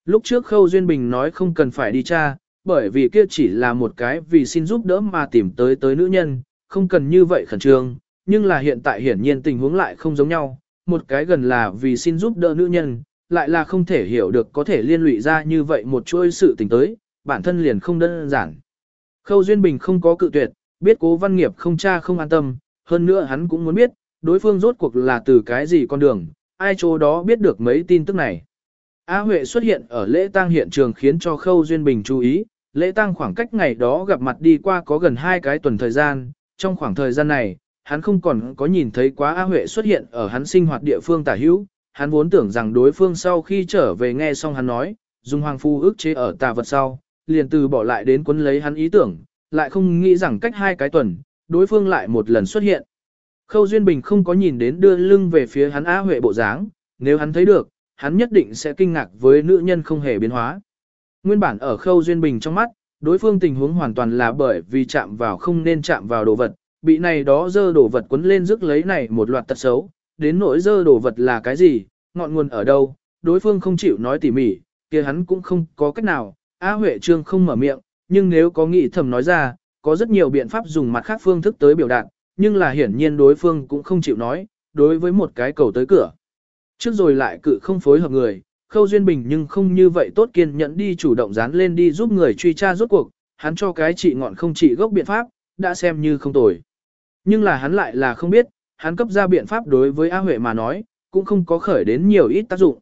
Lúc trước Khâu Duyên Bình nói không cần phải đi tra, bởi vì kia chỉ là một cái vì xin giúp đỡ mà tìm tới tới nữ nhân, không cần như vậy khẩn trương, nhưng là hiện tại hiển nhiên tình huống lại không giống nhau, một cái gần là vì xin giúp đỡ nữ nhân, lại là không thể hiểu được có thể liên lụy ra như vậy một chuỗi sự tình tới, bản thân liền không đơn giản. Khâu Duyên Bình không có cự tuyệt, biết cố văn nghiệp không cha không an tâm, hơn nữa hắn cũng muốn biết, đối phương rốt cuộc là từ cái gì con đường, ai chỗ đó biết được mấy tin tức này. A Huệ xuất hiện ở lễ tang hiện trường khiến cho Khâu Duyên Bình chú ý, lễ tang khoảng cách ngày đó gặp mặt đi qua có gần hai cái tuần thời gian, trong khoảng thời gian này, hắn không còn có nhìn thấy quá A Huệ xuất hiện ở hắn sinh hoạt địa phương tả hữu, hắn vốn tưởng rằng đối phương sau khi trở về nghe xong hắn nói, dùng hoàng phu ức chế ở tà vật sau, liền từ bỏ lại đến quấn lấy hắn ý tưởng, lại không nghĩ rằng cách hai cái tuần, đối phương lại một lần xuất hiện. Khâu Duyên Bình không có nhìn đến đưa lưng về phía hắn A Huệ bộ dáng, nếu hắn thấy được, hắn nhất định sẽ kinh ngạc với nữ nhân không hề biến hóa. Nguyên bản ở Khâu Duyên Bình trong mắt, đối phương tình huống hoàn toàn là bởi vì chạm vào không nên chạm vào đồ vật, bị này đó dơ đồ vật quấn lên rước lấy này một loạt tật xấu, đến nỗi dơ đồ vật là cái gì, ngọn nguồn ở đâu, đối phương không chịu nói tỉ mỉ, kia hắn cũng không có cách nào, A Huệ Trương không mở miệng, nhưng nếu có nghĩ thầm nói ra, có rất nhiều biện pháp dùng mặt khác phương thức tới biểu đạt, nhưng là hiển nhiên đối phương cũng không chịu nói, đối với một cái cầu tới cửa. Trước rồi lại cự không phối hợp người, Khâu Duyên Bình nhưng không như vậy tốt kiên nhẫn đi chủ động dán lên đi giúp người truy tra rốt cuộc, hắn cho cái trị ngọn không trị gốc biện pháp, đã xem như không tồi. Nhưng là hắn lại là không biết, hắn cấp ra biện pháp đối với A Huệ mà nói, cũng không có khởi đến nhiều ít tác dụng.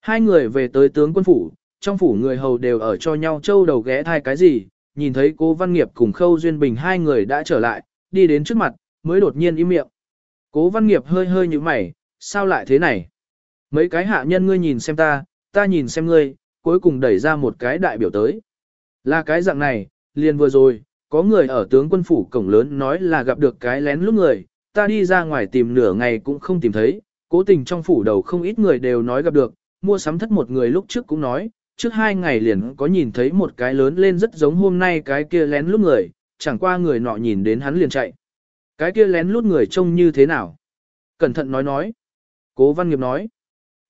Hai người về tới tướng quân phủ, trong phủ người hầu đều ở cho nhau châu đầu ghé thai cái gì, nhìn thấy cô Văn Nghiệp cùng Khâu Duyên Bình hai người đã trở lại, đi đến trước mặt, mới đột nhiên im miệng. Cố Văn Nghiệp hơi hơi như mày, sao lại thế này? Mấy cái hạ nhân ngươi nhìn xem ta, ta nhìn xem ngươi, cuối cùng đẩy ra một cái đại biểu tới. Là cái dạng này, liền vừa rồi, có người ở tướng quân phủ cổng lớn nói là gặp được cái lén lúc người, ta đi ra ngoài tìm nửa ngày cũng không tìm thấy, cố tình trong phủ đầu không ít người đều nói gặp được, mua sắm thất một người lúc trước cũng nói, trước hai ngày liền có nhìn thấy một cái lớn lên rất giống hôm nay cái kia lén lút người, chẳng qua người nọ nhìn đến hắn liền chạy. Cái kia lén lút người trông như thế nào? Cẩn thận nói nói. Cố văn nghiệp nói.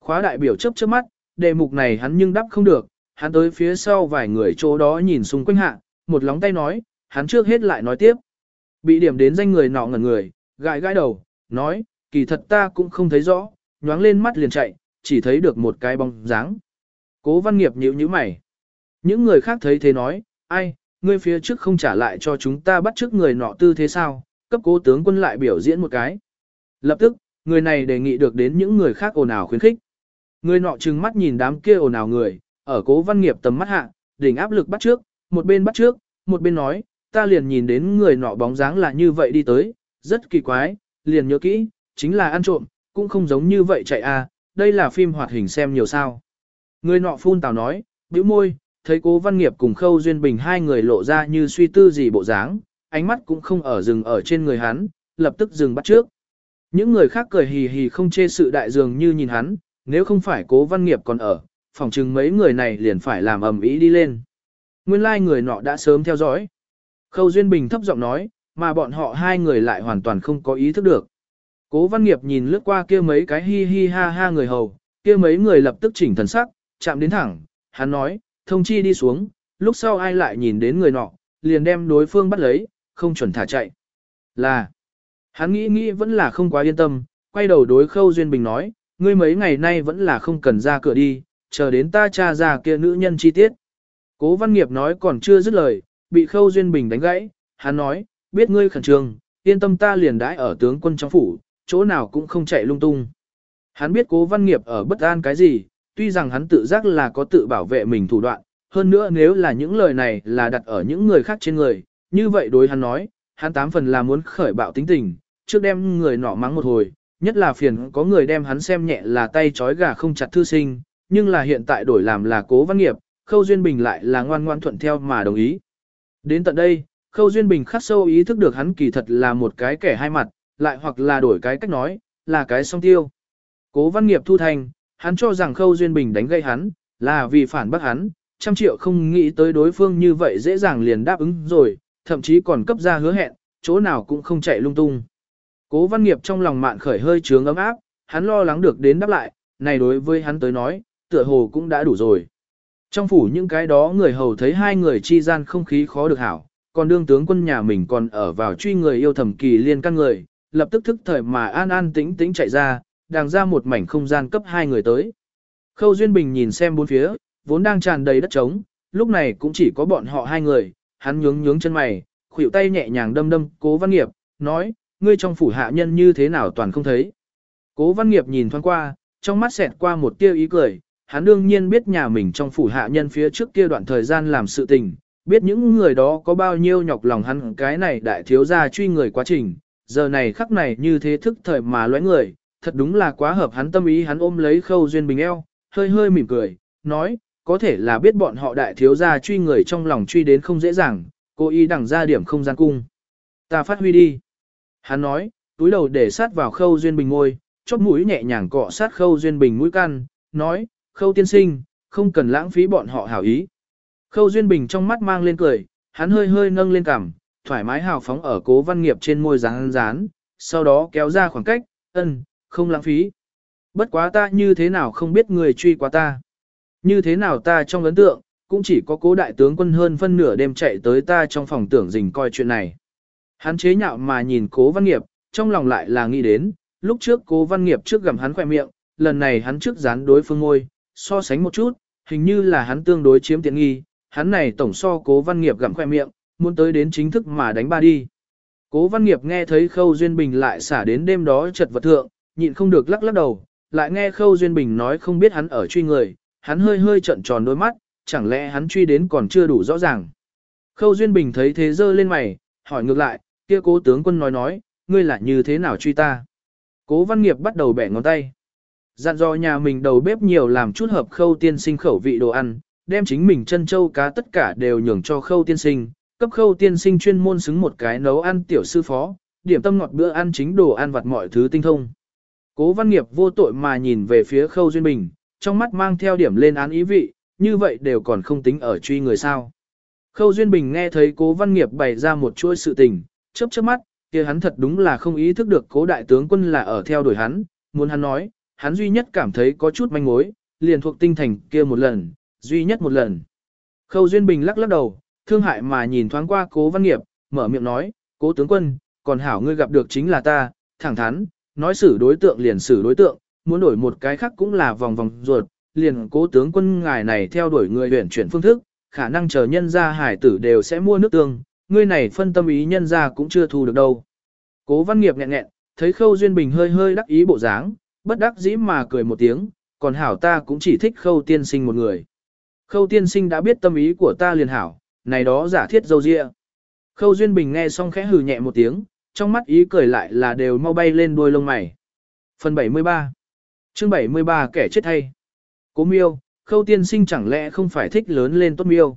Khóa đại biểu chấp chớp mắt, đề mục này hắn nhưng đáp không được, hắn tới phía sau vài người chỗ đó nhìn xung quanh hạ, một lóng tay nói, hắn trước hết lại nói tiếp. Bị điểm đến danh người nọ ngẩn người, gãi gãi đầu, nói, kỳ thật ta cũng không thấy rõ, nhoáng lên mắt liền chạy, chỉ thấy được một cái bóng dáng. Cố văn nghiệp nhíu nhíu mày. Những người khác thấy thế nói, ai, ngươi phía trước không trả lại cho chúng ta bắt trước người nọ tư thế sao, cấp cố tướng quân lại biểu diễn một cái. Lập tức, người này đề nghị được đến những người khác ồn ào khuyến khích. Người nọ trừng mắt nhìn đám kia ồn ào người, ở cố văn nghiệp tầm mắt hạ, đỉnh áp lực bắt trước, một bên bắt trước, một bên nói, ta liền nhìn đến người nọ bóng dáng là như vậy đi tới, rất kỳ quái, liền nhớ kỹ, chính là ăn trộm, cũng không giống như vậy chạy à, đây là phim hoạt hình xem nhiều sao. Người nọ phun tào nói, bĩu môi, thấy cố văn nghiệp cùng khâu duyên bình hai người lộ ra như suy tư gì bộ dáng, ánh mắt cũng không ở dừng ở trên người hắn, lập tức dừng bắt trước. Những người khác cười hì hì không chê sự đại dường như nhìn hắn, nếu không phải cố văn nghiệp còn ở, phòng chừng mấy người này liền phải làm ầm ĩ đi lên. Nguyên lai like người nọ đã sớm theo dõi. Khâu Duyên Bình thấp giọng nói, mà bọn họ hai người lại hoàn toàn không có ý thức được. Cố văn nghiệp nhìn lướt qua kia mấy cái hi hi ha ha người hầu, kia mấy người lập tức chỉnh thần sắc, chạm đến thẳng, hắn nói, thông chi đi xuống, lúc sau ai lại nhìn đến người nọ, liền đem đối phương bắt lấy, không chuẩn thả chạy. Là, hắn nghĩ nghĩ vẫn là không quá yên tâm, quay đầu đối khâu Duyên Bình nói, ngươi mấy ngày nay vẫn là không cần ra cửa đi, chờ đến ta tra ra kia nữ nhân chi tiết. Cố văn nghiệp nói còn chưa dứt lời, bị khâu Duyên Bình đánh gãy, hắn nói, biết ngươi khẩn trương, yên tâm ta liền đãi ở tướng quân trong phủ, chỗ nào cũng không chạy lung tung. Hắn biết cố văn nghiệp ở bất an cái gì, tuy rằng hắn tự giác là có tự bảo vệ mình thủ đoạn, hơn nữa nếu là những lời này là đặt ở những người khác trên người, như vậy đối hắn nói, hắn tám phần là muốn khởi bạo tính tình, trước đem người nọ mắng một hồi, nhất là phiền có người đem hắn xem nhẹ là tay trói gà không chặt thư sinh, nhưng là hiện tại đổi làm là cố văn nghiệp, Khâu Duyên Bình lại là ngoan ngoan thuận theo mà đồng ý. Đến tận đây, Khâu Duyên Bình khắc sâu ý thức được hắn kỳ thật là một cái kẻ hai mặt, lại hoặc là đổi cái cách nói, là cái song tiêu. Cố văn nghiệp thu thành, hắn cho rằng Khâu Duyên Bình đánh gây hắn, là vì phản bác hắn, trăm triệu không nghĩ tới đối phương như vậy dễ dàng liền đáp ứng rồi, thậm chí còn cấp ra hứa hẹn, chỗ nào cũng không chạy lung tung. Cố văn nghiệp trong lòng mạn khởi hơi trướng ấm áp, hắn lo lắng được đến đáp lại, này đối với hắn tới nói, tựa hồ cũng đã đủ rồi. Trong phủ những cái đó người hầu thấy hai người chi gian không khí khó được hảo, còn đương tướng quân nhà mình còn ở vào truy người yêu thầm kỳ liên căn người, lập tức thức thời mà an an tĩnh tĩnh chạy ra, đàng ra một mảnh không gian cấp hai người tới. Khâu Duyên Bình nhìn xem bốn phía, vốn đang tràn đầy đất trống, lúc này cũng chỉ có bọn họ hai người, hắn nhướng nhướng chân mày, khuỷu tay nhẹ nhàng đâm đâm cố văn nghiệp, nói, ngươi trong phủ hạ nhân như thế nào toàn không thấy. Cố văn nghiệp nhìn thoáng qua, trong mắt xẹt qua một tia ý cười, hắn đương nhiên biết nhà mình trong phủ hạ nhân phía trước kia đoạn thời gian làm sự tình, biết những người đó có bao nhiêu nhọc lòng hắn cái này đại thiếu gia truy người quá trình, giờ này khắc này như thế thức thời mà loé người, thật đúng là quá hợp hắn tâm ý hắn ôm lấy khâu duyên bình eo, hơi hơi mỉm cười, nói, có thể là biết bọn họ đại thiếu gia truy người trong lòng truy đến không dễ dàng, cố ý đẳng ra điểm không gian cung. Ta phát huy đi. Hắn nói, túi đầu để sát vào khâu duyên bình ngôi, chóp mũi nhẹ nhàng cọ sát khâu duyên bình mũi căn, nói, khâu tiên sinh, không cần lãng phí bọn họ hảo ý. Khâu duyên bình trong mắt mang lên cười, hắn hơi hơi nâng lên cằm, thoải mái hào phóng ở cố văn nghiệp trên môi rán rán, sau đó kéo ra khoảng cách, ân, không lãng phí. Bất quá ta như thế nào không biết người truy qua ta. Như thế nào ta trong ấn tượng, cũng chỉ có cố đại tướng quân hơn phân nửa đêm chạy tới ta trong phòng tưởng dình coi chuyện này. Hắn chế nhạo mà nhìn cố văn nghiệp, trong lòng lại là nghĩ đến, lúc trước cố văn nghiệp trước gầm hắn khỏe miệng, lần này hắn trước dán đối phương ngôi, so sánh một chút, hình như là hắn tương đối chiếm tiện nghi, hắn này tổng so cố văn nghiệp gặm khoe miệng, muốn tới đến chính thức mà đánh ba đi. Cố văn nghiệp nghe thấy khâu duyên bình lại xả đến đêm đó chật vật thượng, nhịn không được lắc lắc đầu, lại nghe khâu duyên bình nói không biết hắn ở truy người, hắn hơi hơi trận tròn đôi mắt, chẳng lẽ hắn truy đến còn chưa đủ rõ ràng. Khâu duyên bình thấy thế dơ lên mày, hỏi ngược lại, kia cố tướng quân nói nói, ngươi là như thế nào truy ta. Cố văn nghiệp bắt đầu bẻ ngón tay. Dặn dò nhà mình đầu bếp nhiều làm chút hợp khâu tiên sinh khẩu vị đồ ăn, đem chính mình chân châu cá tất cả đều nhường cho khâu tiên sinh, cấp khâu tiên sinh chuyên môn xứng một cái nấu ăn tiểu sư phó, điểm tâm ngọt bữa ăn chính đồ ăn vặt mọi thứ tinh thông. Cố văn nghiệp vô tội mà nhìn về phía khâu duyên bình, trong mắt mang theo điểm lên án ý vị, như vậy đều còn không tính ở truy người sao. Khâu duyên bình nghe thấy cố văn nghiệp bày ra một chuỗi sự tình, chớp chớp mắt, kia hắn thật đúng là không ý thức được cố đại tướng quân là ở theo đuổi hắn, muốn hắn nói, hắn duy nhất cảm thấy có chút manh mối, liền thuộc tinh thành kia một lần, duy nhất một lần. Khâu Duyên Bình lắc lắc đầu, thương hại mà nhìn thoáng qua cố văn nghiệp, mở miệng nói, cố tướng quân, còn hảo ngươi gặp được chính là ta, thẳng thắn, nói xử đối tượng liền xử đối tượng, muốn đổi một cái khác cũng là vòng vòng ruột, liền cố tướng quân ngài này theo đuổi người huyển chuyển phương thức, khả năng chờ nhân gia hải tử đều sẽ mua nước tương, ngươi này phân tâm ý nhân gia cũng chưa thu được đâu. Cố văn nghiệp nghẹn nghẹn, thấy khâu duyên bình hơi hơi đắc ý bộ dáng, bất đắc dĩ mà cười một tiếng, còn hảo ta cũng chỉ thích khâu tiên sinh một người. Khâu tiên sinh đã biết tâm ý của ta liền hảo, này đó giả thiết dâu dịa. Khâu Duyên Bình nghe xong khẽ hừ nhẹ một tiếng, trong mắt ý cười lại là đều mau bay lên đuôi lông mày. Phần 73 chương 73 kẻ chết hay. Cố miêu, khâu tiên sinh chẳng lẽ không phải thích lớn lên tốt miêu.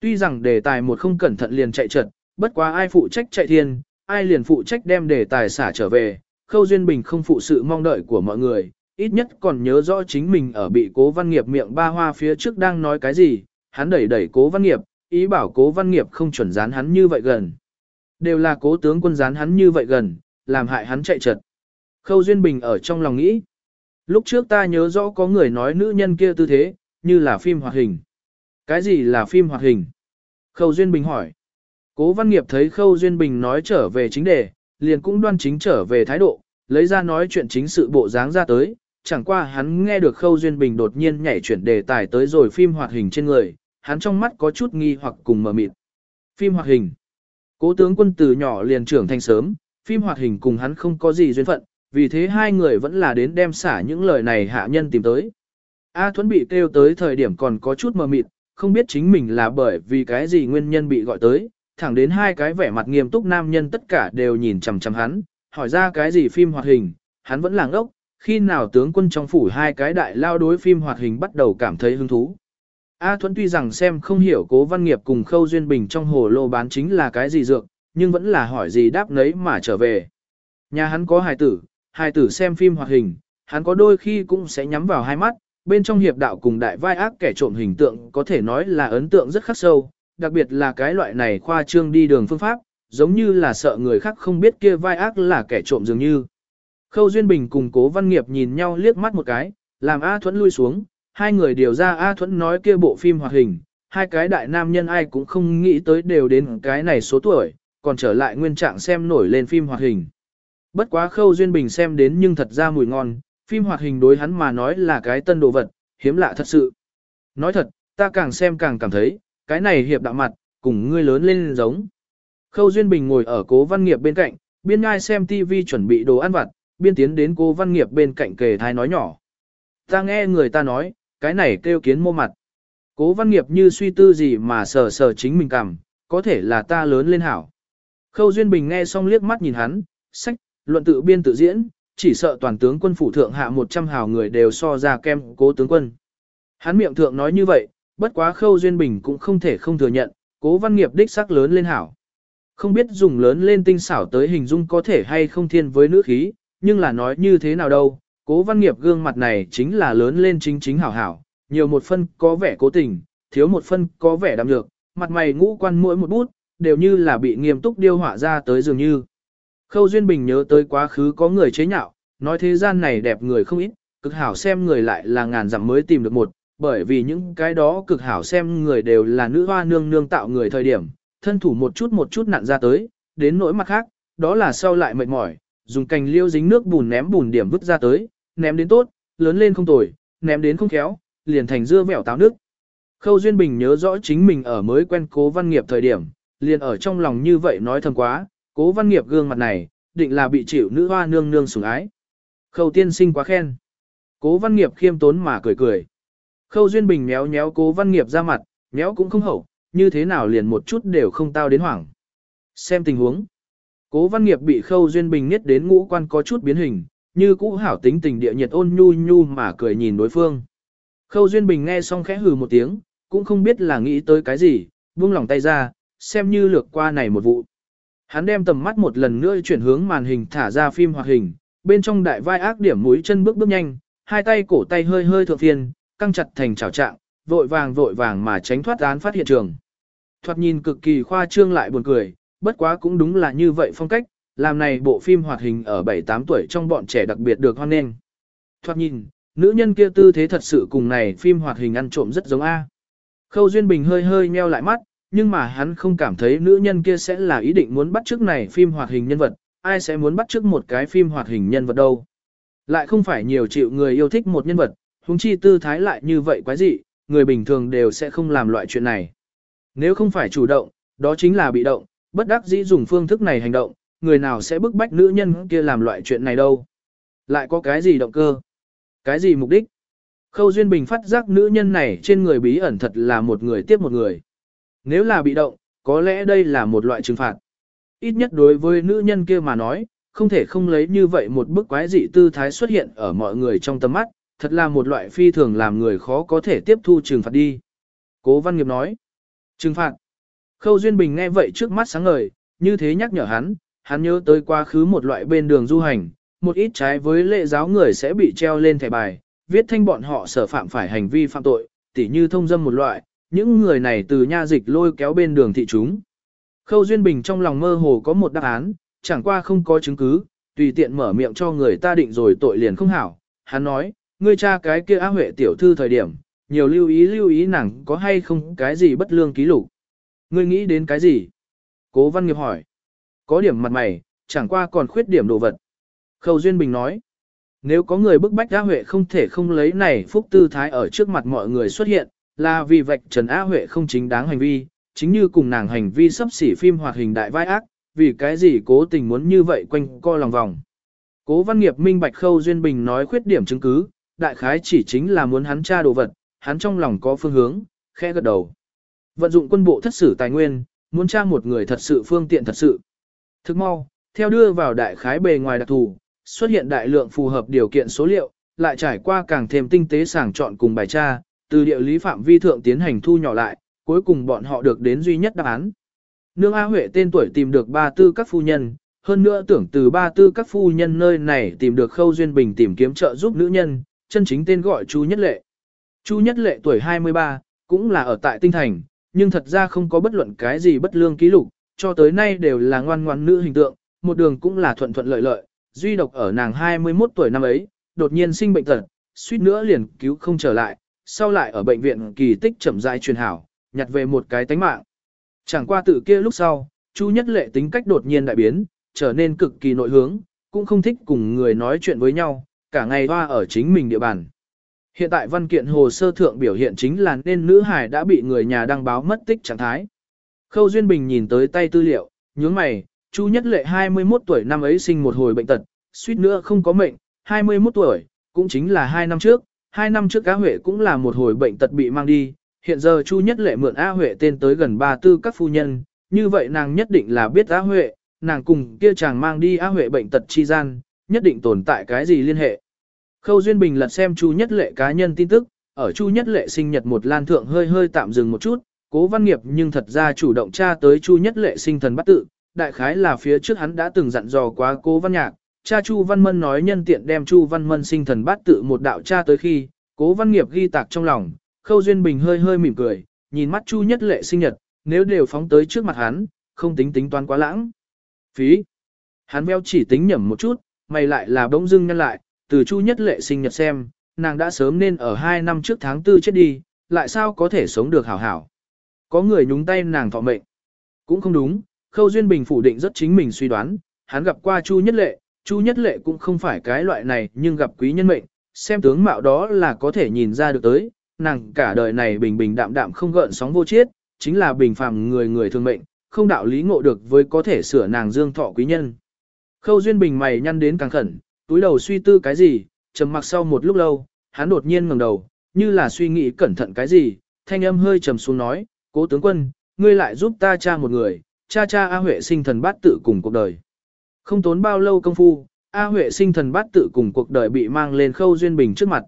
Tuy rằng đề tài một không cẩn thận liền chạy trật, bất quá ai phụ trách chạy thiên, ai liền phụ trách đem đề tài xả trở về, khâu duyên bình không phụ sự mong đợi của mọi người, ít nhất còn nhớ rõ chính mình ở bị cố văn nghiệp miệng ba hoa phía trước đang nói cái gì, hắn đẩy đẩy cố văn nghiệp, ý bảo cố văn nghiệp không chuẩn dán hắn như vậy gần. Đều là cố tướng quân dán hắn như vậy gần, làm hại hắn chạy trật. Khâu Duyên Bình ở trong lòng nghĩ. Lúc trước ta nhớ rõ có người nói nữ nhân kia tư thế, như là phim hoạt hình. Cái gì là phim hoạt hình? Khâu Duyên Bình hỏi. Cố Văn Nghiệp thấy Khâu Duyên Bình nói trở về chính đề, liền cũng đoan chính trở về thái độ, lấy ra nói chuyện chính sự bộ dáng ra tới, chẳng qua hắn nghe được Khâu Duyên Bình đột nhiên nhảy chuyển đề tài tới rồi phim hoạt hình trên người, hắn trong mắt có chút nghi hoặc cùng mờ mịt. Phim hoạt hình. Cố tướng quân từ nhỏ liền trưởng thành sớm, phim hoạt hình cùng hắn không có gì duyên phận, vì thế hai người vẫn là đến đem xả những lời này hạ nhân tìm tới. A Thuấn bị kêu tới thời điểm còn có chút mờ mịt, không biết chính mình là bởi vì cái gì nguyên nhân bị gọi tới, thẳng đến hai cái vẻ mặt nghiêm túc nam nhân tất cả đều nhìn chằm chằm hắn, hỏi ra cái gì phim hoạt hình, hắn vẫn là ngốc, khi nào tướng quân trong phủ hai cái đại lao đối phim hoạt hình bắt đầu cảm thấy hứng thú. A Thuấn tuy rằng xem không hiểu cố văn nghiệp cùng khâu duyên bình trong hồ lô bán chính là cái gì dược, nhưng vẫn là hỏi gì đáp nấy mà trở về. Nhà hắn có hài tử, hài tử xem phim hoạt hình, hắn có đôi khi cũng sẽ nhắm vào hai mắt, bên trong hiệp đạo cùng đại vai ác kẻ trộm hình tượng có thể nói là ấn tượng rất khắc sâu, đặc biệt là cái loại này khoa trương đi đường phương pháp, giống như là sợ người khác không biết kia vai ác là kẻ trộm dường như. Khâu Duyên Bình cùng cố văn nghiệp nhìn nhau liếc mắt một cái, làm A Thuấn lui xuống, hai người điều ra A Thuẫn nói kia bộ phim hoạt hình, hai cái đại nam nhân ai cũng không nghĩ tới đều đến cái này số tuổi, còn trở lại nguyên trạng xem nổi lên phim hoạt hình. Bất quá Khâu Duyên Bình xem đến nhưng thật ra mùi ngon, phim hoạt hình đối hắn mà nói là cái tân đồ vật, hiếm lạ thật sự. Nói thật, ta càng xem càng cảm thấy, cái này hiệp đạo mặt, cùng ngươi lớn lên giống. Khâu Duyên Bình ngồi ở cố văn nghiệp bên cạnh, biên ngai xem TV chuẩn bị đồ ăn vặt, biên tiến đến cố văn nghiệp bên cạnh kề thai nói nhỏ. Ta nghe người ta nói, cái này kêu kiến mô mặt. Cố văn nghiệp như suy tư gì mà sờ sờ chính mình cảm, có thể là ta lớn lên hảo. Khâu Duyên Bình nghe xong liếc mắt nhìn hắn, sách, luận tự biên tự diễn, chỉ sợ toàn tướng quân phủ thượng hạ 100 hào người đều so ra kem cố tướng quân. Hắn miệng thượng nói như vậy, bất quá Khâu Duyên Bình cũng không thể không thừa nhận, cố văn nghiệp đích sắc lớn lên hảo. Không biết dùng lớn lên tinh xảo tới hình dung có thể hay không thiên với nữ khí, nhưng là nói như thế nào đâu, cố văn nghiệp gương mặt này chính là lớn lên chính chính hảo hảo, nhiều một phân có vẻ cố tình, thiếu một phân có vẻ đạm lược, mặt mày ngũ quan mỗi một bút, đều như là bị nghiêm túc điêu họa ra tới dường như. Khâu Duyên Bình nhớ tới quá khứ có người chế nhạo, nói thế gian này đẹp người không ít, cực hảo xem người lại là ngàn dặm mới tìm được một, bởi vì những cái đó cực hảo xem người đều là nữ hoa nương nương tạo người thời điểm, thân thủ một chút một chút nặn ra tới, đến nỗi mặt khác, đó là sau lại mệt mỏi, dùng cành liêu dính nước bùn ném bùn điểm vứt ra tới, ném đến tốt, lớn lên không tồi, ném đến không khéo, liền thành dưa vẻo táo nước. Khâu Duyên Bình nhớ rõ chính mình ở mới quen cố văn nghiệp thời điểm, liền ở trong lòng như vậy nói thầm quá, cố văn nghiệp gương mặt này, định là bị chịu nữ hoa nương nương sủng ái. Khâu tiên sinh quá khen. Cố văn nghiệp khiêm tốn mà cười cười. Khâu Duyên Bình méo méo cố văn nghiệp ra mặt, méo cũng không hậu, như thế nào liền một chút đều không tao đến hoảng. Xem tình huống. Cố văn nghiệp bị Khâu Duyên Bình niết đến ngũ quan có chút biến hình, như cũ hảo tính tình địa nhiệt ôn nhu nhu mà cười nhìn đối phương. Khâu Duyên Bình nghe xong khẽ hừ một tiếng, cũng không biết là nghĩ tới cái gì, buông lòng tay ra, xem như lược qua này một vụ. Hắn đem tầm mắt một lần nữa chuyển hướng màn hình thả ra phim hoạt hình, bên trong đại vai ác điểm mũi chân bước bước nhanh, hai tay cổ tay hơi hơi thượng phiền, căng chặt thành chảo trạng, vội vàng vội vàng mà tránh thoát án phát hiện trường. Thoạt nhìn cực kỳ khoa trương lại buồn cười, bất quá cũng đúng là như vậy phong cách, làm này bộ phim hoạt hình ở 7-8 tuổi trong bọn trẻ đặc biệt được hoan nghênh. Thoạt nhìn, nữ nhân kia tư thế thật sự cùng này phim hoạt hình ăn trộm rất giống A. Khâu Duyên Bình hơi hơi nheo lại mắt, nhưng mà hắn không cảm thấy nữ nhân kia sẽ là ý định muốn bắt chước này phim hoạt hình nhân vật, ai sẽ muốn bắt chước một cái phim hoạt hình nhân vật đâu. Lại không phải nhiều triệu người yêu thích một nhân vật, huống chi tư thái lại như vậy quái dị, người bình thường đều sẽ không làm loại chuyện này. Nếu không phải chủ động, đó chính là bị động, bất đắc dĩ dùng phương thức này hành động, người nào sẽ bức bách nữ nhân kia làm loại chuyện này đâu. Lại có cái gì động cơ? Cái gì mục đích? Khâu Duyên Bình phát giác nữ nhân này trên người bí ẩn thật là một người tiếp một người. Nếu là bị động, có lẽ đây là một loại trừng phạt. Ít nhất đối với nữ nhân kia mà nói, không thể không lấy như vậy một bức quái dị tư thái xuất hiện ở mọi người trong tầm mắt, thật là một loại phi thường làm người khó có thể tiếp thu trừng phạt đi. Cố Văn Nghiệp nói, trừng phạt. Khâu Duyên Bình nghe vậy trước mắt sáng ngời, như thế nhắc nhở hắn, hắn nhớ tới quá khứ một loại bên đường du hành, một ít trái với lệ giáo người sẽ bị treo lên thẻ bài, viết thanh bọn họ sở phạm phải hành vi phạm tội, tỉ như thông dâm một loại, những người này từ nha dịch lôi kéo bên đường thị chúng. Khâu Duyên Bình trong lòng mơ hồ có một đáp án, chẳng qua không có chứng cứ, tùy tiện mở miệng cho người ta định rồi tội liền không hảo. Hắn nói, ngươi cha cái kia á huệ tiểu thư thời điểm, nhiều lưu ý lưu ý nàng có hay không cái gì bất lương ký lục. Ngươi nghĩ đến cái gì? Cố Văn Nghiệp hỏi. Có điểm mặt mày, chẳng qua còn khuyết điểm đồ vật. Khâu Duyên Bình nói, nếu có người bức bách A Huệ không thể không lấy này phúc tư thái ở trước mặt mọi người xuất hiện, là vì vạch Trần A Huệ không chính đáng hành vi, chính như cùng nàng hành vi sắp xỉ phim hoạt hình đại vai ác, vì cái gì cố tình muốn như vậy quanh co lòng vòng. Cố văn nghiệp minh bạch khâu duyên bình nói khuyết điểm chứng cứ, đại khái chỉ chính là muốn hắn tra đồ vật, hắn trong lòng có phương hướng, khẽ gật đầu. Vận dụng quân bộ thất sử tài nguyên, muốn tra một người thật sự phương tiện thật sự. Thức mau, theo đưa vào đại khái bề ngoài đặc thù, xuất hiện đại lượng phù hợp điều kiện số liệu, lại trải qua càng thêm tinh tế sàng chọn cùng bài tra, từ địa lý phạm vi thượng tiến hành thu nhỏ lại, cuối cùng bọn họ được đến duy nhất đáp án. Nương A Huệ tên tuổi tìm được ba tư các phu nhân, hơn nữa tưởng từ ba tư các phu nhân nơi này tìm được Khâu Duyên Bình tìm kiếm trợ giúp nữ nhân, chân chính tên gọi Chu Nhất Lệ. Chu Nhất Lệ tuổi 23, cũng là ở tại Tinh Thành, nhưng thật ra không có bất luận cái gì bất lương ký lục, cho tới nay đều là ngoan ngoan nữ hình tượng, một đường cũng là thuận thuận lợi lợi, duy độc ở nàng 21 tuổi năm ấy, đột nhiên sinh bệnh tật, suýt nữa liền cứu không trở lại, sau lại ở bệnh viện kỳ tích chậm rãi truyền hảo, nhặt về một cái tánh mạng. Chẳng qua tự kia lúc sau, Chu Nhất Lệ tính cách đột nhiên đại biến, trở nên cực kỳ nội hướng, cũng không thích cùng người nói chuyện với nhau, cả ngày hoa ở chính mình địa bàn. Hiện tại văn kiện hồ sơ thượng biểu hiện chính là nên nữ hải đã bị người nhà đăng báo mất tích trạng thái. Khâu Duyên Bình nhìn tới tay tư liệu, nhướng mày, Chu Nhất Lệ 21 tuổi năm ấy sinh một hồi bệnh tật, suýt nữa không có mệnh, 21 tuổi, cũng chính là 2 năm trước, 2 năm trước Á Huệ cũng là một hồi bệnh tật bị mang đi, hiện giờ Chu Nhất Lệ mượn Á Huệ tên tới gần ba tư các phu nhân, như vậy nàng nhất định là biết Á Huệ, nàng cùng kia chàng mang đi Á Huệ bệnh tật chi gian, nhất định tồn tại cái gì liên hệ. Khâu Duyên Bình lật xem Chu Nhất Lệ cá nhân tin tức, ở Chu Nhất Lệ sinh nhật một lan thượng hơi hơi tạm dừng một chút, cố văn nghiệp nhưng thật ra chủ động tra tới Chu Nhất Lệ sinh thần bắt tự, đại khái là phía trước hắn đã từng dặn dò quá cố văn nhạc, cha Chu Văn Mân nói nhân tiện đem Chu Văn Mân sinh thần bát tự một đạo cha tới khi, cố văn nghiệp ghi tạc trong lòng, Khâu Duyên Bình hơi hơi mỉm cười, nhìn mắt Chu Nhất Lệ sinh nhật, nếu đều phóng tới trước mặt hắn, không tính tính toán quá lãng. Phí. Hắn veo chỉ tính nhẩm một chút, mày lại là bỗng dưng nhân lại, từ Chu Nhất Lệ sinh nhật xem, nàng đã sớm nên ở 2 năm trước tháng 4 chết đi, lại sao có thể sống được hảo hảo. Có người nhúng tay nàng thọ mệnh. Cũng không đúng, Khâu Duyên Bình phủ định rất chính mình suy đoán, hắn gặp qua Chu Nhất Lệ, Chu Nhất Lệ cũng không phải cái loại này nhưng gặp quý nhân mệnh, xem tướng mạo đó là có thể nhìn ra được tới, nàng cả đời này bình bình đạm đạm không gợn sóng vô chiết, chính là bình phàm người người thương mệnh, không đạo lý ngộ được với có thể sửa nàng dương thọ quý nhân. Khâu Duyên Bình mày nhăn đến càng khẩn, túi đầu suy tư cái gì, trầm mặc sau một lúc lâu, hắn đột nhiên ngẩng đầu, như là suy nghĩ cẩn thận cái gì, thanh âm hơi trầm xuống nói, cố tướng quân, ngươi lại giúp ta cha một người, cha cha A Huệ sinh thần bát tự cùng cuộc đời. Không tốn bao lâu công phu, A Huệ sinh thần bát tự cùng cuộc đời bị mang lên Khâu Duyên Bình trước mặt.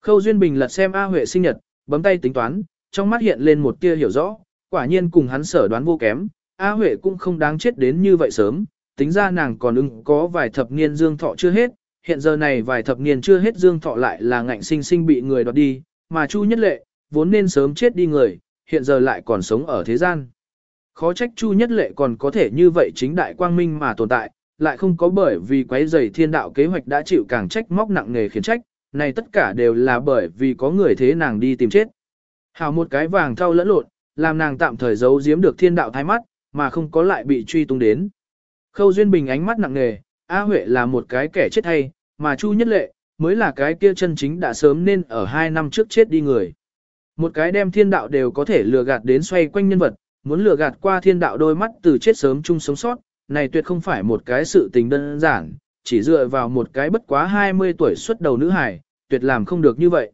Khâu Duyên Bình lật xem A Huệ sinh nhật, bấm tay tính toán, trong mắt hiện lên một tia hiểu rõ, quả nhiên cùng hắn sở đoán vô kém, A Huệ cũng không đáng chết đến như vậy sớm, tính ra nàng còn ưng có vài thập niên dương thọ chưa hết, hiện giờ này vài thập niên chưa hết dương thọ lại là ngạnh sinh sinh bị người đoạt đi, mà Chu Nhất Lệ, vốn nên sớm chết đi người, hiện giờ lại còn sống ở thế gian. Khó trách Chu Nhất Lệ còn có thể như vậy chính đại quang minh mà tồn tại, lại không có bởi vì quấy rầy thiên đạo kế hoạch đã chịu càng trách móc nặng nề khiến trách, này tất cả đều là bởi vì có người thế nàng đi tìm chết. Hào một cái vàng thau lẫn lộn, làm nàng tạm thời giấu giếm được thiên đạo thái mắt, mà không có lại bị truy tung đến. Khâu Duyên Bình ánh mắt nặng nề, A Huệ là một cái kẻ chết hay, mà Chu Nhất Lệ, mới là cái kia chân chính đã sớm nên ở hai năm trước chết đi người. Một cái đem thiên đạo đều có thể lừa gạt đến xoay quanh nhân vật, muốn lừa gạt qua thiên đạo đôi mắt từ chết sớm chung sống sót, này tuyệt không phải một cái sự tình đơn giản, chỉ dựa vào một cái bất quá 20 tuổi xuất đầu nữ hải, tuyệt làm không được như vậy.